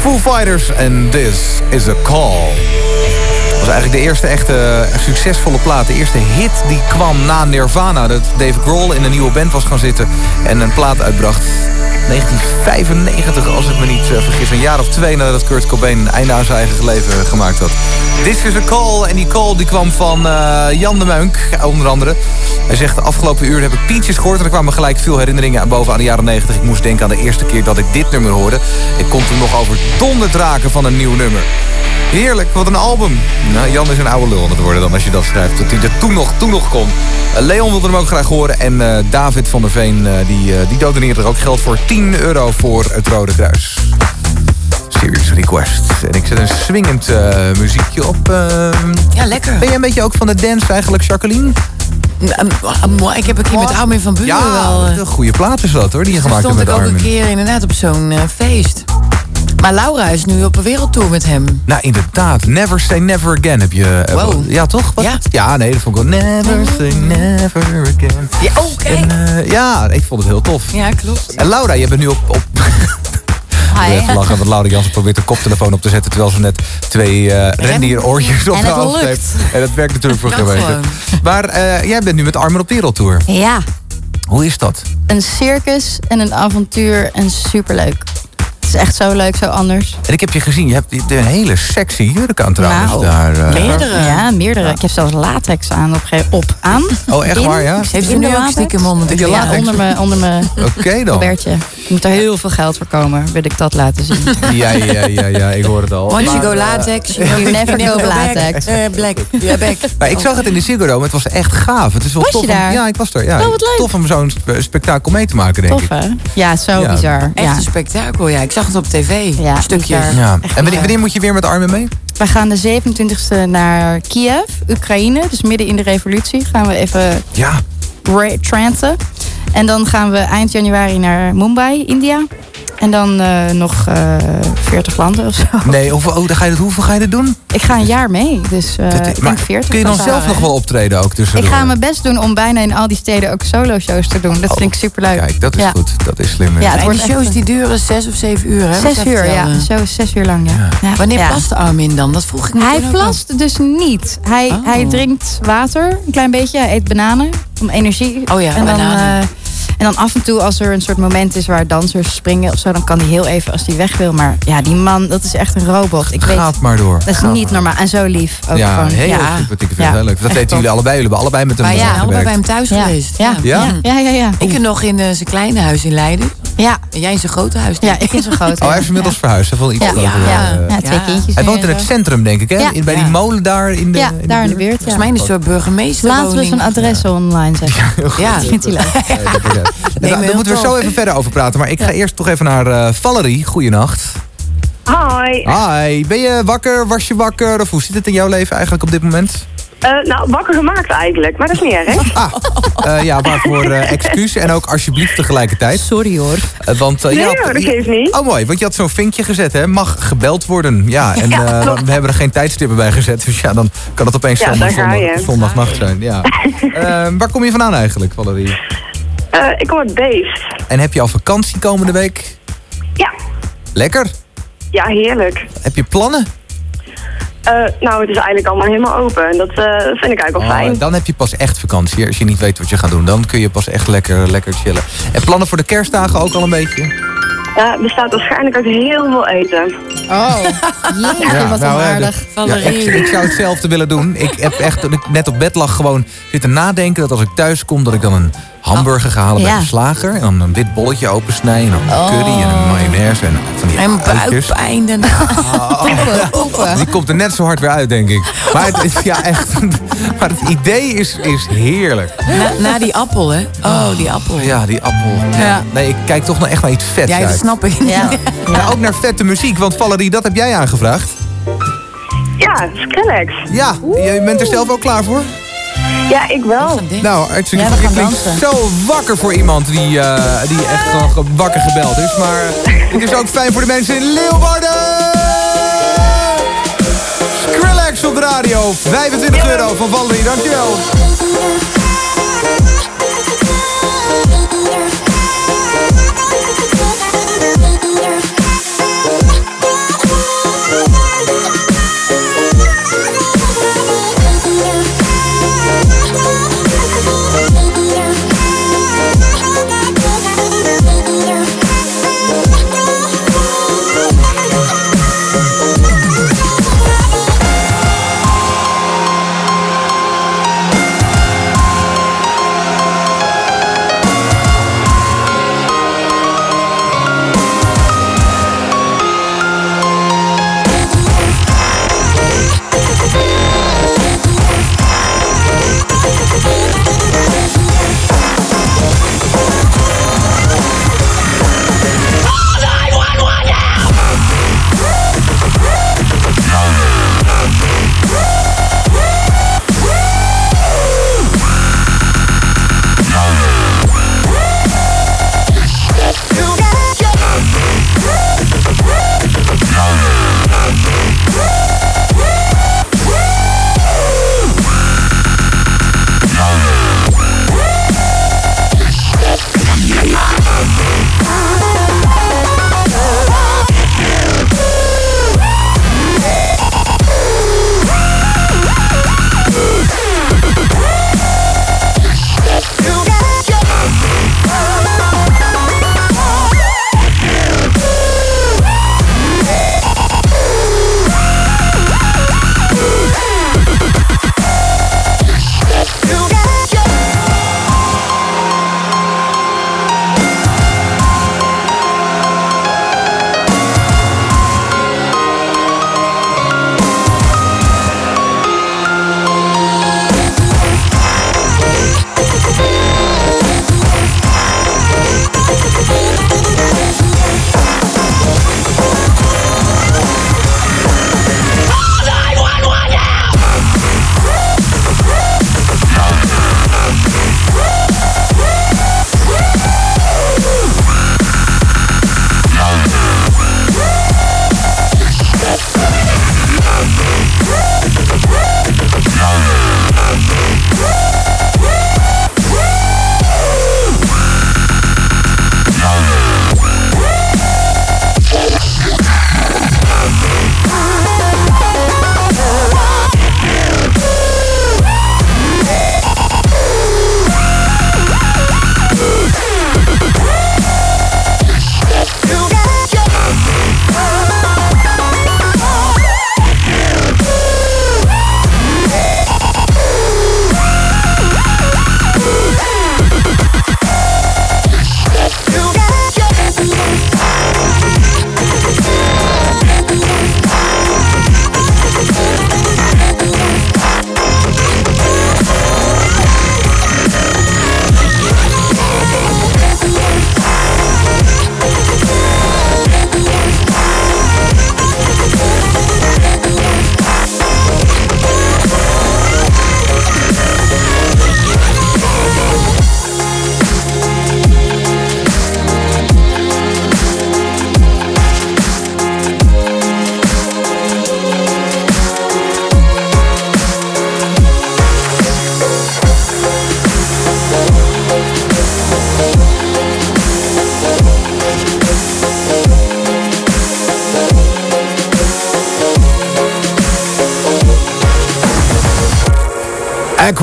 Foo Fighters en This is a Call. Was eigenlijk de eerste echte eh, succesvolle plaat. De eerste hit die kwam na Nirvana. Dat Dave Grohl in een nieuwe band was gaan zitten en een plaat uitbracht. 1995, als ik me niet eh, vergis. Een jaar of twee nadat Kurt Cobain een einde aan zijn eigen leven gemaakt had. This is a Call. En die call die kwam van eh, Jan de Muink, onder andere. Hij zegt, de afgelopen uur heb ik Peaches gehoord... en er kwamen gelijk veel herinneringen boven aan de jaren 90. Ik moest denken aan de eerste keer dat ik dit nummer hoorde. Ik kon toen nog over donderdraken van een nieuw nummer. Heerlijk, wat een album. Nou, Jan is een oude lul aan het worden dan als je dat schrijft. Dat hij er toen nog, toen nog kon. Eh, Leon wilde hem ook graag horen. En eh, David van der Veen, eh, die, die doneerde er ook geld voor. 10 euro voor het Rode Kruis. Serious Request. En ik zet een swingend muziekje op. ja, lekker. Ben jij een beetje ook van de dance eigenlijk, Jacqueline? Ik heb een keer met Armin van Buren Ja, wel... eh, een goede plaat is dat hoor, die je gemaakt hebt stond met ik ook een Armin. keer inderdaad op zo'n feest. Maar Laura is nu op een wereldtour met hem. Nou, inderdaad. Never Say Never Again heb je... eh, Wow. Ja, toch? Wat? Ja? nee, dat vond ik wel... Never Say Never Again. Ja, oké. En, eh, ja, ik vond het heel tof. Ja, klopt. En Laura, je bent nu op... op even lachen, want Laura Jansen probeert de koptelefoon op te zetten... terwijl ze net twee eh rendieroortjes op En de het hoofd lukt. heeft. En dat werkt natuurlijk voor Kan geen meter. gewoon. Maar eh, jij bent nu met Armin op wereldtour. Ja, Hoe is dat? een circus en een avontuur en superleuk. Het is echt zo leuk, zo anders. En ik heb je gezien, je hebt een hele sexy jurk aan trouwens. Nou, daar, eh. meerdere. Ja, meerdere. Ik heb zelfs latex aan op, ge- op aan. Oh, echt In. waar, ja? Heeft ze nu ook latex. stiekem onder de Ja, onder mijn onder mijn Oké dan. colbertje. Er moet er heel veel geld voor komen, wil ik dat laten zien. Ja, ja, ja, ja, ik hoor het al. Once you go eh, latex, You never go latex. Eh, black. Ja, back. Maar ik zag het in de Ziggo Dome, het was echt gaaf. Het is wel Was tof je om- daar? ja, ik was er. Ja. Oh, wat leuk. Tof om zo'n sp- spektakel mee te maken, denk Tof, ik. hè? Ja, zo Ja. bizar. Echt Ja. een spektakel, ja. Ik zag het op tv. Ja, Stukjes. bizar. Ja. En wanneer, wanneer moet je weer met Armin mee? We gaan de 27e naar Kiev, Oekraïne. Dus midden in de revolutie gaan we even Ja. ra- tranten. En dan gaan we eind januari naar Mumbai, India. En dan eh, nog eh 40 landen of zo. Nee, hoeveel, oh, dan ga je, dat- hoeveel ga je dat doen? Ik ga een jaar mee, dus eh Dat- ik maar denk 40. kun je dan zelf nog wel optreden ook Ik ga mijn best doen om bijna in al die steden ook solo-shows te doen. Dat vind ik superleuk. Oh, Kijk, dat is ja. goed. Dat is slim. Ja, het En wordt die echt shows een- die duren zes of zeven uur, hè? Zes uur, ja. Zo zes uur lang, ja. Ja. Wanneer Ja. plast Armin dan? Dat vroeg ik me Hij plast dus niet. Hij, Oh. hij drinkt water, een klein beetje. Hij eet bananen om energie. Oh ja, en dan, bananen. En dan af en toe als er een soort moment is waar dansers springen of zo... dan kan hij heel even als hij weg wil. Maar ja, die man, dat is echt een robot. Ik weet, Gaat maar door. dat is Gaat niet normaal. En zo lief ook ja, gewoon. heel ja. sympathiek. Ik vind Ja. het heel leuk. Dat weten jullie allebei. Jullie hebben allebei met hem Maar ja, allebei bij hem thuis Ja. geweest. Ja. Ja? Ja, ja, ja. Ik er nog in eh, zijn kleine huis in Leiden. Ja. En jij in zijn grote huis. Ja, ik in zo'n grote. Oh, hij is inmiddels verhuisd. Hij heeft wel iets Ja, groter, ja, eh, ja, twee Ja. kindjes. Hij woont in het zo. centrum, denk ik, hè? Ja. In, bij die molen daar in de, Ja, daar in de buurt. Volgens Ja. mij een soort burgemeester. Laten we zijn adres online zetten. Ja. Dat vindt hij leuk. Is. Nee, Daar- moeten we zo even verder over praten. Maar ik ga eerst toch even naar eh, Valerie. Goeienacht. Hi. Hi. Ben je wakker? Was je wakker? Of hoe zit het in jouw leven eigenlijk op dit moment? Eh, nou, wakker gemaakt eigenlijk, maar dat is niet erg. Ah, eh, ja, waarvoor eh excuus en ook alsjeblieft tegelijkertijd. Sorry hoor. Want, Nee had- hoor, dat geeft niet. Oh mooi, want je had zo'n vinkje gezet, hè? Mag gebeld worden. Ja, en Ja, eh, we hebben er geen tijdstippen bij gezet. Dus ja, dan kan het opeens Ja, zondag, zondag, zondagnacht zijn. Ja. Eh, waar kom je vandaan eigenlijk, Valerie? Eh, ik kom uit Beest. En heb je al vakantie komende week? Lekker. Ja, heerlijk. Heb je plannen? Eh, nou, het is eigenlijk allemaal helemaal open. En dat eh, vind ik eigenlijk wel Oh, fijn. dan heb je pas echt vakantie. Als je niet weet wat je gaat doen, dan kun je pas echt lekker, lekker chillen. En plannen voor de kerstdagen ook al een beetje? Ja, er staat waarschijnlijk uit heel veel eten. Oh, jeetje, wat nou, ja, de- ja, ik, ik zou hetzelfde willen doen. Ik heb echt, toen ik net op bed lag, gewoon zitten nadenken... dat als ik thuis kom, dat ik dan een hamburger halen bij Ja. de slager... en dan een wit bolletje opensnijden en dan een Oh. curry en een mayonaise... en van die En uitjes. buikpijn daarna. Die komt er net zo hard weer uit, denk ik. Maar het, is- ja, echt, maar het idee is, is heerlijk. Na, na die appel, hè? Oh, die appel. Ja, die appel. Ja. Nee, ik kijk toch nog echt naar iets vets Ja, dat snap ik. Ja. Ja, ook naar vette muziek, want Valerie, dat heb jij aangevraagd. Ja, Skrillex. Ja, je bent er zelf ook klaar voor? Ja, ik wel. Nou, hartstikke Ja, klinkt dansen. zo wakker voor iemand die, eh, die echt gewoon ge- wakker gebeld is. Maar het is ook fijn voor de mensen in Leeuwarden! Skrillex op de radio. 25 euro van Valerie, dankjewel.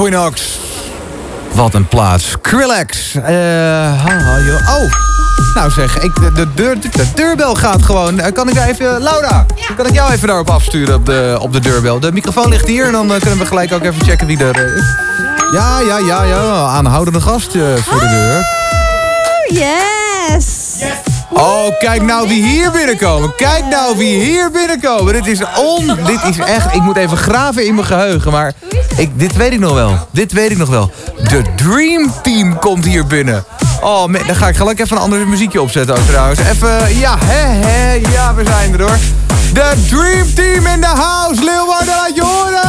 Equinox. Wat een plaats. Skrillex. Eh, oh, nou zeg, ik, de, de, deur, de deurbel gaat gewoon. Eh, kan ik daar even... Laura, kan ik jou even daarop afsturen op de, op de deurbel? De microfoon ligt hier en dan eh, kunnen we gelijk ook even checken wie er is. Ja, ja, ja, ja. Aanhoudende gast voor de deur. Yes! Oh, kijk nou wie hier binnenkomen. Kijk nou wie hier binnenkomen. Dit is on... Dit is echt... Ik moet even graven in mijn geheugen, maar... Ik, dit weet ik nog wel. Dit weet ik nog wel. De Dream Team komt hier binnen. Oh, man, dan ga ik gelijk even een ander muziekje opzetten ook trouwens. Even... Ja, hè, hè. Ja, we zijn er hoor. De Dream Team in the house. Leeuwarden, laat je horen.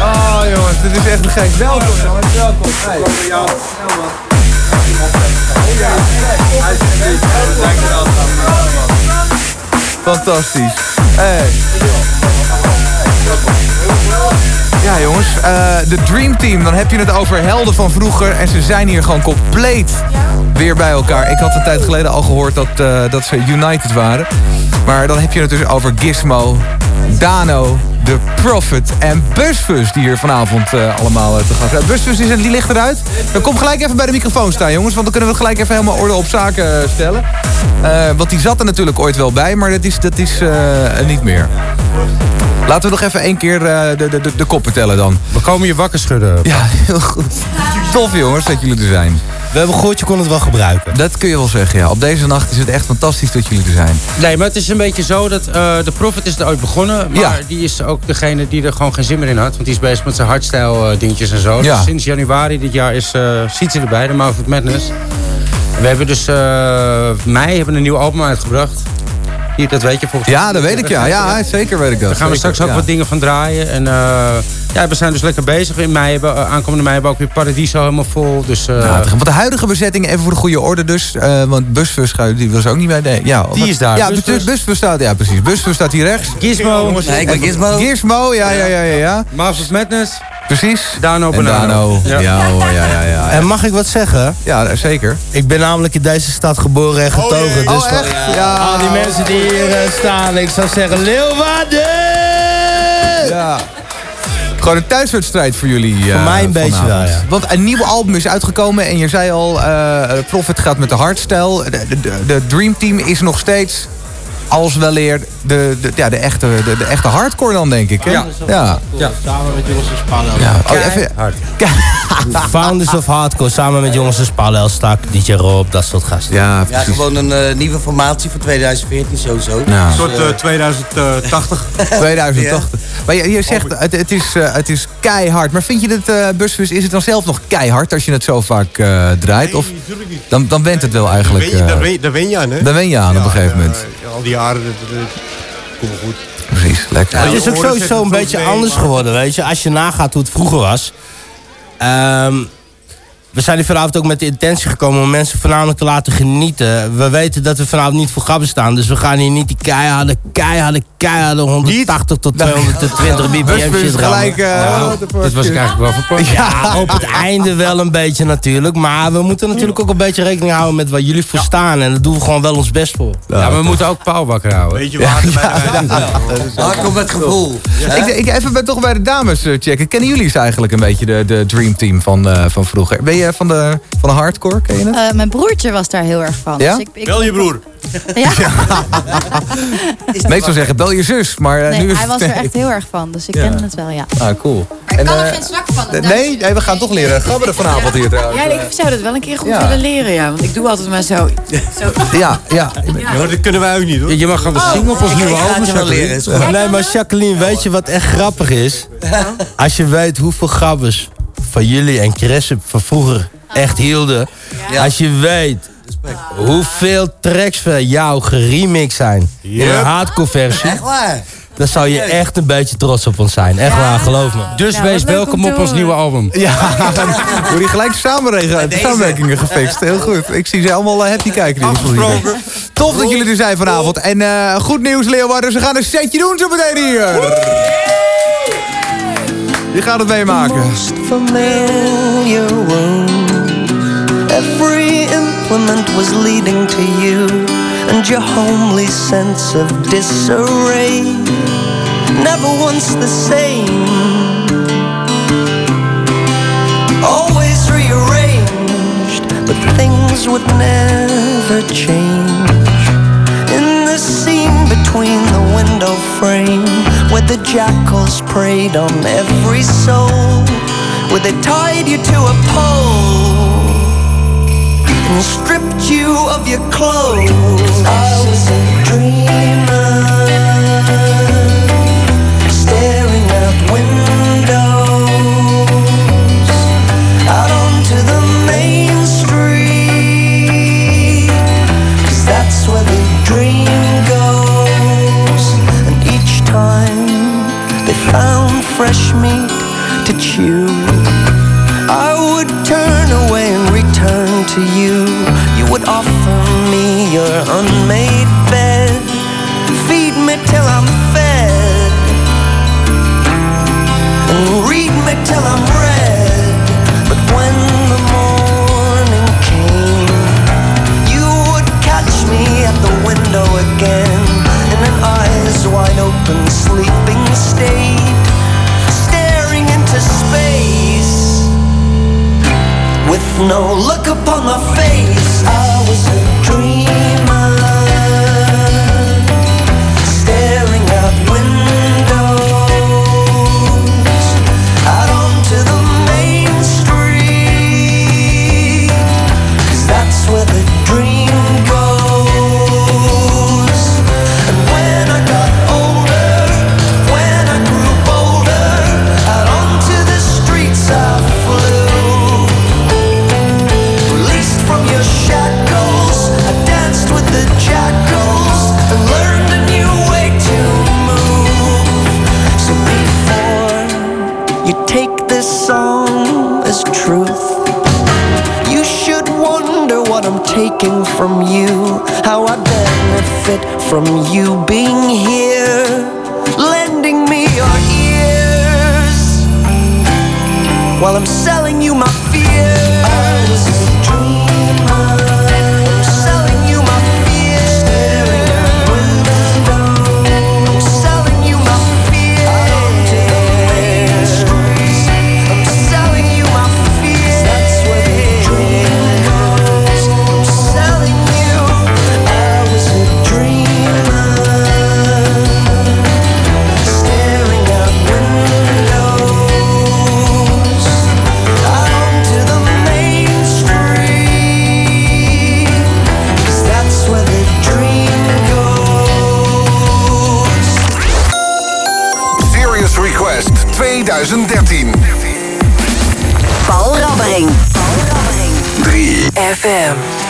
Oh, jongens. Dit is echt een gek. Welkom, jongens. Welkom. Hey. Fantastisch. Hey. Ja jongens, eh, de Dream Team, dan heb je het over helden van vroeger en ze zijn hier gewoon compleet weer bij elkaar. Ik had een tijd geleden al gehoord dat, eh, dat ze United waren. Maar dan heb je het dus over Gizmo, Dano, The Prophet en Busfus die hier vanavond eh, allemaal te gast zijn. Busfus is, die ligt eruit. Dan kom gelijk even bij de microfoon staan jongens, want dan kunnen we gelijk even helemaal orde op zaken stellen. Eh, want die zat er natuurlijk ooit wel bij, maar dat is, dat is niet meer. Laten we nog even één keer eh, de, de, de, de koppen tellen dan. We komen je wakker schudden. Ja, heel goed. Tof jongens dat jullie er zijn. We hebben gehoord, je kon het wel gebruiken. Dat kun je wel zeggen, ja. Op deze nacht is het echt fantastisch dat jullie er zijn. Nee, maar het is een beetje zo dat eh, de Prophet is er ooit begonnen. Maar die is ook degene die er gewoon geen zin meer in had. Want die is bezig met zijn hardstyle eh, dingetjes en zo. Ja. Dus sinds januari dit jaar is uh, Sietse erbij, de Mouth of Madness. We hebben dus eh mei hebben een nieuw album uitgebracht. Hier, dat weet je volgens mij. Ja, dat weet ik ja. Ja, zeker weet ik dat. Daar gaan we Zeker, straks ook ja. wat dingen van draaien. En eh, ja, we zijn dus lekker bezig. In mei, hebben, eh, aankomende mei hebben we ook weer Paradiso helemaal vol. Dus, eh, Ja, want de huidige bezetting, even voor de goede orde dus. eh, want Busfus die was ook niet bij. Nee, ja, Die is daar. Ja, Busfus. Busfus staat, ja precies. Busfus staat hier rechts. Gizmo. Nee, ik ben Gizmo. Gizmo, ja, ja, ja, ja. ja. Madness. Precies. Dano En Banano. Dano. Ja, hoor, ja, ja, ja. En mag ik wat zeggen? Ja, zeker. Ik ben namelijk in deze stad geboren en getogen. dus Oh, echt? Ja. al die mensen die hier eh, staan, ik zou zeggen Leeuwarden! Ja. Gewoon een thuiswedstrijd voor jullie. Voor eh, mij een beetje vanavond. wel, ja. Want een nieuw album is uitgekomen en je zei al, eh Prophet gaat met de hardstyle. De, de, de Dream Team is nog steeds, als weleer, de, de, ja, de, echte, de, de echte hardcore dan, denk ik. Hè? Ja. ja. Ja. Samen met jongens als Palel. Ja, oh, even- Founders of Hardcore, samen met jongens als Palel, Stak, DJ Rob, dat soort gasten. Ja, Ja, gewoon een eh, nieuwe formatie voor 2014 sowieso. Ja. Dus, Een soort, eh, eh, 2080. 2080. Maar je, je zegt, het, het, is, eh, het is keihard. Maar vind je het, eh Busfus, is het dan zelf nog keihard als je het zo vaak eh, draait? Of dan, dan went het wel eigenlijk. Daar wen, je- daar, eh, wen, je- daar wen je aan, hè? daar wen je aan op een gegeven moment. Ja, al die jaren, dat, dat, dat komt wel goed. Precies, lekker. het is ook sowieso een beetje anders geworden, weet je. Als je nagaat hoe het vroeger was. Ehm, we zijn hier vanavond ook met de intentie gekomen om mensen voornamelijk te laten genieten. We weten dat we vanavond niet voor grappen staan. Dus we gaan hier niet die keiharde, keiharde, keiharde 180 tot 220 bbm Busfus shit rammen. gelijk, eh, what the fuck. Dat was ik eigenlijk wel plan. Ja, op het einde wel een beetje natuurlijk. Maar we moeten natuurlijk ook een beetje rekening houden met waar jullie voor staan. En daar doen we gewoon wel ons best voor. Ja, maar we moeten ook Paul wakker houden. Weet je Ja, Ah, Hardcore met gevoel. Ik, ik even bij- toch bij de dames eh, checken. Kennen jullie ze eigenlijk een beetje de, de Dream Team van, eh, van vroeger? Je van de, van de hardcore? Ken je het? Eh, mijn broertje was daar heel erg van. Ja? Dus ik, ik, Bel je broer. Ja, Meestal zeggen bel je zus, maar eh, nee, nu is hij was er echt heel erg van. Dus ik Ja. ken het wel, ja. Ah, cool. ik kan eh, er geen zak van. nee, nee, we gaan toch leren gabberen vanavond hier trouwens. Ja, ik zou dat wel een keer goed Ja. willen leren, ja. Want ik doe altijd maar zo. zo. Ja, ja. Ja, dat kunnen wij ook niet, hoor. Je mag gaan Oh, zingen op ons nieuwe album. Jacqueline. leren. Nee, maar Jacqueline, weet je wat echt grappig is? Als je weet hoeveel grabbers van jullie en Chris van vroeger echt hielden. Als je weet hoeveel tracks van jou geremixed zijn in een Yep. hardcore versie. Echt waar? Dan zou je echt een beetje trots op ons zijn. Echt waar, geloof me. Dus Ja, wees welkom op ons nieuwe album. Ja, word je gelijk samenregen- samenwerkingen gefixt. Heel goed. Ik zie ze allemaal eh, happy kijken. Afgesproken. Tof dat jullie er zijn vanavond. En eh, goed nieuws, Leeuwarden. Ze gaan een setje doen zo meteen hier. Je gaat het meemaken. Every implement was leading to you and your homely sense of disarray. Never once the same. Always rearranged, but things would never change. Between the window frame, where the jackals preyed on every soul, where they tied you to a pole and stripped you of your clothes. I was a dreamer, staring out fresh meat to chew, I would turn away and return to you. You would offer me your unmade bed, feed me till I'm fed, and read me till I'm read. But when the morning came, you would catch me at the window again, in an eyes wide open, sleeping state, space with no look upon my face. I was a dreamer, taking from you, how I benefit from you being here, lending me your ears while I'm selling you my fears. FM.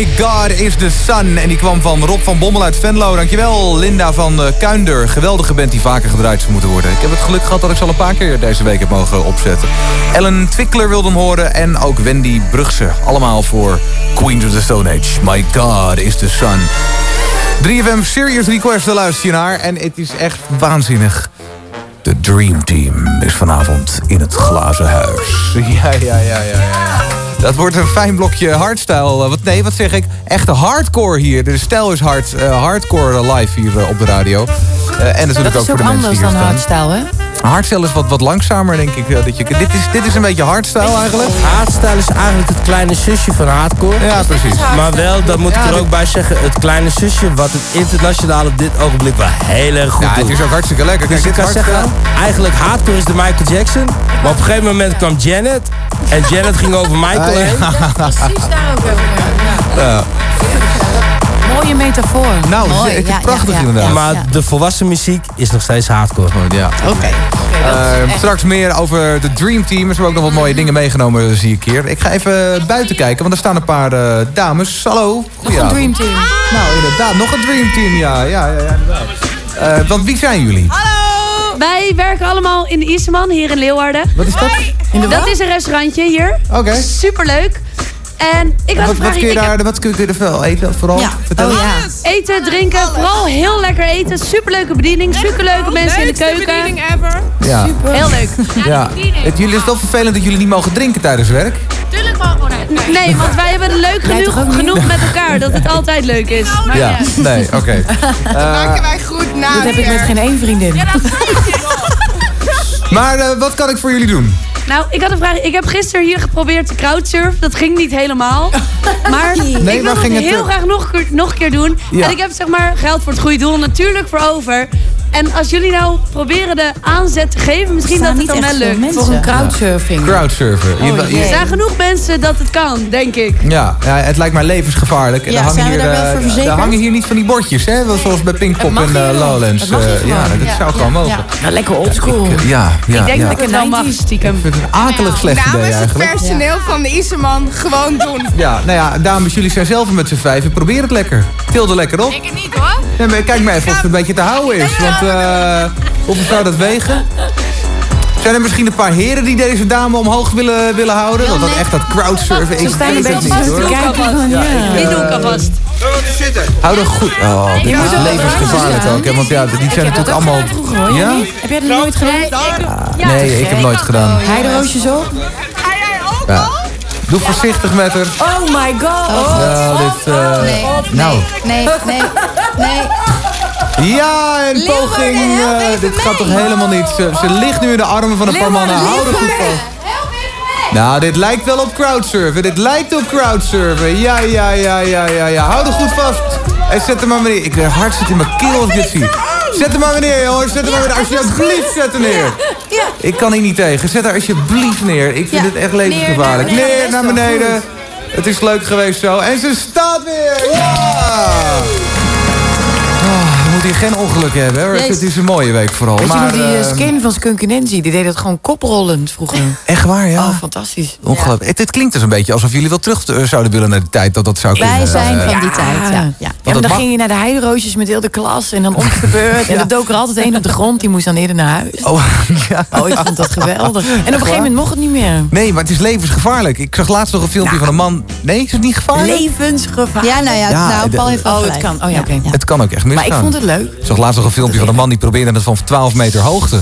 My God is the Sun. En die kwam van Rob van Bommel uit Venlo. Dankjewel, Linda van eh, Kuinder. Geweldige band die vaker gedraaid zou moeten worden. Ik heb het geluk gehad dat ik ze al een paar keer deze week heb mogen opzetten. Ellen Twickler wilde hem horen. En ook Wendy Brugse. Allemaal voor Queen to the Stone Age. My God is the Sun. 3FM Serious Request, daar luister naar. En het is echt waanzinnig. De Dream Team is vanavond in het glazen huis. Ja, ja, ja, ja, ja. Dat wordt een fijn blokje hardstyle. eh, Wat, nee, wat zeg ik? Echte hardcore hier. De stijl is hard. eh, hardcore live hier eh, op de radio. Eh, en natuurlijk Dat ook is voor ook de mensen anders die hier dan staan. hardstyle, hè? Hardstyle is wat, wat langzamer, denk ik. Dat je, dit, is, dit is een beetje hardstyle eigenlijk. Hardstyle is eigenlijk het kleine zusje van hardcore. Ja, precies. Maar wel, dat moet ik er ook bij zeggen, het kleine zusje... wat het internationaal op dit ogenblik wel heel erg goed Ja, doet. het is ook hartstikke lekker. Dus Kijk, ik kan hardstyle- zeggen, eigenlijk hardcore is de Michael Jackson. Maar op een gegeven moment kwam Janet. En Janet ging over Michael Ah, ja. heen. Precies daar ook over. Ja. Mooie metafoor. Nou, Mooi, het is ja, prachtig ja, ja. inderdaad. Maar de volwassen muziek is nog steeds hardcore. Ja. Oké. Eh, straks meer over de Dream Team. Er zijn ook nog wat mooie dingen meegenomen, zie ik hier. Ik ga even buiten kijken, want er staan een paar eh, dames. Hallo, goedenavond. Dream Team. Nou, inderdaad, nog een Dream Team, ja. ja, ja, ja inderdaad. Eh, want wie zijn jullie? Wij werken allemaal in de Iseman hier in Leeuwarden. Wat is dat? In de dat is een restaurantje hier. Oké. Superleuk. En ik had Wat, een wat vraag. kun je ik heb- wat kun je er veel eten vooral? Ja. Vertel. Oh, ja. Eten, drinken, vooral heel lekker eten. Superleuke bediening, superleuke mensen in de keuken. bediening ever. Ja. Heel leuk. Ja. Het, jullie is wel vervelend dat jullie niet mogen drinken tijdens werk. Tuurlijk maar gewoon Nee, want wij hebben het leuk genoeg, genoeg met elkaar dat het altijd leuk is. Ja, nee, oké. Eh, maken wij goed na. Dat heb ik met geen één vriendin. maar eh, wat kan ik voor jullie doen? Nou, ik had een vraag. Ik heb gisteren hier geprobeerd te crowdsurfen. Dat ging niet helemaal. Maar Nee, ik wil het heel eh? graag nog, een keer- nog een keer doen. Ja. En ik heb zeg maar geld voor het goede doel natuurlijk voor over. En als jullie nou proberen de aanzet te geven, misschien dat het niet dan wel lukt. mensen. Voor een crowdsurfing. Crowdsurfen. Je- Er je- zijn genoeg mensen dat het kan, denk ik. Ja, ja, het lijkt mij levensgevaarlijk. En Ja, er hangen zijn we hier, daar wel eh, voor verzekerd? er hangen hier niet van die bordjes, hè? wel Zoals bij Pinkpop en eh, wel. Lowlands. Dat mag hier Eh, ja, gewoon. dat Ja, zou gewoon ja, mogen. Nou, lekker oldschool. Ja, ja, ik denk ja. dat ik het wel mag, stiekem. Ik vind het een akelig slecht idee Namens het personeel van de Iserman gewoon doen. Ja, nou ja, dames, jullie zijn zelf met z'n vijven. Probeer het lekker. Til er lekker op. Ik niet hoor. Nee, maar kijk maar even of het een beetje te houden is. Want eh hoeveel zou dat wegen? Zijn er misschien een paar heren die deze dame omhoog willen, willen houden? Want dat echt dat crowdsurfen, Ze staan een beetje zo te kijken van, ja. Die doe ik alvast. Hou er goed. Oh, dit Je moet is ook levensgevaarlijk ook. Hè? Want ja, die zijn natuurlijk allemaal... Ja? Heb jij dat nooit gedaan? Nee, ik heb nooit gedaan. Heideroosjes op? Ja. Doe voorzichtig met haar. Oh my god. Nou, dit... eh, Nee, nou. nee, nee, nee. Ja, een poging. eh, dit gaat toch helemaal niet. Ze, ze ligt nu in de armen van een paar mannen. Hou er goed vast. Nou, dit lijkt wel op crowdsurfen. Dit lijkt op crowdsurfen. Ja, ja, ja, ja, ja, ja. Hou er goed vast. En zet hem maar neer. Ik hart zit in mijn keel als ik dit zie. Zet hem maar neer, jongens. Zet hem maar neer. Alsjeblieft, zet hem neer. Ik kan hier niet tegen. Zet haar alsjeblieft neer. Ik vind het echt levensgevaarlijk. Neer, naar beneden. Het is leuk geweest zo. En ze staat weer. Ja! Hier geen ongeluk hebben. Hoor. Het is een mooie week vooral. Weet je maar, nog die skin van Skunk Nancy? Die deed dat gewoon koprollend vroeger. Echt waar, ja. Oh, fantastisch. Ongelooflijk. Het, het klinkt dus een beetje alsof jullie wel terug eh, zouden willen naar de tijd dat dat zou Wij kunnen. zijn eh, van die tijd, ja. ja. Het dan mag- ging je naar de heideroosjes met heel de klas en dan om de beurt. En Ja. er dook er altijd één op de grond, die moest dan eerder naar huis. Oh, ja. Oh, ik vond dat geweldig. En op een gegeven moment mocht het niet meer. Nee, maar het is levensgevaarlijk. Ik zag laatst nog een filmpje van een man. Nee, is het niet gevaarlijk? Levensgevaar. Ja, nou ja, Ja, nou, Paul heeft Oh, het kan. Oh ja, oké. Het kan ook echt misgaan. Maar ik vond het leuk. Ik zag laatst nog een filmpje van een man die probeerde het van 12 meter hoogte.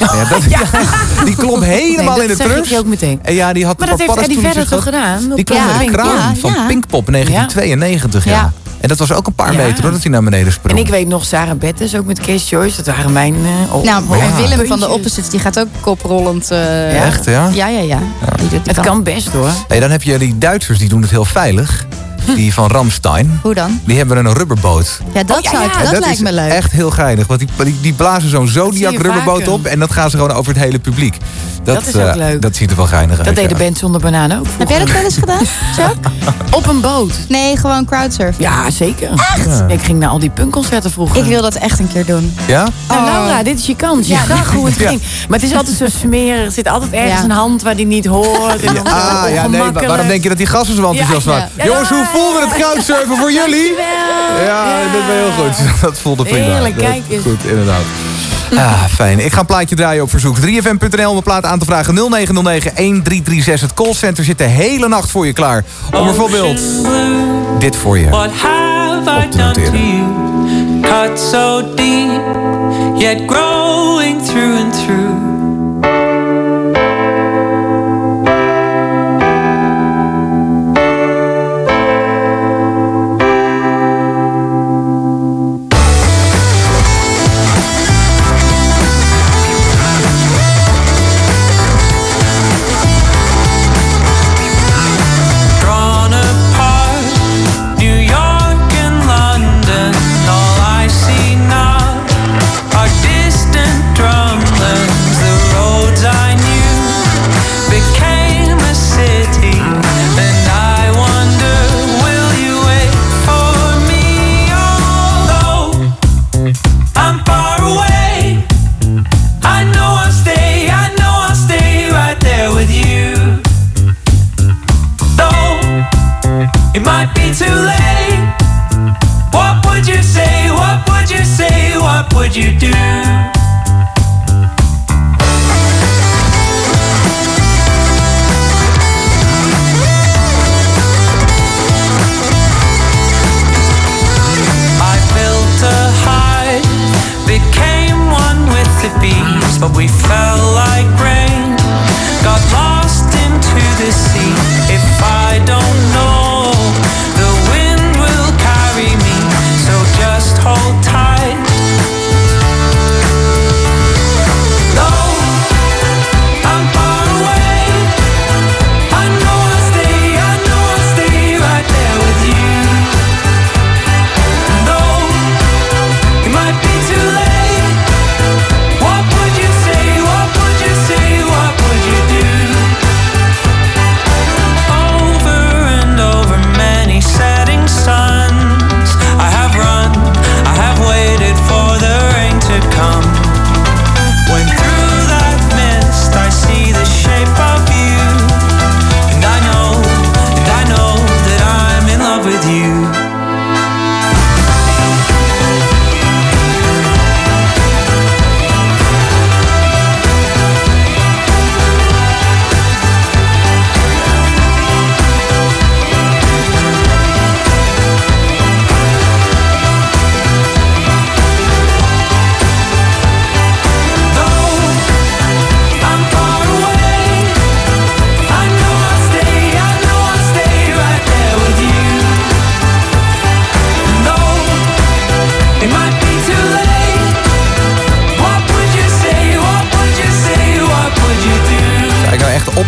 Ja, dat, die klom helemaal Nee, in de trus. ook meteen. En ja, die had Maar dat heeft Eddie Vedder toch gedaan? Die kwam Ja, met een Pink, kraan ja, van ja. Pinkpop 1992, ja. Ja. En dat was ook een paar Ja. meter hoor, dat hij naar beneden sprong. En ik weet nog Sarah Bettes, ook met Kees Joyce. Dat waren mijn... eh, oh, Nou, oh, en Willem van de. Opposites, die gaat ook koprollend. eh, Echt, ja? Ja, ja, ja. Die doet- die Het kan best hoor. Nee, dan heb je die Duitsers, die doen het heel veilig. Die van Ramstein. Hoe dan? Die hebben een rubberboot. Ja, dat, Oh, ja, zou dat, En lijkt is me leuk. echt heel geinig. Want die, die, die blazen zo'n Zodiac rubberboot vaker. op. En dat gaan ze gewoon over het hele publiek. Dat is ook eh, leuk. Dat ziet er wel geinig uit. Dat deed de band zonder banaan ook. Heb jij dat wel eens gedaan, Jacques? Op een boot. Nee, gewoon crowdsurfen. Ja, zeker. Ja. Ik ging naar al die punkconcerten vroeger. Ik wil dat echt een keer doen. Ja? Nou, Laura, dit is je kans. Je Ja. zag hoe het Ja. ging. Maar het is altijd zo smerig. Er zit altijd ergens Ja. een hand waar die niet hoort. En Ah, ja, nee, waarom denk je dat die gasten zo enthousiast waren? Jongens, hoe voelde het crowdsurfen voor jullie? Ja, dat ben heel goed. Dat voelde prima. Heerlijk, Dat- kijk eens. Goed, inderdaad. Ah, fijn. Ik ga een plaatje draaien op verzoek. 3fm.nl om een plaat aan te vragen. 0909-1336. Het callcenter zit de hele nacht voor je klaar. Om bijvoorbeeld dit voor je What have I op te done to noteren. you? Cut so deep, yet growing through and through.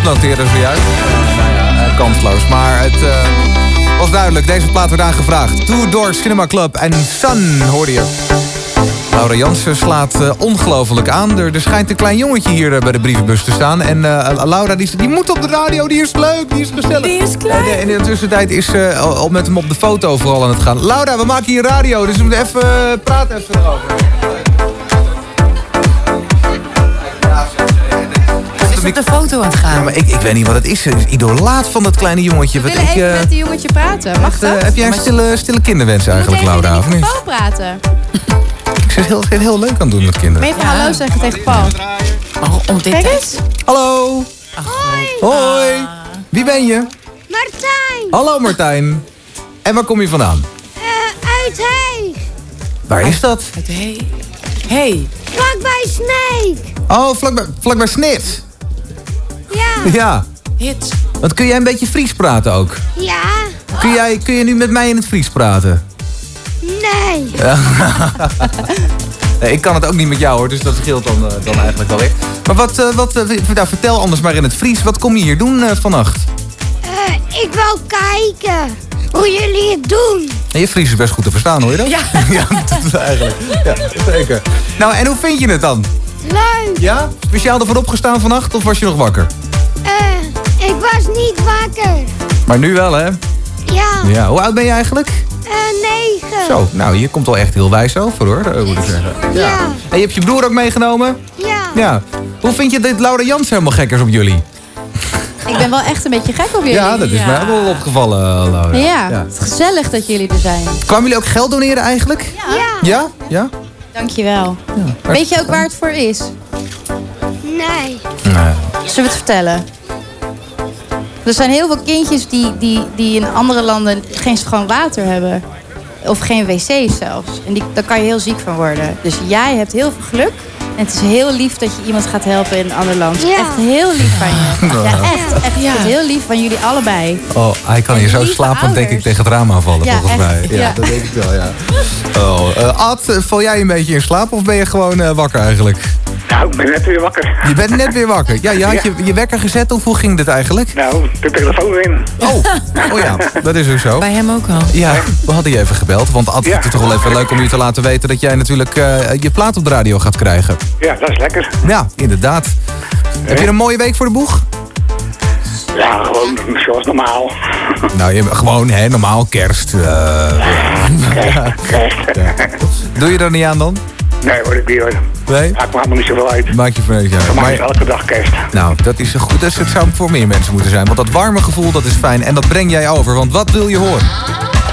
Opnoteren zojuist? Nou ja, eh, kansloos. Maar het eh, was duidelijk. Deze plaat werd aangevraagd. Two Door Cinema Club en Sun hoorde je. Laura Jansen slaat eh, ongelooflijk aan. Er, er schijnt een klein jongetje hier bij de brievenbus te staan. En Laura die, die moet op de radio, die is leuk, die is gezellig. Die is klein. En, in de tussentijd is ze al, met hem op de foto vooral aan het gaan. Laura, we maken hier radio, dus we moeten even praten even erover. Op de foto aan het gaan? Ja, maar ik, ik weet niet wat het is. Idolaat van dat kleine jongetje. We Wat willen ik, even eh, met die jongetje praten. Mag eh, dat? heb jij een stille, stille kinderwens eigenlijk, Laura? Of niet? Paul praten. Ze is heel, heel leuk aan het doen met kinderen. Maar even hallo zeggen tegen Paul. om dit Kijk eens. Hallo. Hoi. Wie ben je? Martijn, Hallo Martijn. En waar kom je vandaan? eh, uit Heeg, Waar is dat? Hey. Hey. vlakbij Sneek. Oh, vlakbij, vlakbij Snit. Ja, Ja. Hits. Want kun jij een beetje Fries praten ook? ja, Kun jij, kun je nu met mij in het Fries praten? nee. Ik kan het ook niet met jou hoor, dus dat scheelt dan, eh, dan eigenlijk alweer. Maar wat, eh, wat eh, nou, vertel anders maar in het Fries. Wat kom je hier doen vannacht? Ik wil kijken. hoe jullie het doen. En je Fries is best goed te verstaan, hoor je dat? Ja. ja, dat is eigenlijk. Ja, zeker. Nou, en hoe vind je het dan? Leuk. Ja? Speciaal ervoor opgestaan vannacht of was je nog wakker? Eh, ik was niet wakker. Maar nu wel, hè? Ja. Ja. Hoe oud ben je eigenlijk? Eh, negen. Zo, nou, je komt wel echt heel wijs over, hoor, eh, moet ik zeggen. Ja. En je hebt je broer ook meegenomen? Ja. Ja. Hoe vind je dit Laura Jans helemaal gek is op jullie? Ik ben wel echt een beetje gek op jullie. Ja, dat is mij ook wel opgevallen, Laura. Ja, het is gezellig dat jullie er zijn. Kwamen jullie ook geld doneren eigenlijk? Ja. Ja? Ja? Dankjewel. Weet je ook waar het voor is? Nee. Zullen we het vertellen? Er zijn heel veel kindjes die, die, die in andere landen geen schoon water hebben. Of geen wc zelfs. En die, daar kan je heel ziek van worden. Dus jij hebt heel veel geluk. En het is heel lief dat je iemand gaat helpen in een ander land. Ja. Echt heel lief van je. Ja. Echt. echt heel lief van jullie allebei. Oh, hij kan hier zo slapen, denk ik, tegen het raam aanvallen, Ja, volgens echt. mij. Ja, Ja. dat denk ik wel, ja. Oh, eh, Ad, eh, val jij een beetje in slaap of ben je gewoon eh, wakker eigenlijk? Nou, ik ben net weer wakker. Je bent net weer wakker. Ja, je had je, je wekker gezet of hoe ging dit eigenlijk? Nou, de telefoon in. Oh, oh ja, dat is ook zo. Bij hem ook al. Ja, we hadden je even gebeld. Want Ad, het is toch wel even leuk om je te laten weten... dat jij natuurlijk eh, je plaat op de radio gaat krijgen. Ja, dat is lekker. Ja, inderdaad. Heb je een mooie week voor de boeg? Ja, gewoon zoals normaal. Nou, je, gewoon hè, normaal kerst. eh, ja. Ja. Doe je er niet aan dan? Nee hoor, ik hoor. Nee? Maakt me allemaal niet zoveel uit. Maak je van ja. Voor mij Maar- is elke dag kerst. Nou, dat is een goed. Dus het zou voor meer mensen moeten zijn. Want dat warme gevoel, dat is fijn. En dat breng jij over. Want wat wil je horen?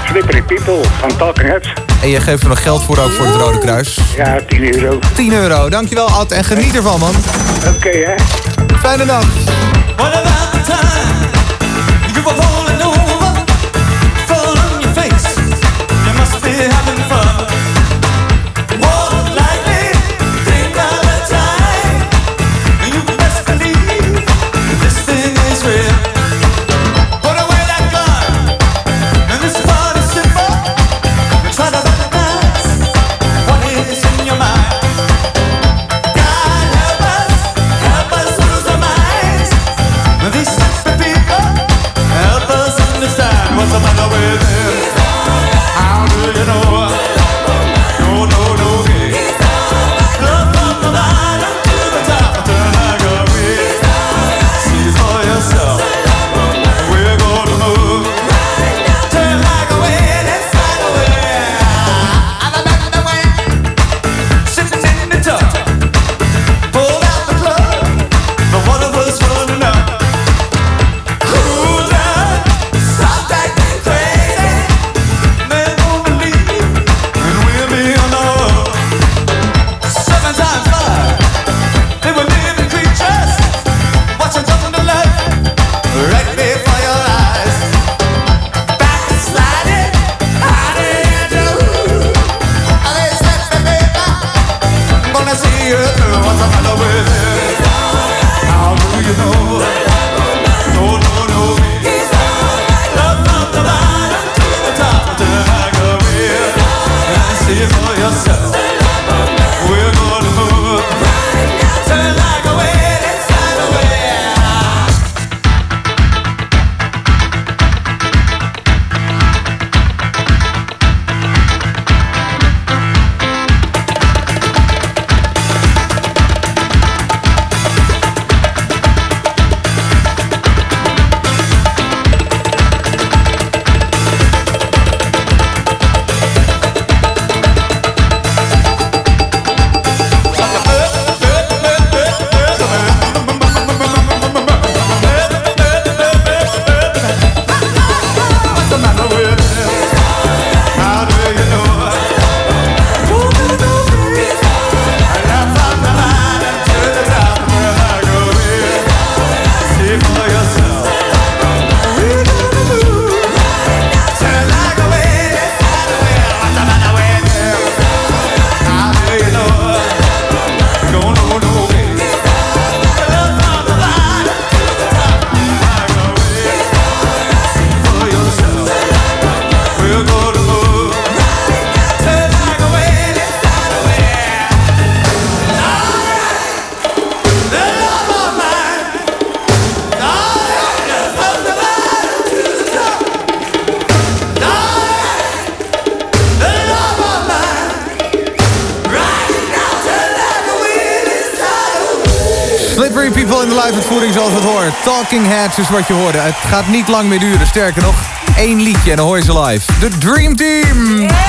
Slippery People van Talking Heads. En je geeft er nog geld voor ook voor het Rode Kruis. Ja, 10 euro. 10 euro. Dankjewel, Ad. En geniet ervan, man. Oké, hè. Fijne nacht. What about the time you were rolling over, fall on your face? You must be having Talking Heads is wat je hoorde. Het gaat niet lang meer duren. Sterker nog, één liedje en dan hoor je ze live. De Dream Team!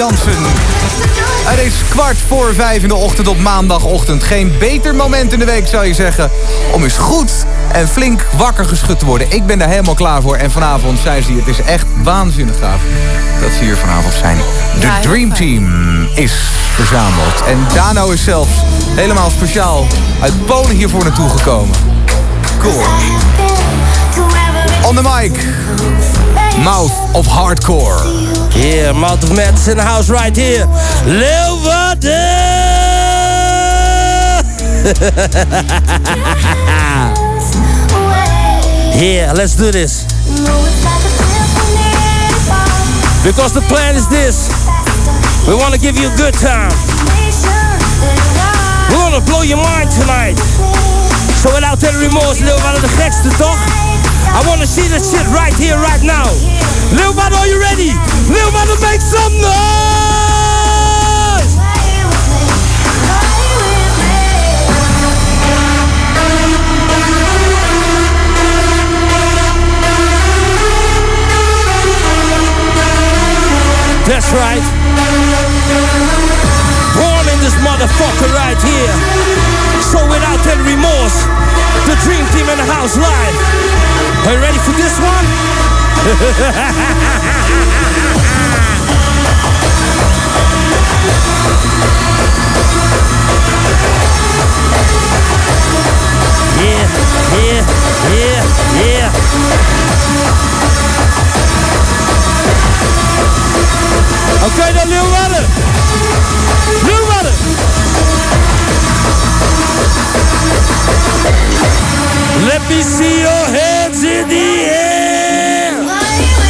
Jansen. Het is kwart voor vijf in de ochtend op maandagochtend. Geen beter moment in de week zou je zeggen. Om eens goed en flink wakker geschud te worden. Ik ben daar helemaal klaar voor. En vanavond zijn ze hier. Het is echt waanzinnig gaaf dat ze hier vanavond zijn. De Dream. Team is verzameld. En Dano is zelfs helemaal speciaal uit Polen hiervoor naartoe gekomen. Cool. On the mic. Mouth of Hardcore. Yeah, Mouth of Madness in the house right here. yeah, let's do this. Because the plan is this. We want to give you a good time. We want to blow your mind tonight. So without any remorse, Vader de gekste, toch? I want to see this shit right here, right now. Lil Vader, are you ready? Lil Vader, make some noise! That's right. Born in this motherfucker right here. So without any remorse, the dream team in the house live. Are you ready for this one? Yeah, yeah, yeah, yeah. Oké, dan. Lil Wadden. Let me see your hands in the air. feeling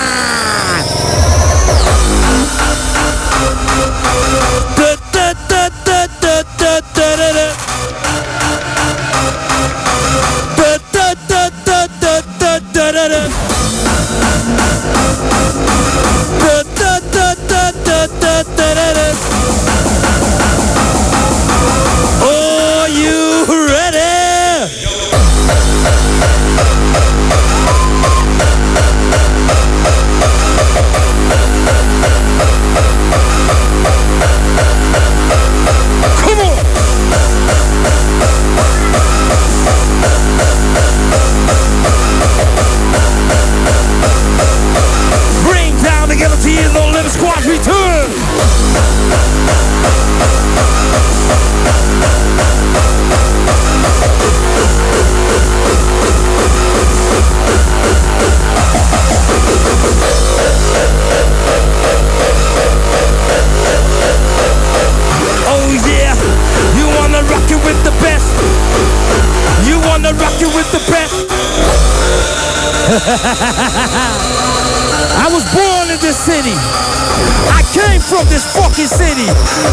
Thank you.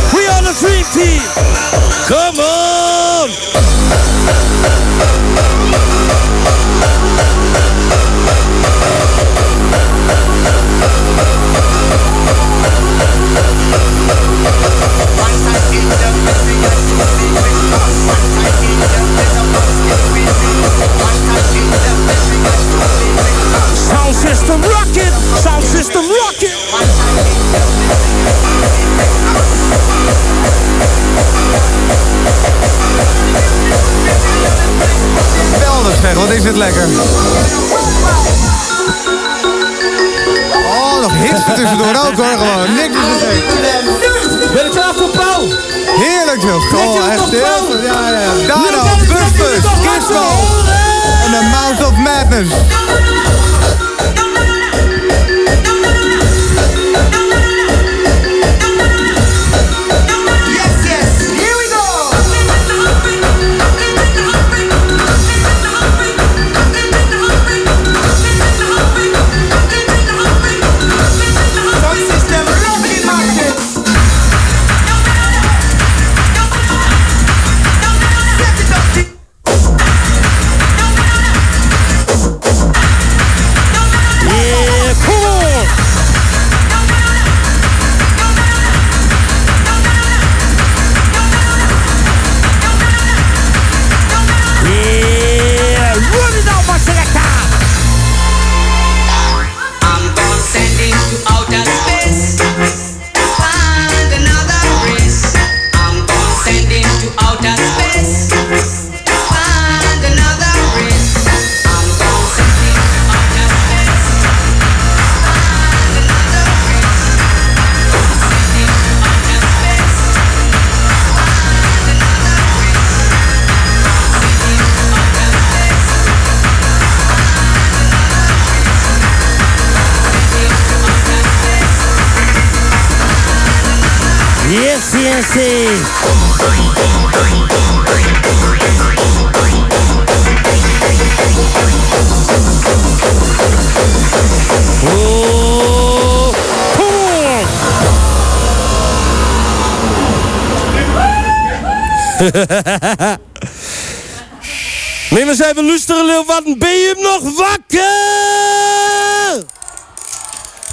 Leeuwarden. Ben je nog wakker?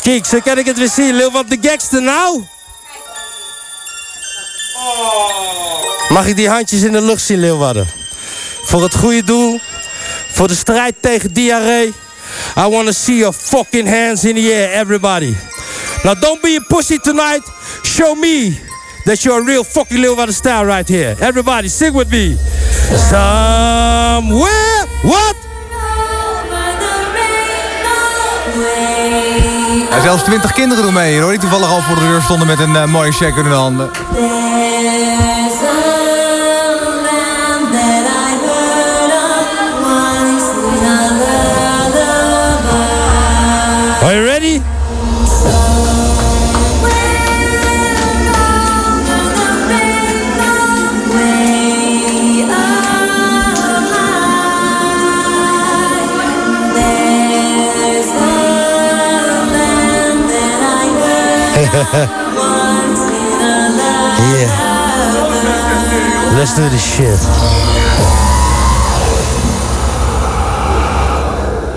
Kijk, zo kan ik het weer zien. Leeuwarden de gekste nou. Mag ik die handjes in de lucht zien, Leeuwarden? Voor het goede doel. Voor de strijd tegen diarree. I want to see your fucking hands in the air, everybody. Now don't be a pussy tonight. Show me that you're a real fucking Leeuwarden style right here. Everybody, sing with me. Somewhere, what? Zelfs 20 kinderen doen mee hoor. Die toevallig al voor de deur stonden met een eh, mooie shaker in de handen. yeah. Let's do this shit.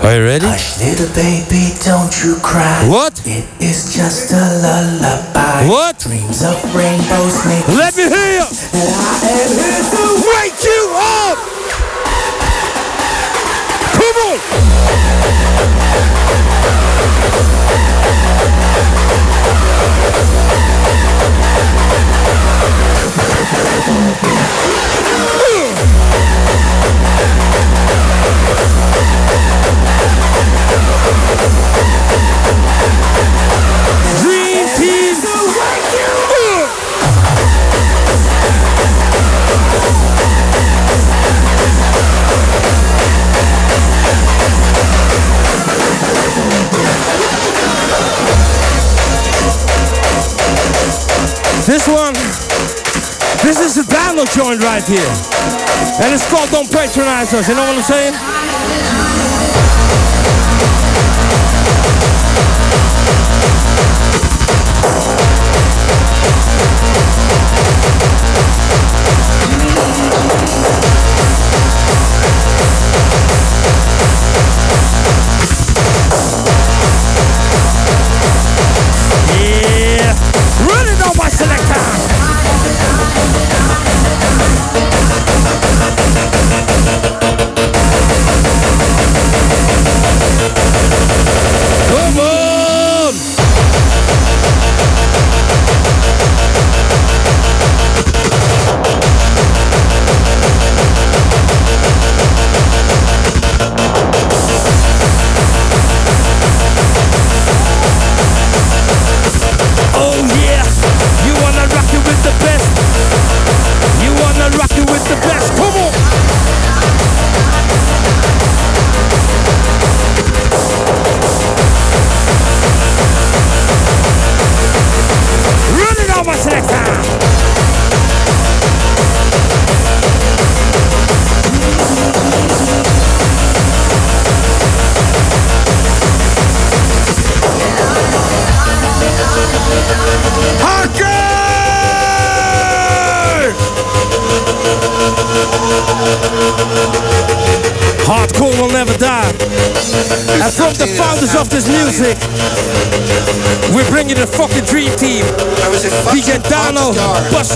Are you ready? Little baby, don't you cry. What? It is just a lullaby. What? Dreams of rainbows make Let me hear you. And I am here to wake you up. This one, this is a download joint right here. And it's called Don't Patronize Us. You know what I'm saying?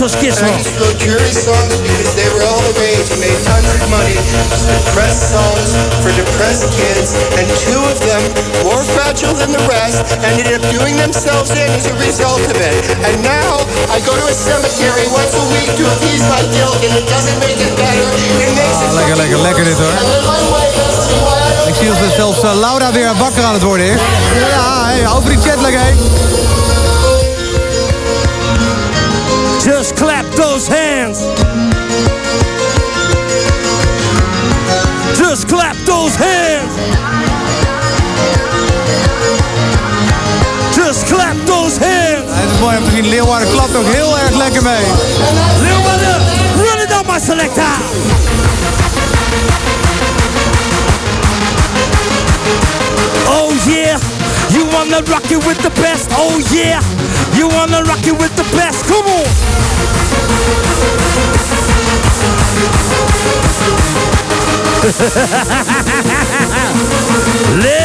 Buster's Gizmo. I used to wrote curious songs because they were all the rage and made tons of money. Just depressed songs for depressed kids, and two of them, more fragile than the rest, ended up doing themselves in as a result of it. And now I go to a cemetery once a week to appease my guilt, and it doesn't make it better. It makes it Ah, lekker, lekker, lekker dit hoor. Ik zie dat zelfs eh, Laura weer wakker aan het worden is. Ja, hey, over die chatlag heen. Just clap those hands. Just clap those hands. Just clap those hands. het is mooi om te zien, Leeuwarden klapt ook heel erg lekker mee. Leeuwarden, run it on my selector. Oh yeah, you wanna rock it with the best. Oh yeah, you wanna rock it with the best. Come on. Leeuwarden.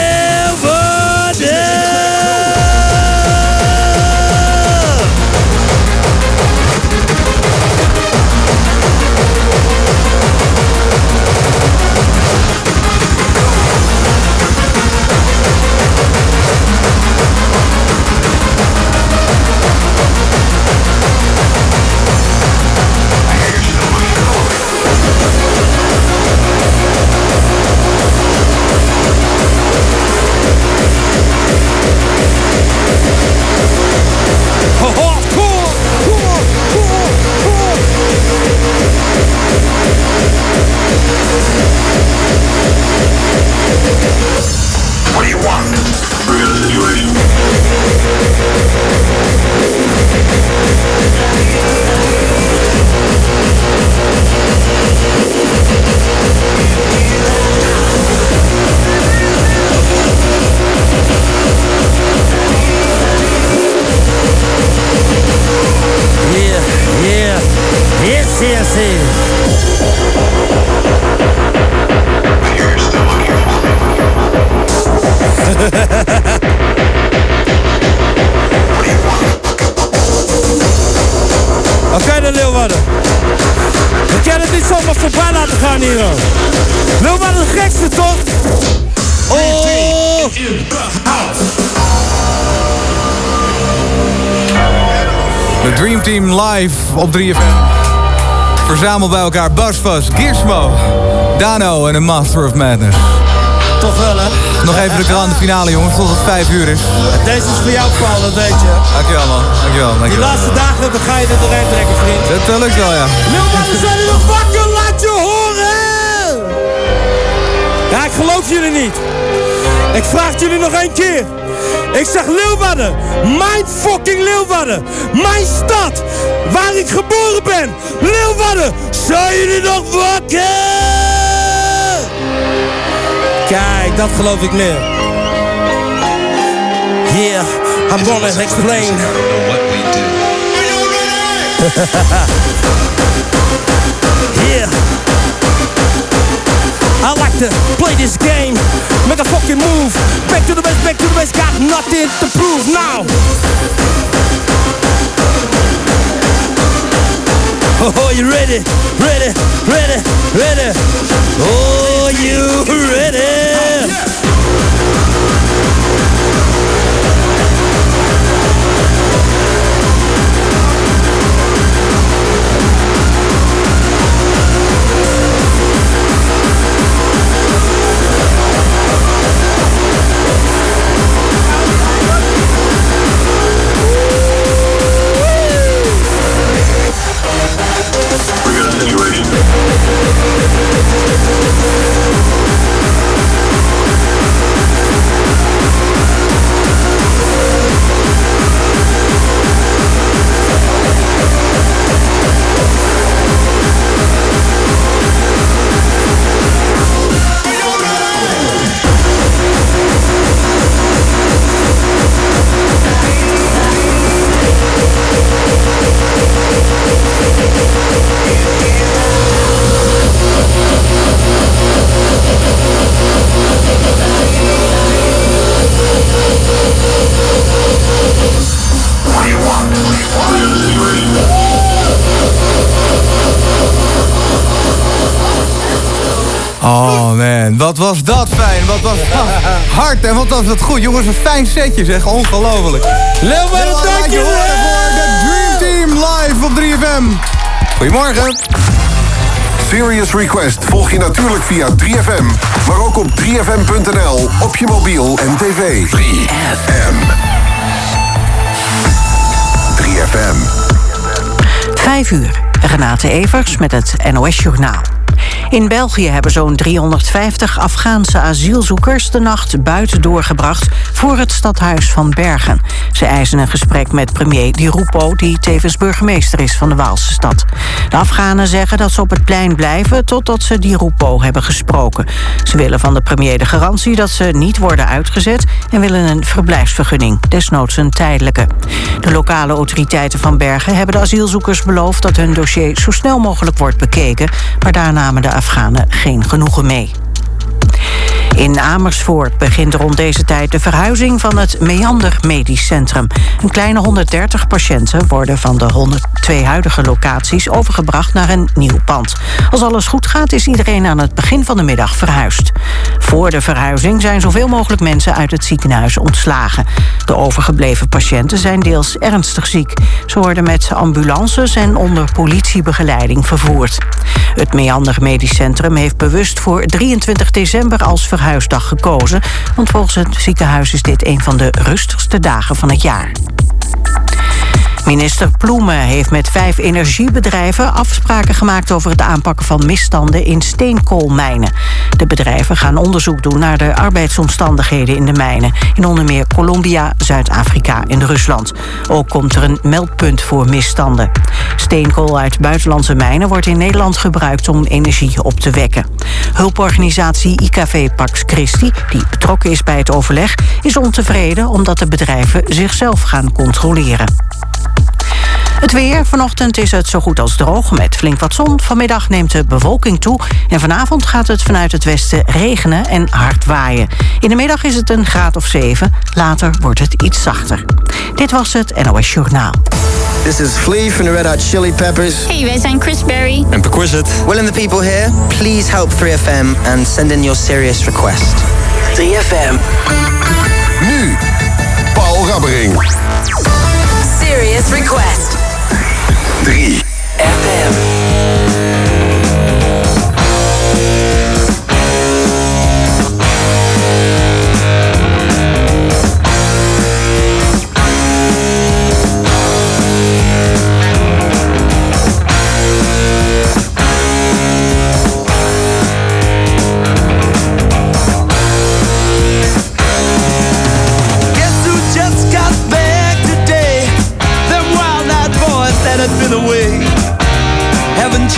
Team live op 3FM. Verzamel bij elkaar Basfas, Giersmo, Dano en de Master of Madness. Toch wel hè? Nog even de grande finale jongens, tot het 5 uur is. Deze is voor jou Paul, dat weet je. Dankjewel man, dankjewel. Die dankjewel. laatste dagen dan ga je er doorheen trekken vriend. Dat lukt wel ja. Leeuwarden zijn jullie nog wakker, laat je horen! Ja, ik geloof jullie niet. Ik vraag jullie nog één keer. Ik zeg Leeuwarden, mijn fucking Leeuwarden, mijn stad, waar ik geboren ben. Leeuwarden, zijn jullie nog wakker? Kijk, dat geloof ik meer. Yeah, I'm gonna explain. yeah. I like to play this game, make a fucking move. Back to the best, back to the best, got nothing to prove now. Oh, you ready? Ready? Ready? Ready? Oh, you ready? Oh, Oh was dat goed. Jongens, een fijn setje zeg, ongelooflijk. Leeuwarden, Laat dank je je horen voor de Dream Team live op 3FM. Goedemorgen. Serious Request volg je natuurlijk via 3FM, maar ook op 3FM.nl, op je mobiel en tv. 3FM. 3FM. Vijf uur. Renate Evers met het NOS Journaal. In België hebben zo'n 350 Afghaanse asielzoekers de nacht buiten doorgebracht voor het stadhuis van Bergen. Ze eisen een gesprek met premier Di Rupo, die tevens burgemeester is van de Waalse stad. De Afghanen zeggen dat ze op het plein blijven totdat ze Di Rupo hebben gesproken. Ze willen van de premier de garantie dat ze niet worden uitgezet en willen een verblijfsvergunning, desnoods een tijdelijke. De lokale autoriteiten van Bergen hebben de asielzoekers beloofd dat hun dossier zo snel mogelijk wordt bekeken, maar daar namen de Afghanen geen genoegen mee. In Amersfoort begint rond deze tijd de verhuizing van het Meander Medisch Centrum. Een kleine 130 patiënten worden van de 102 huidige locaties overgebracht naar een nieuw pand. Als alles goed gaat is iedereen aan het begin van de middag verhuisd. Voor de verhuizing zijn zoveel mogelijk mensen uit het ziekenhuis ontslagen. De overgebleven patiënten zijn deels ernstig ziek. Ze worden met ambulances en onder politiebegeleiding vervoerd. Het Meander Medisch Centrum heeft bewust voor 23 december als verhuisdag gekozen. Want volgens het ziekenhuis is dit een van de rustigste dagen van het jaar. Minister Ploemen heeft met vijf energiebedrijven afspraken gemaakt over het aanpakken van misstanden in steenkoolmijnen. De bedrijven gaan onderzoek doen naar de arbeidsomstandigheden in de mijnen in onder meer Colombia, Zuid-Afrika en Rusland. Ook komt er een meldpunt voor misstanden. Steenkool uit buitenlandse mijnen wordt in Nederland gebruikt om energie op te wekken. Hulporganisatie IKV Pax Christi, die betrokken is bij het overleg, is ontevreden omdat de bedrijven zichzelf gaan controleren. Het weer. Vanochtend is het zo goed als droog met flink wat zon. Vanmiddag neemt de bewolking toe. En vanavond gaat het vanuit het westen regenen en hard waaien. In de middag is het een graad of 7. Later wordt het iets zachter. Dit was het NOS Journaal. This is Flea from the Red Hot Chili Peppers. Hey, wij zijn Chris Berry. And Perquisite. Will and the people here, please help 3FM and send in your serious request. 3FM. Nu, Paul Rabbering. Serious request. 3 FM.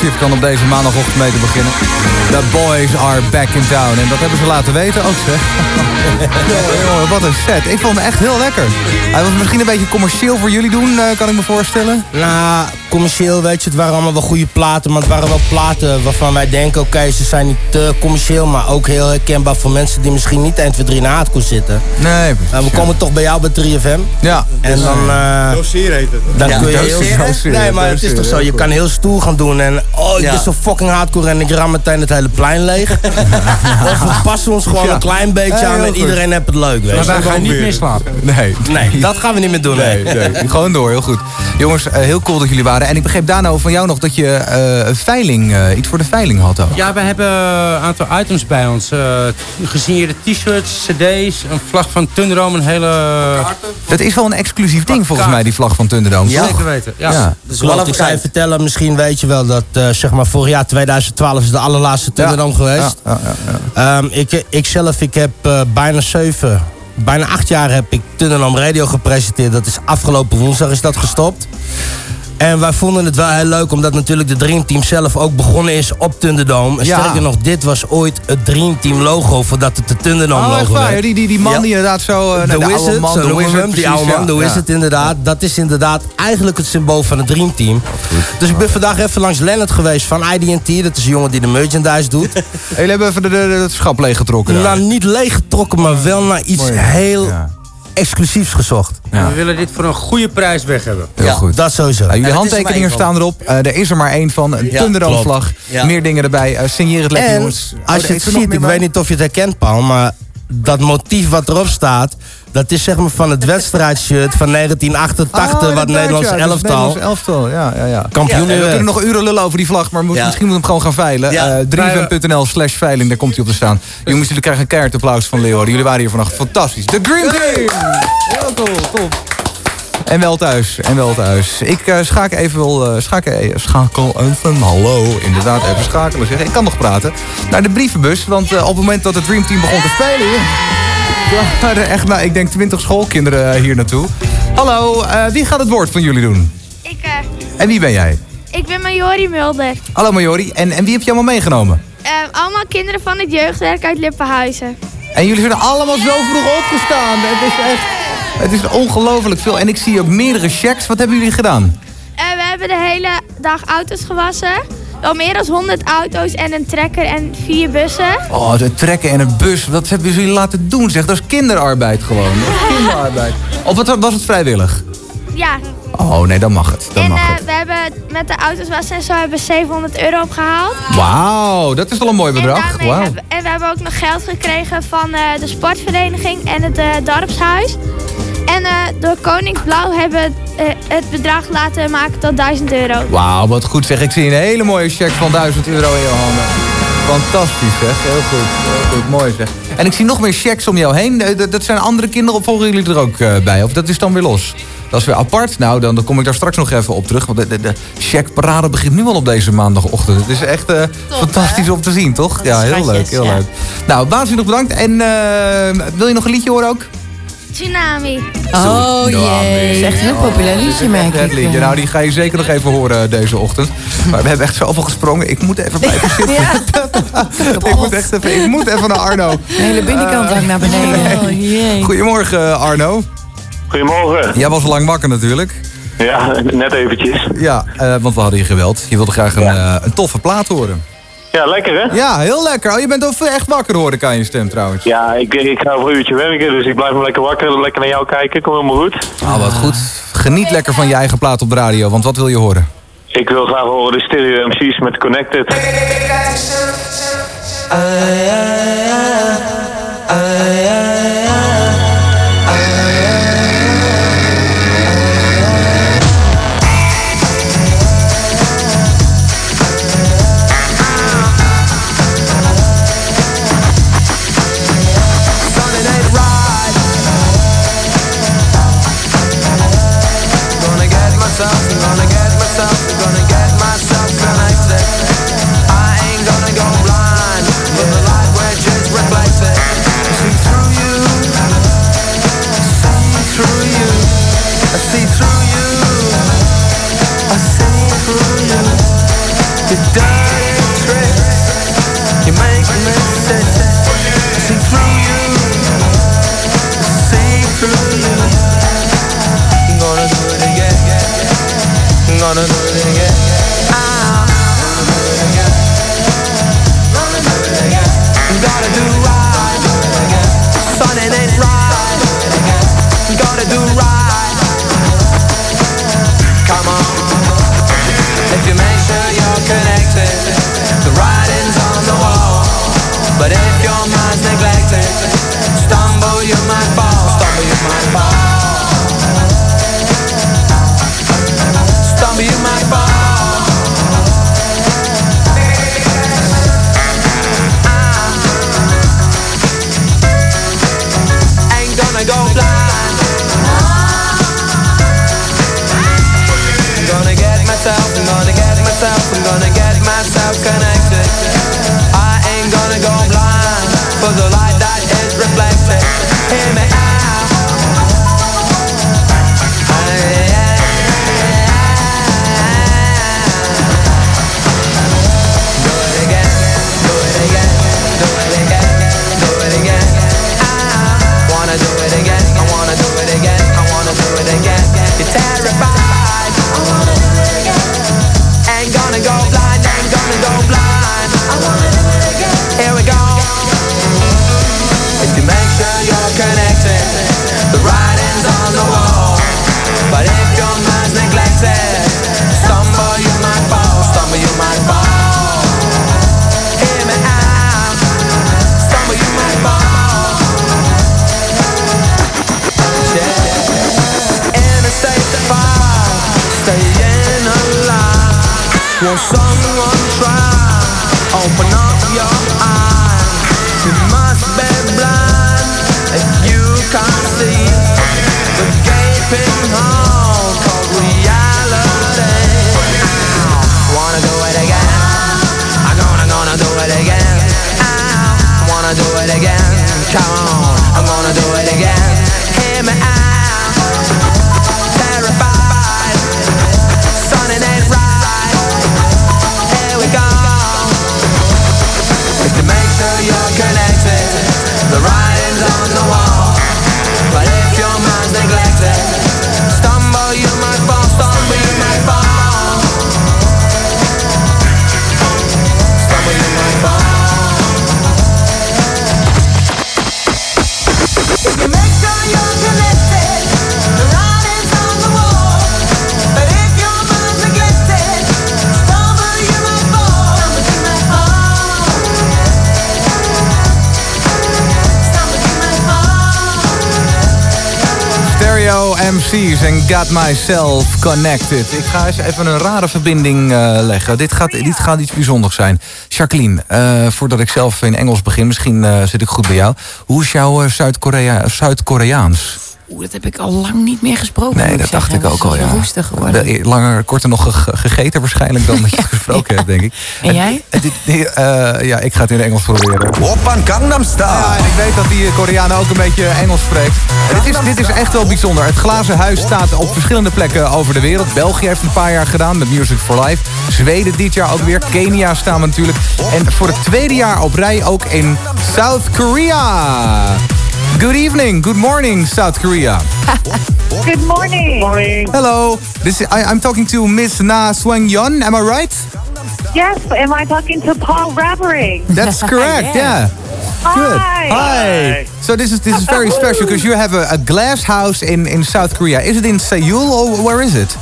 shift dan op deze maandagochtend mee te beginnen. The boys are back in town. En dat hebben ze laten weten ook, zeg. Jongen, wat een set. Ik vond hem echt heel lekker. Hij was misschien een beetje commercieel voor jullie doen, eh, kan ik me voorstellen. Nou, commercieel, weet je. Het waren allemaal wel goede platen, maar het waren wel platen waarvan wij denken... oké, ze zijn niet te commercieel, maar ook heel herkenbaar voor mensen die misschien niet 1, 2, 3 naar hardcore zitten. Nee, Eh, we komen toch bij jou bij 3FM. Ja. En dan... eh, Doseren heet het. dan Ja, kun je heel Nee, maar het is toch zo. Je kan heel stoer gaan doen en... Oh, ik Ja. ben zo fucking hardcore en ik ram meteen het hele plein leeg. of we passen ons gewoon Ja. een klein beetje Ja, aan en iedereen heeft het leuk, weet Maar je. daar ga je niet meer slapen. Nee. Nee, dat gaan we niet meer doen, Nee, nee. nee. Gewoon door, heel goed. Jongens, eh, heel cool dat jullie waren. En ik begreep Dano van jou nog dat je eh, een veiling, eh, iets voor de veiling had ook. Ja, we hebben een aantal items bij ons. eh gesigneerde t-shirts, cd's, een vlag van Thunderdome, een hele... Dat is wel een exclusief ding volgens mij, die vlag van Thunderdome. Ja. Zeker weten, ja. Ja. Dus wat ik zou je vertellen, misschien weet je wel dat eh, zeg maar vorig jaar 2012 is de allerlaatste Thunderdome geweest. Ja, ja, ja, Ehm, ik, ik zelf, ik heb bijna zeven, bijna acht jaar heb ik Thunderdome Radio gepresenteerd. Dat is afgelopen woensdag is dat gestopt. En wij vonden het wel heel leuk, omdat natuurlijk de Dream Team zelf ook begonnen is op Thunderdome. En Ja. sterker nog, dit was ooit het Dream Team logo voordat het de Thunderdome Oh, logo werd. Die, die, die man Ja. die inderdaad zo... eh, De nee, oude Wizard, man, zo de Wizard, die oude man, de. Wizard inderdaad. Dat is inderdaad eigenlijk het symbool van het Dream Team. Dus ik ben vandaag even langs Lennart geweest van IDT. Dat is een jongen die de merchandise doet. Jullie hebben even de, de, de- het schap leeggetrokken. Nou, niet leeggetrokken, maar wel naar iets Mooi. heel exclusiefs gezocht. We willen dit voor een goede prijs weg hebben. Heel goed. Dat sowieso. Nou, jullie handtekeningen staan erop. Eh, er is er maar één van. Een Ja. Ja. Meer dingen erbij. Eh, signeer het lekker, En jongens. Oh, als er je het ziet, ik weet niet of je het herkent, Paul, maar dat motief wat erop staat, dat is zeg maar van het wedstrijdshirt van 1988, Oh, wat Nederlands ja, dat is elftal. Nederlands elftal, ja, ja, ja. Kampioen Ja, we kunnen nog uren lullen over die vlag, maar misschien moeten we hem gewoon gaan veilen. Ja. Eh 3fm.nl slash veiling, daar komt hij op te staan. Jongens, jullie krijgen een keihard applaus van Leeuwarden. Jullie waren hier vannacht fantastisch. De Dream Team! Heel cool, top. En wel thuis, en wel thuis. Ik eh, schakel even, wel, eh, schakel, schakel even, hallo, inderdaad, even schakelen zeggen. Ik kan nog praten. Naar de brievenbus, want eh, op het moment dat het Dream Team begon te spelen... waren echt, nou, ik denk 20 schoolkinderen eh, hier naartoe. Hallo, eh, wie gaat het woord van jullie doen? Ik, eh, En wie ben jij? ik ben Majori Mulder. Hallo Majori, en, en wie heb je allemaal meegenomen? Allemaal kinderen van het jeugdwerk uit Lippenhuizen. En jullie zijn allemaal zo vroeg opgestaan. Het is echt... Het is ongelooflijk veel. En ik zie ook meerdere checks. Wat hebben jullie gedaan? We hebben de hele dag auto's gewassen. Wel meer dan 100 auto's en een trekker en vier bussen. Oh, het trekken en een bus. Wat hebben jullie laten doen, zeg? Dat is kinderarbeid gewoon. Is kinderarbeid. Of wat, was het vrijwillig? Ja, Oh, nee, dan mag het. Dan en mag het. we hebben met de auto's wassen en zo hebben we 700 euro opgehaald. Wauw, dat is al een mooi En, bedrag. Wauw. hebben, en we hebben ook nog geld gekregen van eh, de sportvereniging en het eh, dorpshuis. En eh, door Koning Blauw hebben we eh, het bedrag laten maken tot 1000 euro. Wauw, wat goed zeg. Ik zie een hele mooie check van 1000 euro in je handen. Fantastisch zeg, heel goed. Heel goed, mooi zeg. En ik zie nog meer checks om jou heen. Eh, Dat- zijn andere kinderen, of volgen jullie er ook bij? Of dat is dan weer los? Dat is weer apart. Nou, dan, dan kom ik daar straks nog even op terug. Want de, de, de checkparade begint nu al op deze maandagochtend. Het is echt eh, fantastisch om te zien, toch? Ja, heel schatjes, leuk, heel ja. leuk. Nou, waanzinnig bedankt. En eh, wil je nog een liedje horen ook? Tsunami. Oh jee. Dat is echt een heel populair liedje, Dit is merk ik. liedje. Nou, die ga je zeker nog even horen eh, deze ochtend. Maar we hebben echt zoveel gesprongen. Ik moet even blijven zitten. ik, moet echt even, ik moet even naar Arno. De hele binnenkant hangt naar beneden. Oh jee. Goedemorgen, eh, Arno. Goedemorgen. Jij was al lang wakker natuurlijk. Ja, net eventjes. Ja, eh, want we hadden je geweld. Je wilde graag een, een toffe plaat horen. Ja, lekker hè? Ja, heel lekker. Oh, je bent ook echt wakker horen, kan je stem trouwens. Ja, ik, ik ga over een uurtje werken, dus ik blijf maar lekker wakker, lekker naar jou kijken, kom helemaal goed. Ah, wat goed. Geniet lekker van je eigen plaat op de radio, want wat wil je horen? Ik wil graag horen de Stereo MC's met Connected. Ah. But if your mind's neglected, stumble you might fall. Stumble you might fall. The light that is reflected. Hear stumble you might fall, stumble you might fall. Hear me out, stumble you might fall. Yeah. In a state of staying alive. Won't someone try? Open up your eyes. You must be blind if you can't see MC's en Got Myself Connected. Ik ga eens even een rare verbinding eh, leggen. Dit gaat, dit gaat iets bijzonders zijn. Jacqueline, eh, voordat ik zelf in Engels begin, misschien eh, zit ik goed bij jou. Hoe is jouw Zuid-Korea- Zuid-Koreaans? Oeh, dat heb ik al lang niet meer gesproken. Nee, dat dacht zeggen. ik ook al, is ja. roestig geworden. Eh, Langer, korter nog ge- gegeten waarschijnlijk dan dat je het gesproken hebt, denk ik. En jij? Eh, eh, ja, ik ga het in het Engels proberen. Oppan Gangnam Style. Ja, en ik weet dat die Koreaan ook een beetje Engels spreekt. En dit, is, dit is echt wel bijzonder. Het Glazen Huis staat op verschillende plekken over de wereld. België heeft een paar jaar gedaan met Music for Life. Zweden dit jaar ook weer. Kenia staan we natuurlijk. En voor het tweede jaar op rij ook in South Korea. Good evening, good morning, South Korea. Good morning. Morning. Hello, this is, I, I'm talking to Miss Na Swang Yeon, am I right? Yes, am I talking to Paul Ravering? That's correct, yeah. Good. Hi. Hi. So this is this is very special because you have a, a glass house in, in South Korea. Is it in Seoul or where is it?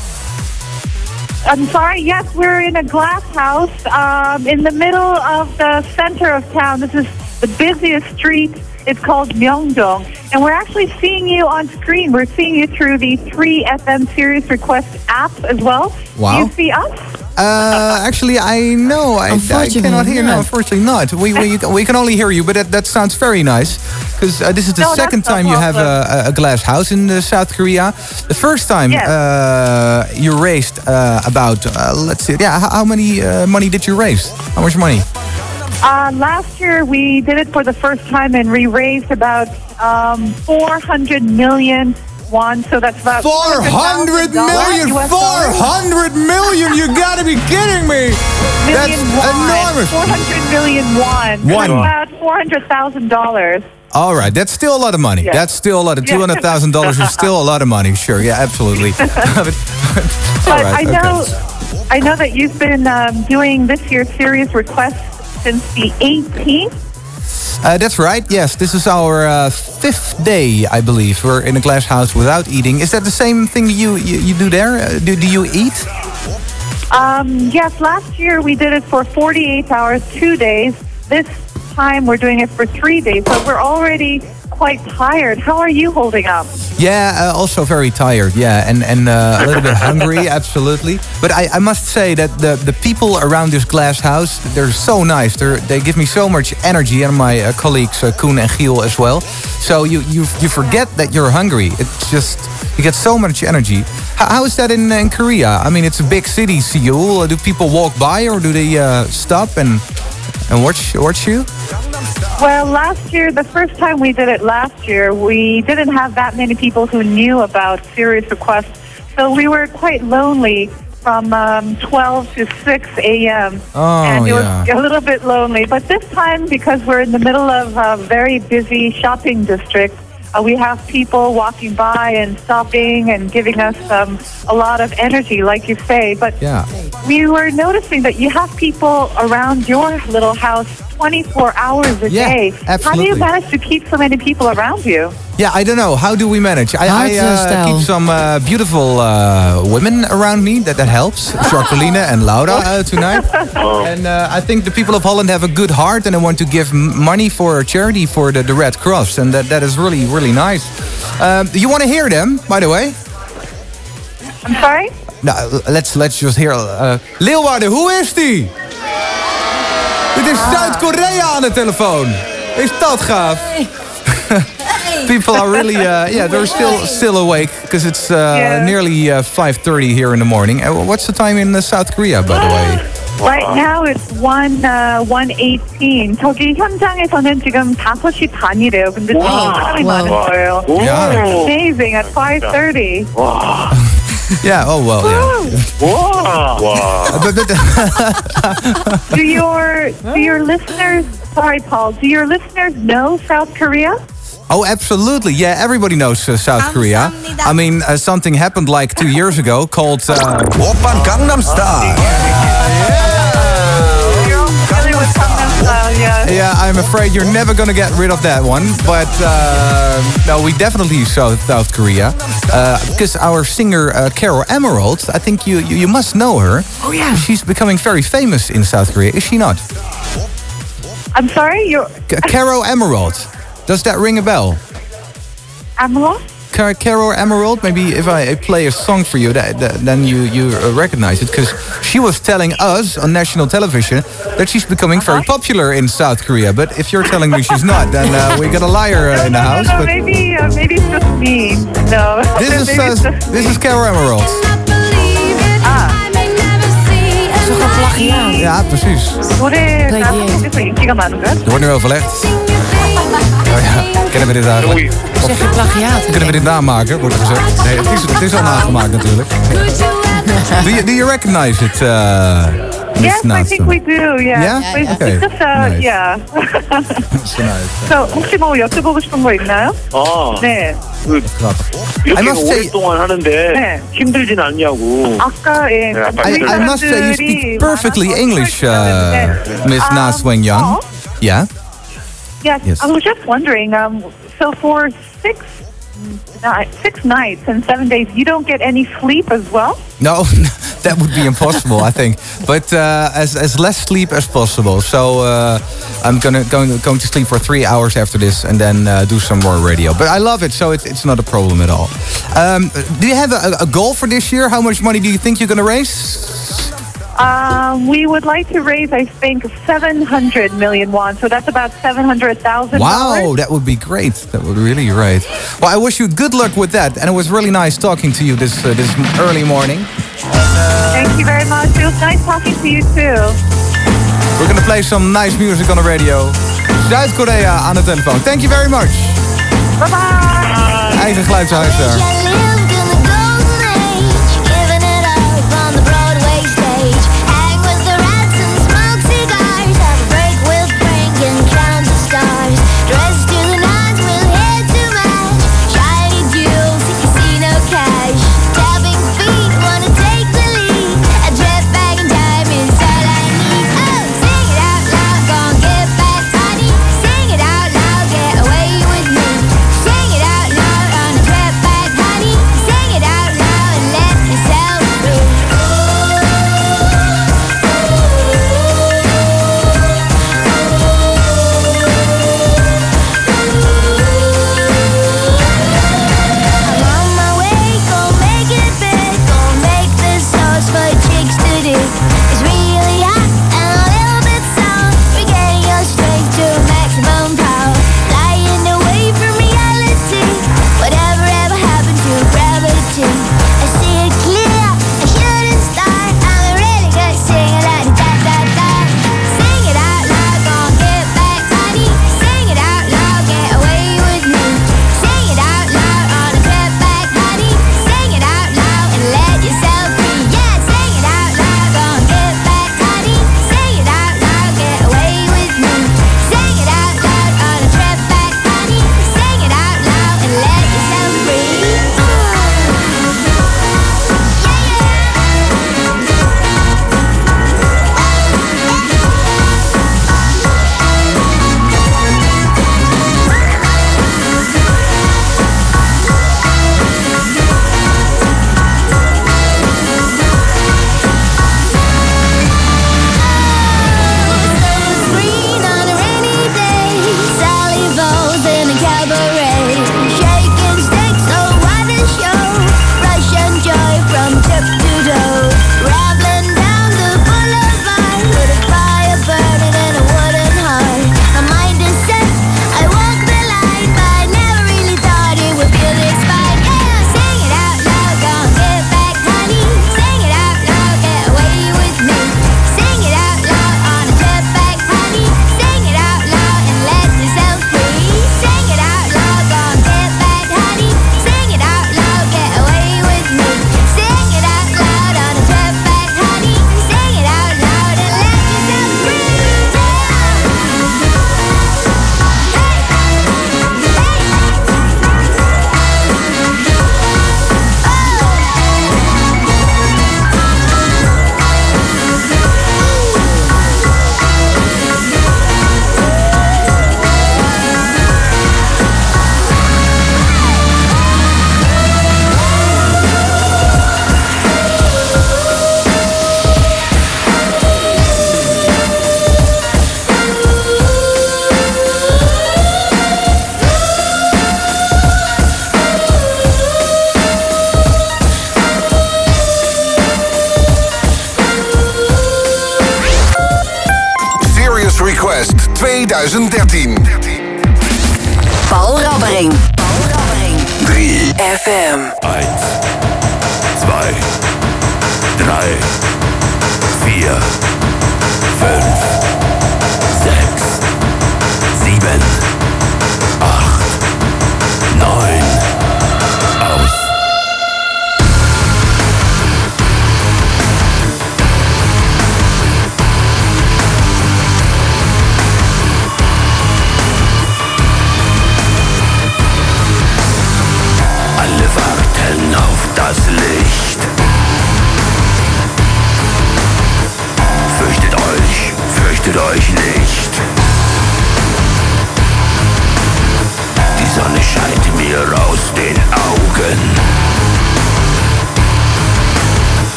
I'm sorry. Yes, we're in a glass house um, in the middle of the center of town. This is the busiest street. It's called Myeongdong, and we're actually seeing you on screen. We're seeing you through the 3FM Serious Request app as well. Wow. Do you see us? Uh, actually, I know. I, I cannot hear. No, unfortunately not. We, we, we can only hear you, but that, that sounds very nice. Because uh, this is the No, second no time you have a, a glass house in uh, South Korea. The first time Yes. uh, you raised uh, about, uh, let's see, yeah, how, how many uh, money did you raise? How much money? Uh, last year we did it for the first time, and we raised about um, 400 million won. So that's about 400 million. 400 million. You gotta be kidding me! That's won. enormous! 400 million won. Won. That's about $400,000. All right, that's still a lot of money. Yeah. That's still a lot of two hundred thousand dollars is still a lot of money. Sure, yeah, absolutely. But- right, I okay. know, I know that you've been um, doing this year's serious request since the 18th. Uh, that's right. Yes, this is our uh, fifth day, I believe. We're in a glass house without eating. Is that the same thing you you, you do there? Uh, do do you eat? Um, yes, last year we did it for 48 hours, two days. This time we're doing it for three days, but we're already quite tired. How are you holding up? Yeah, uh, also very tired. Yeah, and and uh, a little bit hungry, absolutely. But I, I must say that the the people around this glass house, they're so nice. They they give me so much energy, and my uh, colleagues uh, Koen and Giel as well. So you you you forget that you're hungry. It's just you get so much energy. How, how is that in in Korea? I mean, it's a big city, Seoul. Do people walk by or do they uh, stop and and watch watch you? Well, last year, the first time we did it last year, we didn't have that many people who knew about serious requests. So we were quite lonely from um, 12 to 6 a.m. Oh, and it yeah. was a little bit lonely. But this time, because we're in the middle of a very busy shopping district, uh, we have people walking by and stopping and giving us um, a lot of energy, like you say. But Yeah. we were noticing that you have people around your little house 24 hours a Yeah, day. How do you manage to keep so many people around you? Yeah, I don't know. How do we manage? I, I uh, keep some uh, beautiful uh, women around me. That that helps. Jacqueline and Laura uh, tonight. And uh, I think the people of Holland have a good heart and they want to give money for a charity for the, the Red Cross. And that, that is really, really nice. Um, you want to hear them, by the way? I'm sorry? No, let's, let's just hear... Uh, Leeuwarden, hoe is die? Dit is Zuid-Korea aan de telefoon. Is dat gaaf? People are really, uh, yeah, they're still still awake because it's uh, Yeah. nearly uh, 5:30 here in the morning. Uh, what's the time in uh, South Korea, by the way? Right now it's 1, uh, 118. 저기 현장에서는 지금 5시 반이래요. 근데 지금 와우. 사람이 와우. 많은 거예요. 야. Amazing at 5.30. Yeah. Oh well. Yeah. Wow. But, but, do your do your listeners sorry Paul, do your listeners know South Korea? Oh, absolutely. Yeah, everybody knows uh, South Korea. I mean, uh, something happened like two years ago called uh, Oppan Gangnam Style. Yeah, I'm afraid you're never gonna get rid of that one. But uh, no, we definitely saw South Korea uh, because our singer uh, Carol Emerald. I think you, you you must know her. Oh, yeah. she's becoming very famous in South Korea. Is she not? I'm sorry, you're C- Carol Emerald. Does that ring a bell? Amala? Car- Carol Emerald. Maybe if I play a song for you, that, that, then you you uh, recognize it because she was telling us on national television that she's becoming very popular in South Korea. But if you're telling me she's not, then uh, we got a liar uh, in the house. No, But maybe uh, maybe it's just me. No. this is Maybe it's uh, just this is Carol Emerald. Toch een plagiaat. Ja, precies. 노래 가수에서 인기가 많은 거야? Er wordt nu overlegd. Oh ja, kennen we dit eigenlijk? Zeg je plagiaat? Kunnen we dit namaken, wordt er gezegd. Nee, het is, het is al nagemaakt natuurlijk. Do you, do you recognize it, uh, Miss Yes, I Naast? think we do. Yeah. Yeah? It's, Okay. it's just uh, Nice. yeah. So nice. so 혹시 뭐 여쭤보고 싶은 거 있나요? 아, 네. 그, I 이렇게 must say- 오랫동안 하는데 네. 힘들진 않냐고. 아까 예. 네, 아까 I, I must say you speak perfectly English, uh, Miss Um, Na Swing Young. Paul? Yeah? Yes, Yes. I was just wondering. Um, so for six, six nights and seven days, you don't get any sleep as well. No, that would be impossible, I think. But uh, as, as less sleep as possible. So uh, I'm gonna going, going to sleep for three hours after this and then uh, do some more radio. But I love it, so it's, it's not a problem at all. Um, do you have a, a goal for this year? How much money do you think you're gonna raise? Um, we would like to raise, I think, 700 million won. So that's about $700,000. Wow, that would be great. That would really great. Well, I wish you good luck with that, and it was really nice talking to you this uh, this early morning. Thank you very much. It was nice talking to you too. We're gonna play some nice music on the radio. Zuid-Korea aan de telefoon. Thank you very much. Bye bye. Eigen geluidshuis daar.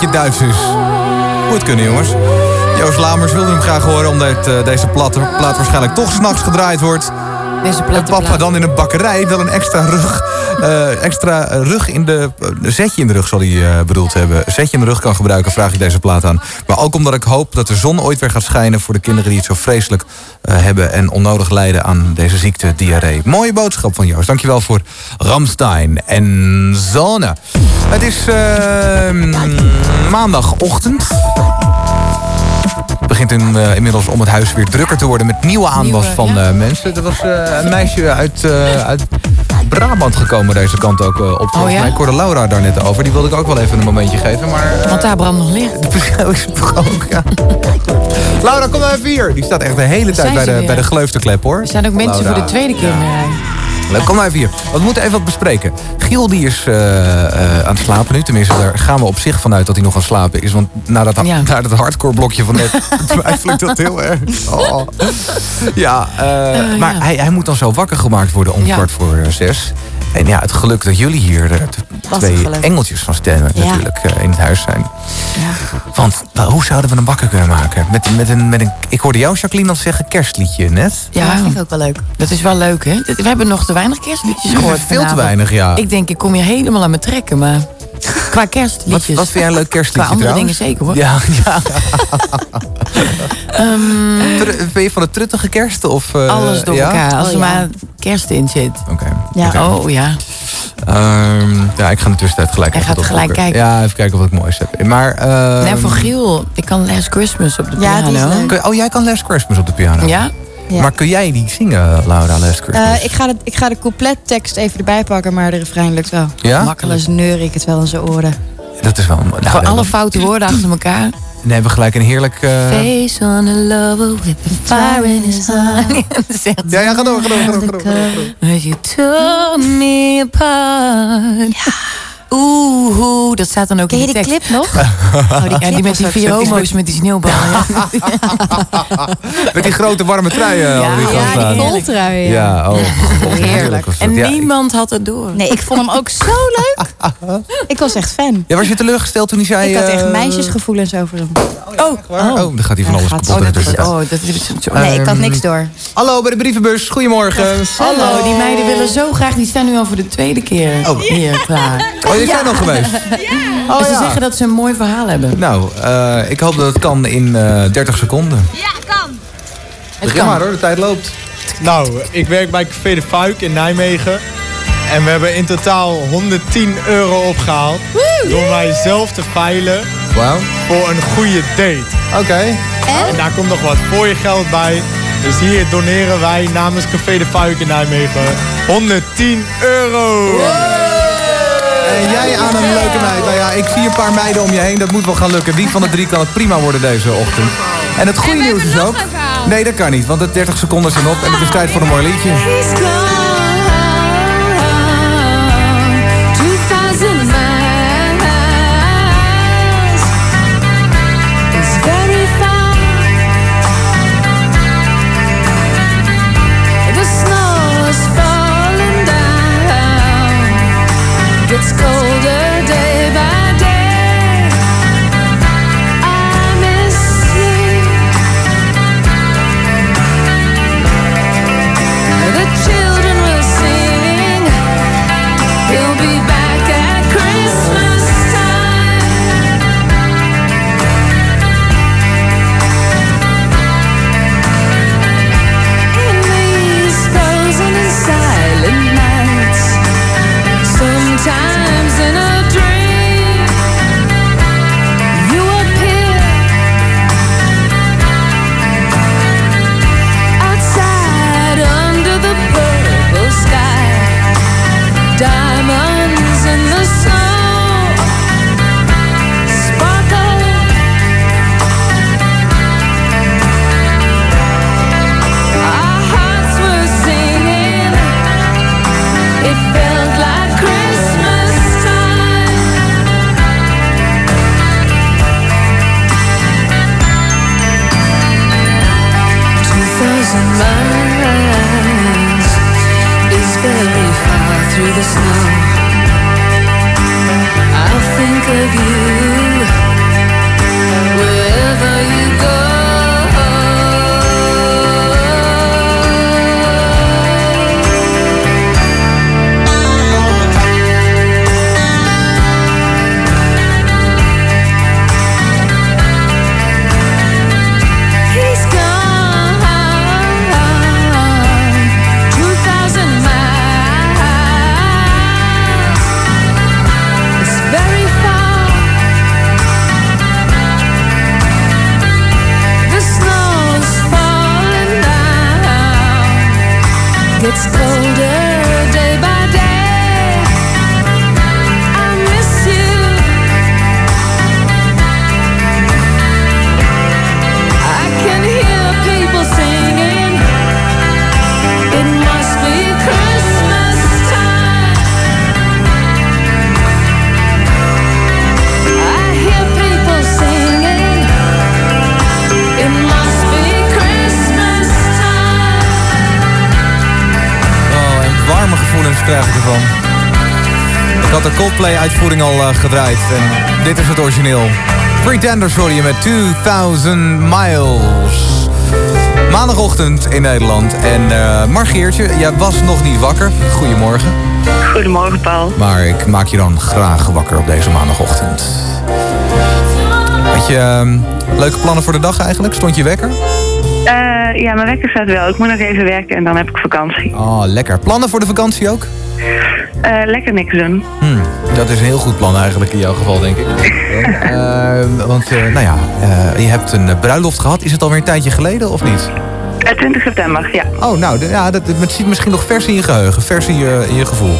Beetje Duits. Moet kunnen, jongens. Joost Lamers wilde hem graag horen, omdat eh, deze plaat, plaat waarschijnlijk toch s'nachts gedraaid wordt. Deze En papa dan in een bakkerij wel een extra rug, eh, extra rug in de, een zetje in de rug zal hij eh, bedoeld hebben. Zetje in de rug kan gebruiken, vraag ik deze plaat aan. Maar ook omdat ik hoop dat de zon ooit weer gaat schijnen voor de kinderen die het zo vreselijk eh, hebben en onnodig lijden aan deze ziekte, diarree. Mooie boodschap van Joost. Dankjewel voor Ramstein en Zone. Het is eh, maandagochtend. Het begint in, eh, inmiddels om het huis weer drukker te worden met nieuwe aanwas Nieuwe, van ja. eh, mensen. Er was eh, een meisje uit, uit Brabant gekomen deze kant ook op. Volgens ja? Ik hoorde Laura daar net over. Die wilde ik ook wel even een momentje geven. Maar Want daar brandt nog licht. ook, ja. Laura, kom nou even hier. Die staat echt de hele tijd bij de, bij de gleufteklep, hoor. Er zijn ook mensen Laura. voor de tweede keer de. Leuk, kom maar even hier. Want we moeten even wat bespreken. Giel die is eh, eh, aan het slapen nu. Tenminste, daar gaan we op zich vanuit dat hij nog aan het slapen is. Want na dat, Ja. na dat hardcore blokje van net twijfel ik dat heel erg. Oh. Ja, eh, maar Hij, hij moet dan zo wakker gemaakt worden om Ja. kwart voor zes. En ja, het geluk dat jullie hier Wat twee een engeltjes van stemmen Ja. natuurlijk in het huis zijn. Want eh, hoe zouden we hem wakker kunnen maken? Met, met een, met een, ik hoorde jou, Jacqueline, al zeggen kerstliedje net. Ja, vind ik ook wel leuk. dat is wel leuk, hè? We hebben nog te weinig kerstliedjes gehoord Veel te weinig, ja. Ik denk, ik kom je helemaal aan me trekken, maar qua Wat, kerstliedjes... wat vind jij een leuk kerstliedje Qua andere trouwens? dingen zeker, hoor. Ja, ja. Ehm, Tr- Ben je van de truttige kerst? Of, eh, alles door ja? elkaar, als Oh, er ja. maar kerst in zit. Oké. Ja. Oh ja. Ehm, ja, ik ga in de tussentijd gelijk Hij even gaat gelijk opzoeken. kijken. Ja, even kijken wat ik moois heb. Maar, ehm, nee, voor Giel. Ik kan Last Christmas op de Ja, piano. Oh, jij kan Last Christmas op de piano? Ja? Ja. Maar kun jij die zingen, Laura, Last Christmas? Eh, ik, ga de, ik ga de couplettekst even erbij pakken, maar de refrein lukt wel. Ja? Makkelijk neur ik het wel in zijn oren. Dat is wel... Nou, Gewoon alle foute woorden achter elkaar. Dan hebben we gelijk een heerlijk... eh, Face on a lover with a fire in his eye. Ja, ja, ga door, ga door, ga door, ga door, ga door. As you tore me apart. Oeh, oeh, dat staat dan ook Ken in je de die tekst. clip nog? Oh, die, ja, die met die vier homo's met die sneeuwballen. Met die grote warme trui eh, Ja, al die ja, die ja. Ja, oh. God, heerlijk. En Ja, niemand had het door. Nee, ik vond hem ook zo leuk. Ik was echt fan. Ja, was je teleurgesteld toen hij zei... Ik had echt eh, meisjesgevoelens over hem. Oh, Oh, dan gaat hij van alles kapot. oh, dat is, tussentijd. oh, dat is zo. Nee, ik had niks door. Hallo, bij de brievenbus. Goedemorgen. Hallo, die meiden willen zo graag. Die staan nu al voor de tweede keer hier klaar. Oh, jullie zijn nog geweest? Oh, en ze ja. zeggen dat ze een mooi verhaal hebben. Nou, eh, ik hoop dat het kan in eh 30 seconden. Ja, kan. Het Begin maar hoor, de tijd loopt. Nou, ik werk bij Café de Fuik in Nijmegen. En we hebben in totaal 110 euro opgehaald. Door mij zelf te veilen voor een goede date. Oké. En daar komt nog wat voor je geld bij. Dus hier doneren wij namens Café de Fuik in Nijmegen 110 euro. En jij aan een leuke meid. Nou ja, ik zie een paar meiden om je heen. Dat moet wel gaan lukken. Wie van de drie kan het prima worden deze ochtend? En het goede nieuws is ook... Nee, dat kan niet. Want de 30 seconden zijn op. En het is tijd voor een mooi liedje. Gedraaid. En dit is het origineel. Pretenders hoor je met 2000 Miles. Maandagochtend in Nederland. En eh Margeertje, jij was nog niet wakker. Goedemorgen. Goedemorgen, Paul. Maar ik maak je dan graag wakker op deze maandagochtend. Had je ehm, leuke plannen voor de dag eigenlijk? Stond je wekker? Eh, ja, mijn wekker staat wel. Ik moet nog even werken en dan heb ik vakantie. Oh, lekker. Plannen voor de vakantie ook? Eh, lekker niks doen. Hmm, dat is een heel goed plan eigenlijk in jouw geval, denk ik. Eh, want, eh, nou ja, eh, je hebt een eh, bruiloft gehad. Is het alweer een tijdje geleden of niet? Eh, 20 september, ja. Oh, nou, ja, dat, het zit misschien nog vers in je geheugen, vers in je, in je gevoel.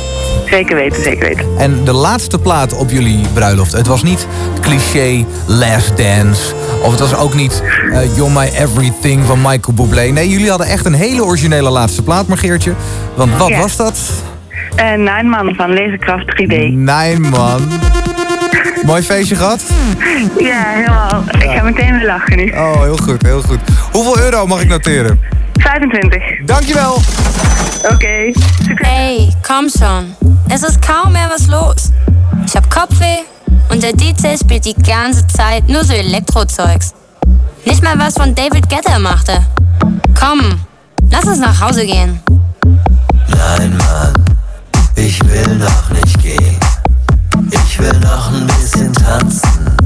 Zeker weten, zeker weten. En de laatste plaat op jullie bruiloft, het was niet cliché Last Dance. Of het was ook niet You're My Everything van Michael Bublé. Nee, jullie hadden echt een hele originele laatste plaat, Margeertje. Want wat Ja. was dat? Eh Nine Man van Lasercraft 3D. Nine man. Mooi feestje gehad? Ja, helemaal. Ik ga meteen weer lachen nu. Oh, heel goed, heel goed. Hoeveel euro mag ik noteren? 25. Dankjewel. Okay. Hey, komm schon. Es ist kaum mehr was los. Ich hab Kopfweh und der DJ spielt die ganze Zeit nur so Elektrozeugs. Nicht mal was von David Guetta machte. Komm, lass uns nach Hause gehen. Nein, Mann, ich will noch nicht gehen. Ich will noch ein bisschen tanzen.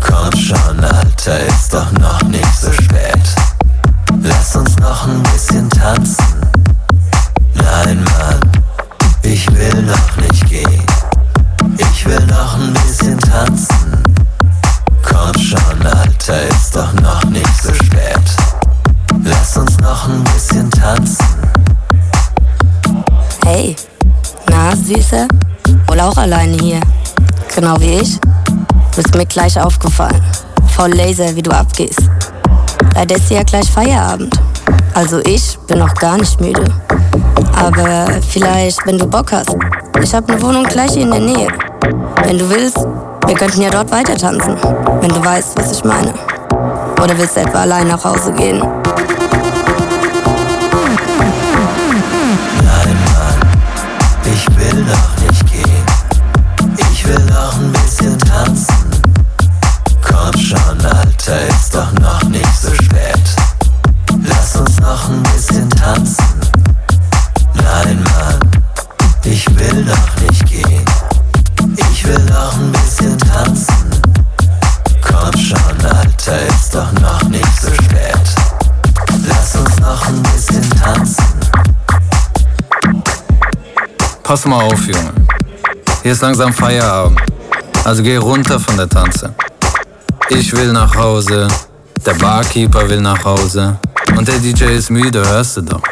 Komm schon, Alter, ist doch noch nicht so spät. Lass uns noch ein bisschen tanzen. Nein, Mann, ich will noch nicht gehen. Ich will noch ein bisschen tanzen. Komm schon, Alter, ist doch noch nicht so spät. Süße? Wohl auch alleine hier. Genau wie ich. Bist mir gleich aufgefallen. Voll laser, wie du abgehst. Leider ist ja gleich Feierabend. Also ich bin noch gar nicht müde. Aber vielleicht, wenn du Bock hast. Ich habe eine Wohnung gleich hier in der Nähe. Wenn du willst, wir könnten ja dort weiter tanzen. Wenn du weißt, was ich meine. Oder willst du etwa allein nach Hause gehen? Will noch nicht gehen. Ich will noch ein bisschen tanzen. Komm schon, Alter, ist doch noch nicht so spät. Lass uns noch ein bisschen tanzen. Pass mal auf, Junge. Hier ist langsam Feierabend. Also geh runter von der Tanze. Ich will nach Hause, der Barkeeper will nach Hause und der DJ ist müde, hörst du doch.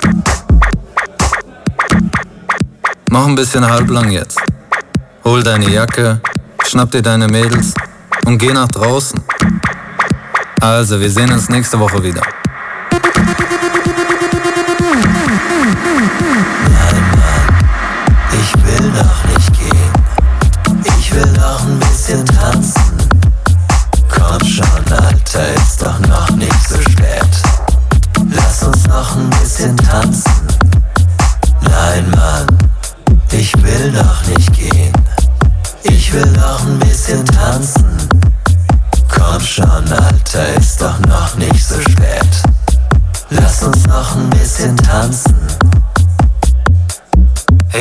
Mach ein bisschen halblang jetzt. Hol deine Jacke, schnapp dir deine Mädels und geh nach draußen. Also, wir sehen uns nächste Woche wieder.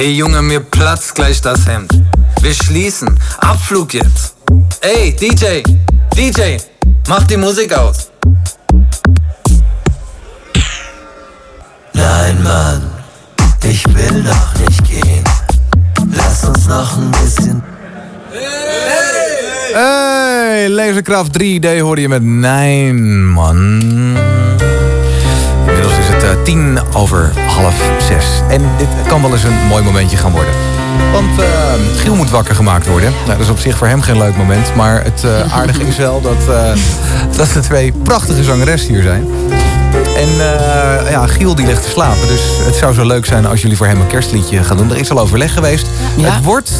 Hey Junge, mir platzt gleich das Hemd. Wir schließen. Abflug jetzt. Ey, DJ, DJ, mach die Musik aus. Nein, Mann, ich will noch nicht gehen. Lass uns noch ein bisschen. Hey, Lasercraft 3D hoorde je met Nijn, man. Tien over half zes. En dit kan wel eens een mooi momentje gaan worden. Want eh, Giel moet wakker gemaakt worden. Nou, dat is op zich voor hem geen leuk moment. Maar het eh, aardige is wel dat, eh, dat er twee prachtige zangeressen hier zijn. En ja, Giel die ligt te slapen. Dus het zou zo leuk zijn als jullie voor hem een kerstliedje gaan doen. Er is al overleg geweest. Ja. Het wordt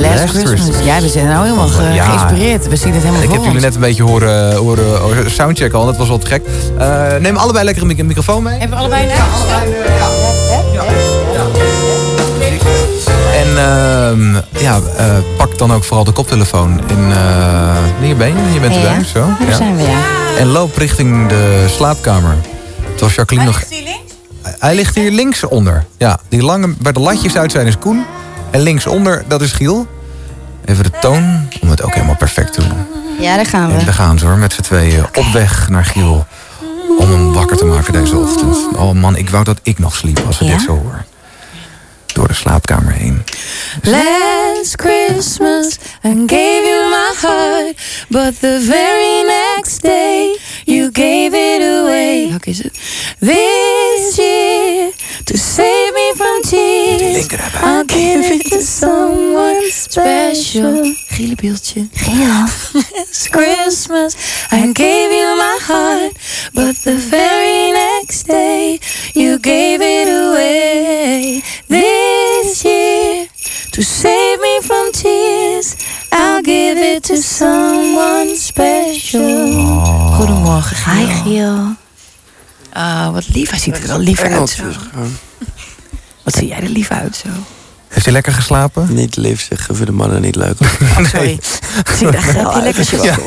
Last Christmas. Ja, we zijn nou helemaal ge- Ja. geïnspireerd. We zien het helemaal Ik heb jullie net een beetje horen, horen, horen soundchecken al. Dat was wel te gek. Eh, neem allebei lekker een mic- microfoon mee. Hebben we allebei een En ehm, ja, eh, pak dan ook vooral de koptelefoon. Eh, hier ben je, je bent Ja, erbij. Zo. daar zijn we, ja. En loop richting de slaapkamer. Terwijl Jacqueline nog... Hij ligt hier links onder. Ja, die lange, waar de latjes uit zijn is Koen. En linksonder, dat is Giel. Even de toon, om het ook helemaal perfect te doen. Ja, daar gaan En we. daar gaan ze hoor, met z'n tweeën op weg naar Giel. Om hem wakker te maken deze ochtend. Oh man, ik wou dat ik nog sliep als ik Ja? dit zo hoor. Door de slaapkamer heen. Last Christmas I gave you my heart, but the very next day you gave it away. Welke is het? This year to save me from tears, I'll give it to someone special. Gele beeldje. Last Christmas I gave you my heart, but the very next day you gave it away. This year to save me from tears, I'll give it to someone special. Goedemorgen, Giel. Hi, Giel. Ah, wat lief. Hij ziet er wel lief uit zo. Wat zie jij er lief uit zo? Heeft hij lekker geslapen? Niet lief zeggen, voor de mannen niet leuk. Nee. Zie je er zeg.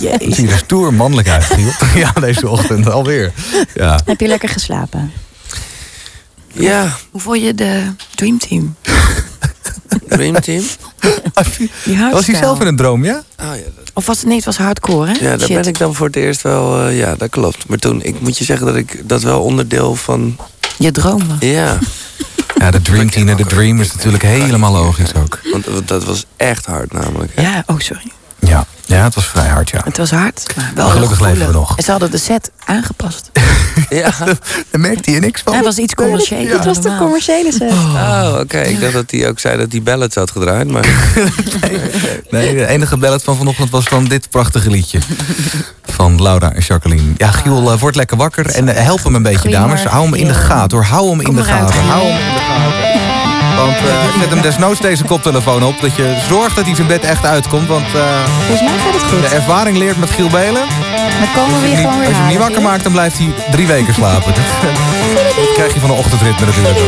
Jezus. Zie je er stoer mannelijk uit. Ja, deze ochtend alweer. Ja. Heb je lekker geslapen? Ja. Hoe vond je de Dream Team? Dream Team? Die Was hij zelf in een droom, ja? Oh, ja, Of was het, nee, het was hardcore, hè? Ja, daar Shit. ben ik dan voor het eerst wel... eh, ja, dat klopt. Maar toen, ik moet je zeggen dat ik dat wel onderdeel van... Je dromen. Ja. Ja, de Dream Team en de Dream is natuurlijk helemaal logisch ook. Want dat was echt hard namelijk. Ja, oh sorry. Ja, ja het was vrij hard, ja. Het was hard, maar wel Maar gelukkig leven we nog. En ze hadden de set aangepast. Ja. Daar merkte je niks van. Hij was iets commerciëler. Dit was de commerciële set. Oh, oké. Ik dacht dat hij ook zei dat hij ballads had gedraaid. Maar... Nee, de enige bellet van vanochtend was van dit prachtige liedje. Van Laura en Jacqueline. Ja, Giel eh, wordt lekker wakker. En eh, help hem een beetje, dames. Hou hem in de gaten hoor. Hou hem in de gaten. Hou hem in de gaten. Want eh, zet hem desnoods deze koptelefoon op. Dat je zorgt dat hij zijn bed echt uitkomt. Want eh, Volgens mij gaat het goed. de ervaring leert met Giel Belen. Dan komen we Als weer je, gewoon weer als je hem niet wakker maakt, dan blijft hij drie weken slapen. Dat, dat krijg je van een ochtendritme natuurlijk.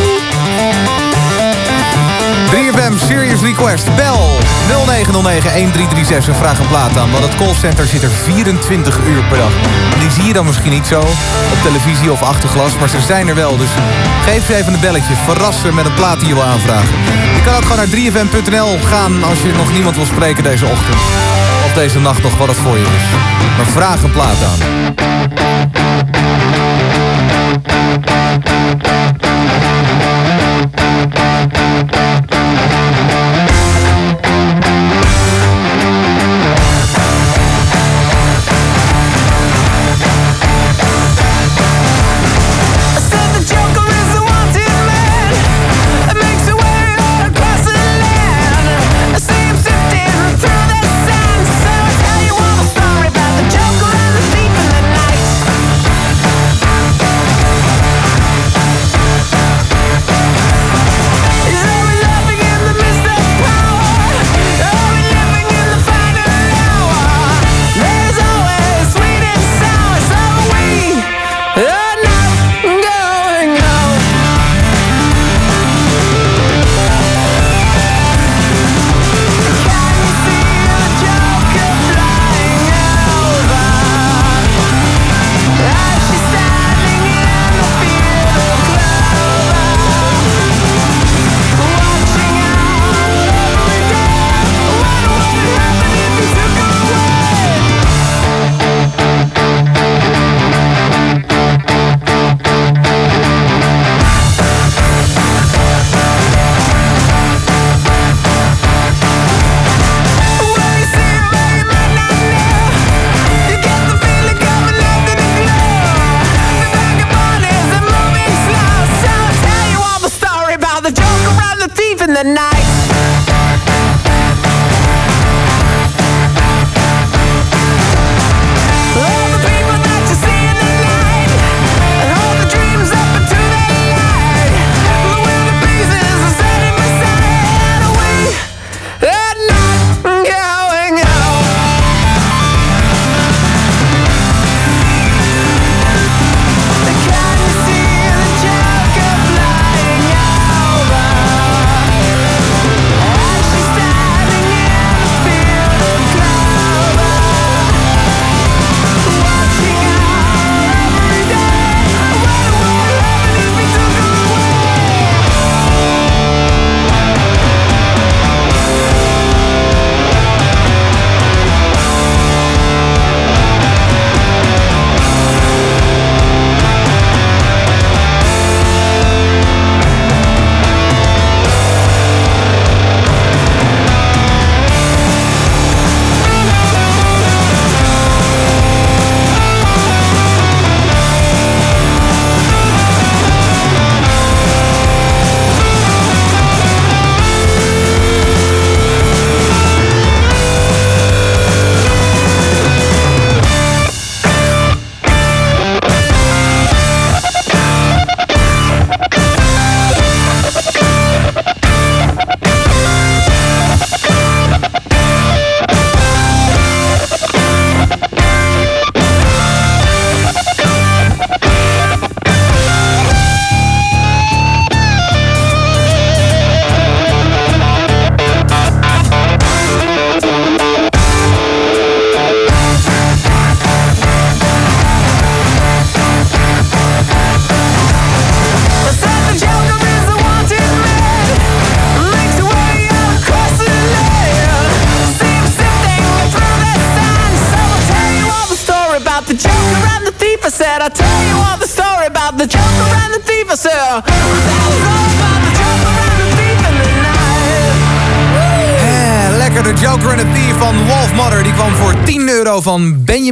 3FM Serious Request. Bel 0909-1336 en vraag een plaat aan. Want het callcenter zit er 24 uur per dag. Die zie je dan misschien niet zo op televisie of achterglas. Maar ze zijn er wel. Dus geef ze even een belletje. Verras ze met een plaat die je wil aanvragen. Je kan ook gewoon naar 3fm.nl gaan als je nog niemand wil spreken deze ochtend. Of deze nacht nog wat het voor je is. Maar vraag een plaat aan. In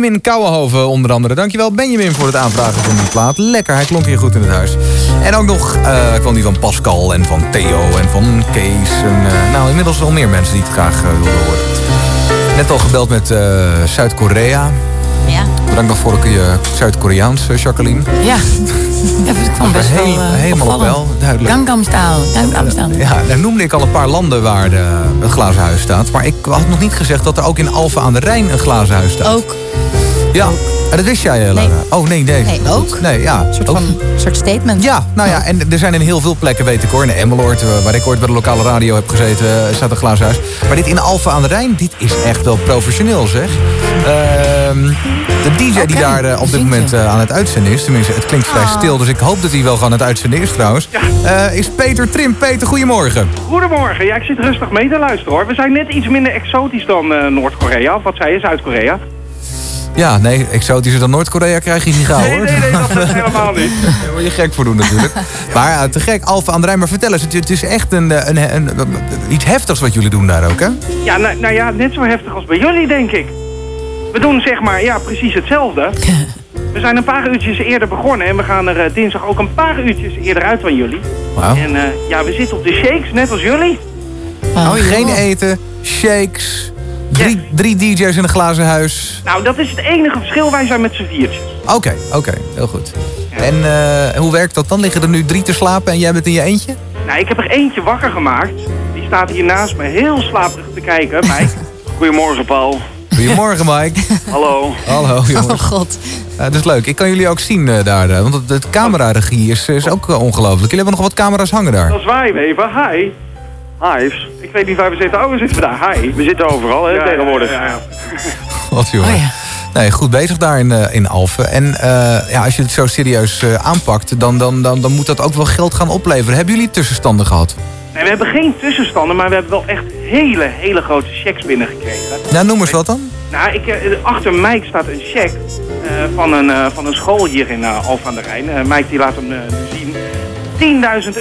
Benjamin Kouwenhoven onder andere. Dankjewel Benjamin voor het aanvragen van die plaat. Lekker, hij klonk hier goed in het huis. En ook nog eh, kwam die van Pascal en van Theo en van Kees. En, eh, nou, inmiddels wel meer mensen die het graag eh, wilden horen. Net al gebeld met Zuid-Korea. Ja. Bedankt nog voor je Zuid-Koreaans, Jacqueline. Ja. ja, dat kwam best wel helemaal op wel, duidelijk. Gangnam Style, Gangnam Style. Ja, nou noemde ik al een paar landen waar de, het glazen huis staat. Maar ik had nog niet gezegd dat er ook in Alphen aan de Rijn een glazen huis staat. Ook. Ja, en dat wist jij, eh, Laura? Oh, nee, nee. Nee, ook. Nee, ja. Een soort, ook. van, soort statement. Ja, nou ja, en er zijn in heel veel plekken, weet ik hoor. In Emmeloord, eh, waar ik ooit bij de lokale radio heb gezeten, eh, staat een glazen. Maar dit in Alphen aan de Rijn, dit is echt wel professioneel, zeg. Ehm, de DJ die daar op dit moment aan het uitzenden is, tenminste, het klinkt vrij stil, dus ik hoop dat hij wel aan het uitzenden is trouwens, eh, is Peter Trim. Peter, goedemorgen. Goedemorgen. Ja, ik zit rustig mee te luisteren hoor. We zijn net iets minder exotisch dan eh, Noord-Korea. Of wat zei je, Zuid-Korea? Ja, nee, exotischer dan Noord-Korea krijg je niet gauw hoor. nee, nee, dat is helemaal niet. Daar word je gek voor doen natuurlijk. Maar ja, te gek, aan de Rijn. Maar vertel eens, het, het is echt een, eh, een, een, iets heftigs wat jullie doen daar ook, hè? Ja, nou, nou ja, net zo heftig als bij jullie, denk ik. We doen zeg maar, ja, precies hetzelfde. We zijn een paar uurtjes eerder begonnen en we gaan er eh, dinsdag ook een paar uurtjes eerder uit dan jullie. Wauw. En eh, ja, we zitten op de shakes, net als jullie. Oh, Geen eten, shakes, drie, DJ's in een glazen huis. Nou, dat is het enige verschil. Wij zijn met z'n viertjes. Oké, oké, heel goed. En eh, hoe werkt dat dan? Liggen er nu drie te slapen en jij bent in je eentje? Nou, ik heb er eentje wakker gemaakt. Die staat hier naast me heel slaperig te kijken, Mike. Goedemorgen, Paul. Goedemorgen, Mike. Hallo. Hallo, jongens. Oh god. Ja, dat is leuk. Ik kan jullie ook zien eh, daar. eh, want het, het cameraregie is, is ook ongelooflijk. Jullie hebben nog wat camera's hangen daar. Dat is wij even. Hi. Hives. Ik weet niet waar we zitten. Oh, we zitten daar. Hi. We zitten overal, hè, tegenwoordig. Wat jongen. Nee, goed bezig daar in, eh, in Alphen. En eh, ja, als je het zo serieus eh, aanpakt, dan, dan, dan, dan moet dat ook wel geld gaan opleveren. Hebben jullie tussenstanden gehad? Nee, we hebben geen tussenstanden, maar we hebben wel echt hele, hele grote checks binnengekregen. Nou, noem eens wat dan. Nou, ik, achter Mike staat een check eh, van, een, eh, van een school hier in uh, Alphen aan de Rijn. Eh, Mike die laat hem eh. 10.000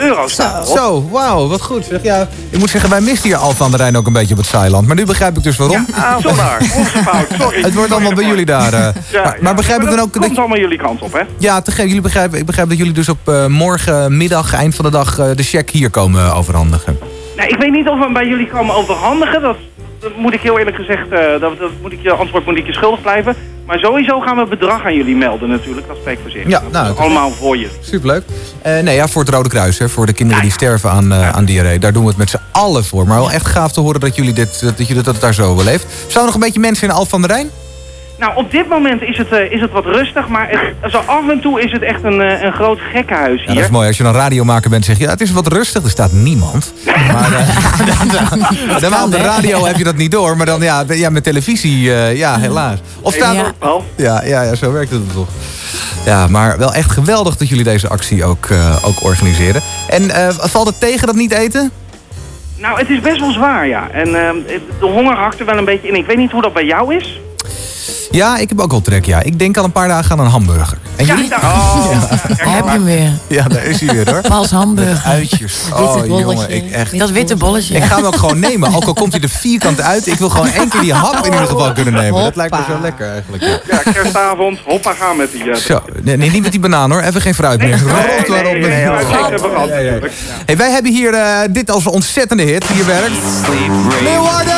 euro staat erop. Zo, wauw, wat goed. Zeg, ja, ik moet zeggen, wij misten hier Alphen aan de Rijn ook een beetje op het Zeiland. Maar nu begrijp ik dus waarom. Ah. Onze fout. Sorry. Het wordt allemaal bij jullie daar. eh. Ja, maar, ja. maar begrijp ik dan dat ook... komt allemaal jullie kant op, hè? Ja, te. Jullie begrijpen, ik begrijp dat jullie dus op eh, morgenmiddag, eind van de dag, eh, de check hier komen overhandigen. Nou, ik weet niet of we hem bij jullie komen overhandigen. Dat, dat moet ik heel eerlijk gezegd, eh, dat, dat moet ik je antwoord moet ik je schuldig blijven. Maar sowieso gaan we bedrag aan jullie melden natuurlijk. Dat spreekt voor zich. Ja, nou, allemaal voor je. Superleuk. Eh nee, ja, voor het Rode Kruis, hè, voor de kinderen die sterven aan, eh, aan diarree. Daar doen we het met z'n allen voor. Maar wel echt gaaf te horen dat jullie dit, dat, jullie dat het daar zo beleeft. Staan er nog een beetje mensen in Alphen van de Rijn? Nou, op dit moment is het, eh, is het wat rustig, maar het, zo af en toe is het echt een, eh, een groot gekkenhuis Ja, hier. dat is mooi. Als je dan radiomaker bent, zeg je, ja, het is wat rustig. Er staat niemand. Maar eh, dan op de radio heb je dat niet door. Maar dan, ja, ja met televisie, eh, ja, helaas. Of staat Ja. er... Ja, ja, ja, zo werkt het toch. Ja, maar wel echt geweldig dat jullie deze actie ook, eh, ook organiseren. En eh, valt het tegen dat niet eten? Nou, het is best wel zwaar, ja. En eh, de honger hakt er wel een beetje in. Ik weet niet hoe dat bij jou is. Ja, ik heb ook wel trek, ja. Ik denk al een paar dagen aan een hamburger. En Ja, jullie? oh, Daar heb je hem weer. Ja, daar is hij weer hoor. Vals hamburger. Met uitjes. Oh, jongen, ik echt... Dat witte bolletje. Ik ga hem ook gewoon nemen. Ook al komt hij er vierkant uit. Ik wil gewoon één keer die hap in ieder geval kunnen nemen. Dat lijkt me zo lekker eigenlijk. Ja. Ja, kerstavond, hoppa, gaan met die... eh, Zo, nee, nee, niet met die banaan hoor. Even geen fruit meer. Rot nee, waarop. nee, nee. Ja, ja. Hey, wij hebben hier eh, dit als een ontzettende hit. Hier werkt. Leeuwarden!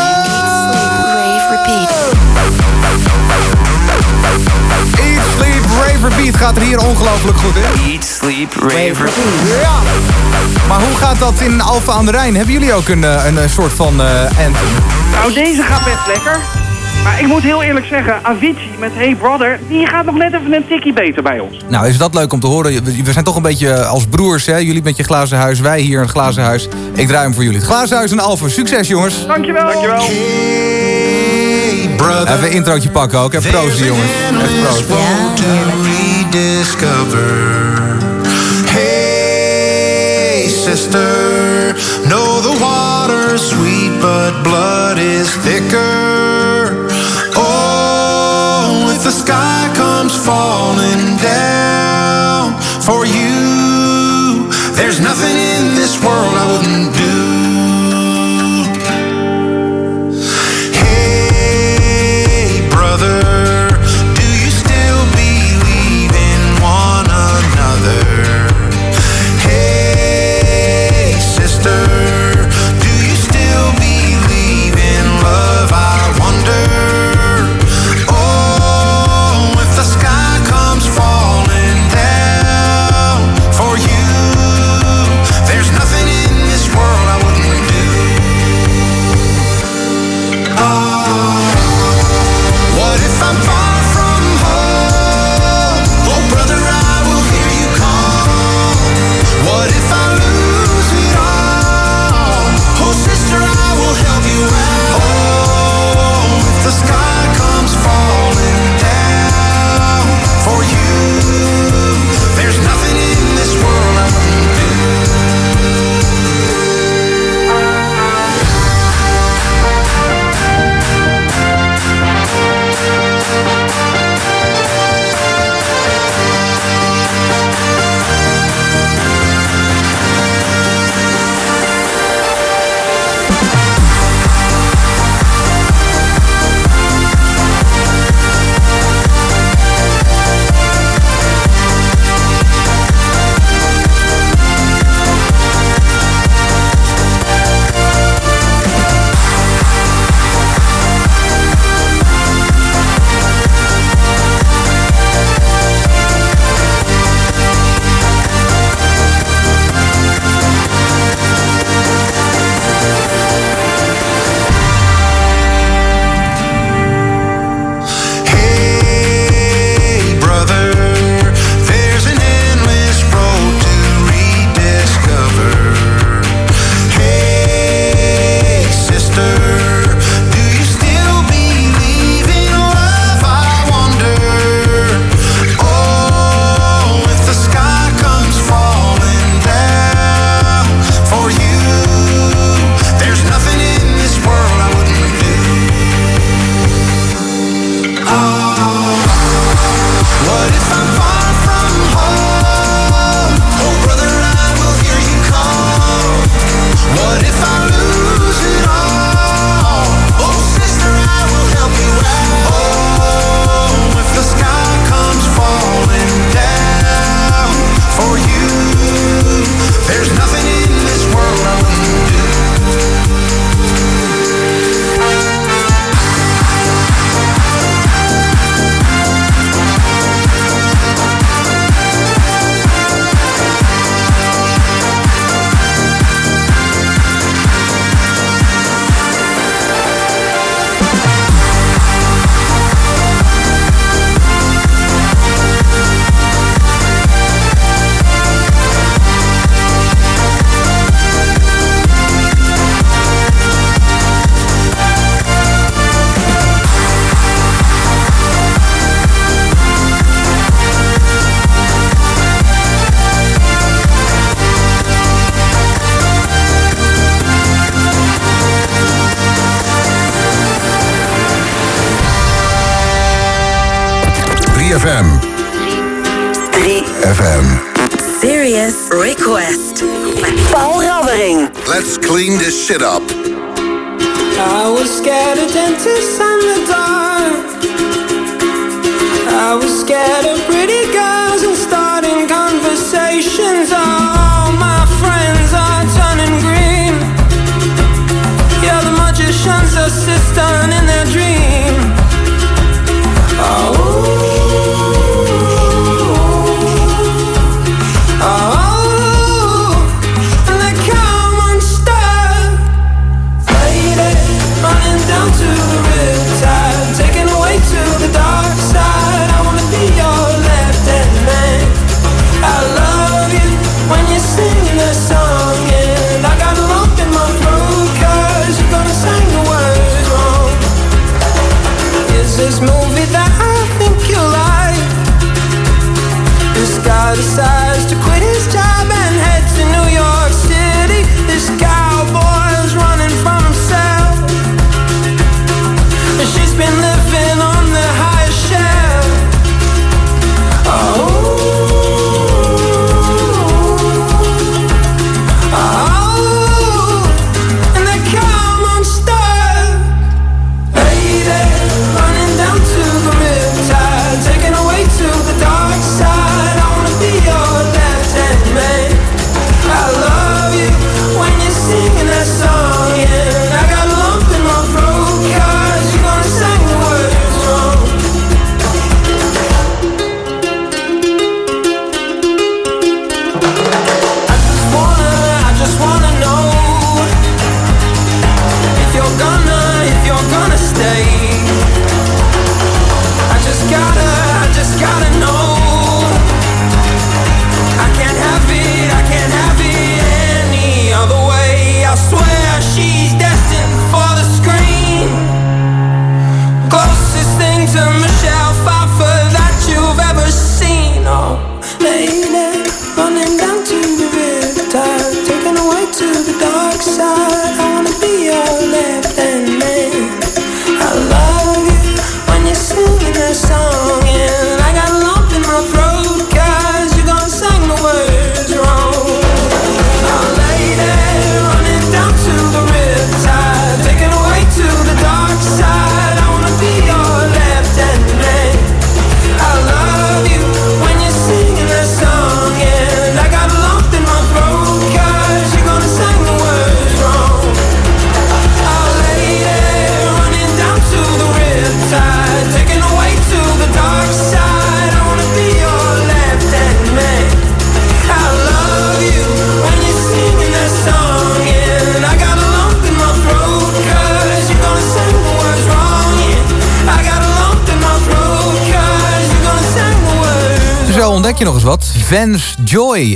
Eat, Repeat gaat er hier ongelooflijk goed in. Eat, sleep, rave, Ja. Maar hoe gaat dat in Alphen aan de Rijn? Hebben jullie ook een, eh, een, eh, soort van eh anthem? Nou, deze gaat best lekker. Maar ik moet heel eerlijk zeggen, Avicii met Hey Brother, die gaat nog net even een tikkie beter bij ons. Nou, is dat leuk om te horen? We zijn toch een beetje als broers, hè? Jullie met je glazen huis, wij hier een glazen huis. Ik draai hem voor jullie. Het glazen huis en Alphen. Succes, jongens. Dankjewel. Dankjewel. Even een introotje pakken ook. Hè? Proost, jongens. Echt proost. Rediscover. Hey, sister, know the water's sweet, but blood is thicker. Oh, if the sky comes falling down for you.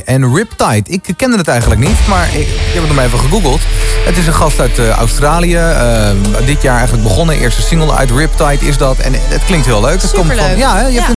en Riptide. Ik kende het eigenlijk niet, maar ik, ik heb het nog even gegoogeld. Het is een gast uit eh, Australië. Eh, dit jaar eigenlijk begonnen. Eerste single uit Riptide is dat. En het klinkt heel leuk. Superleuk. Het komt van, ja, je ja.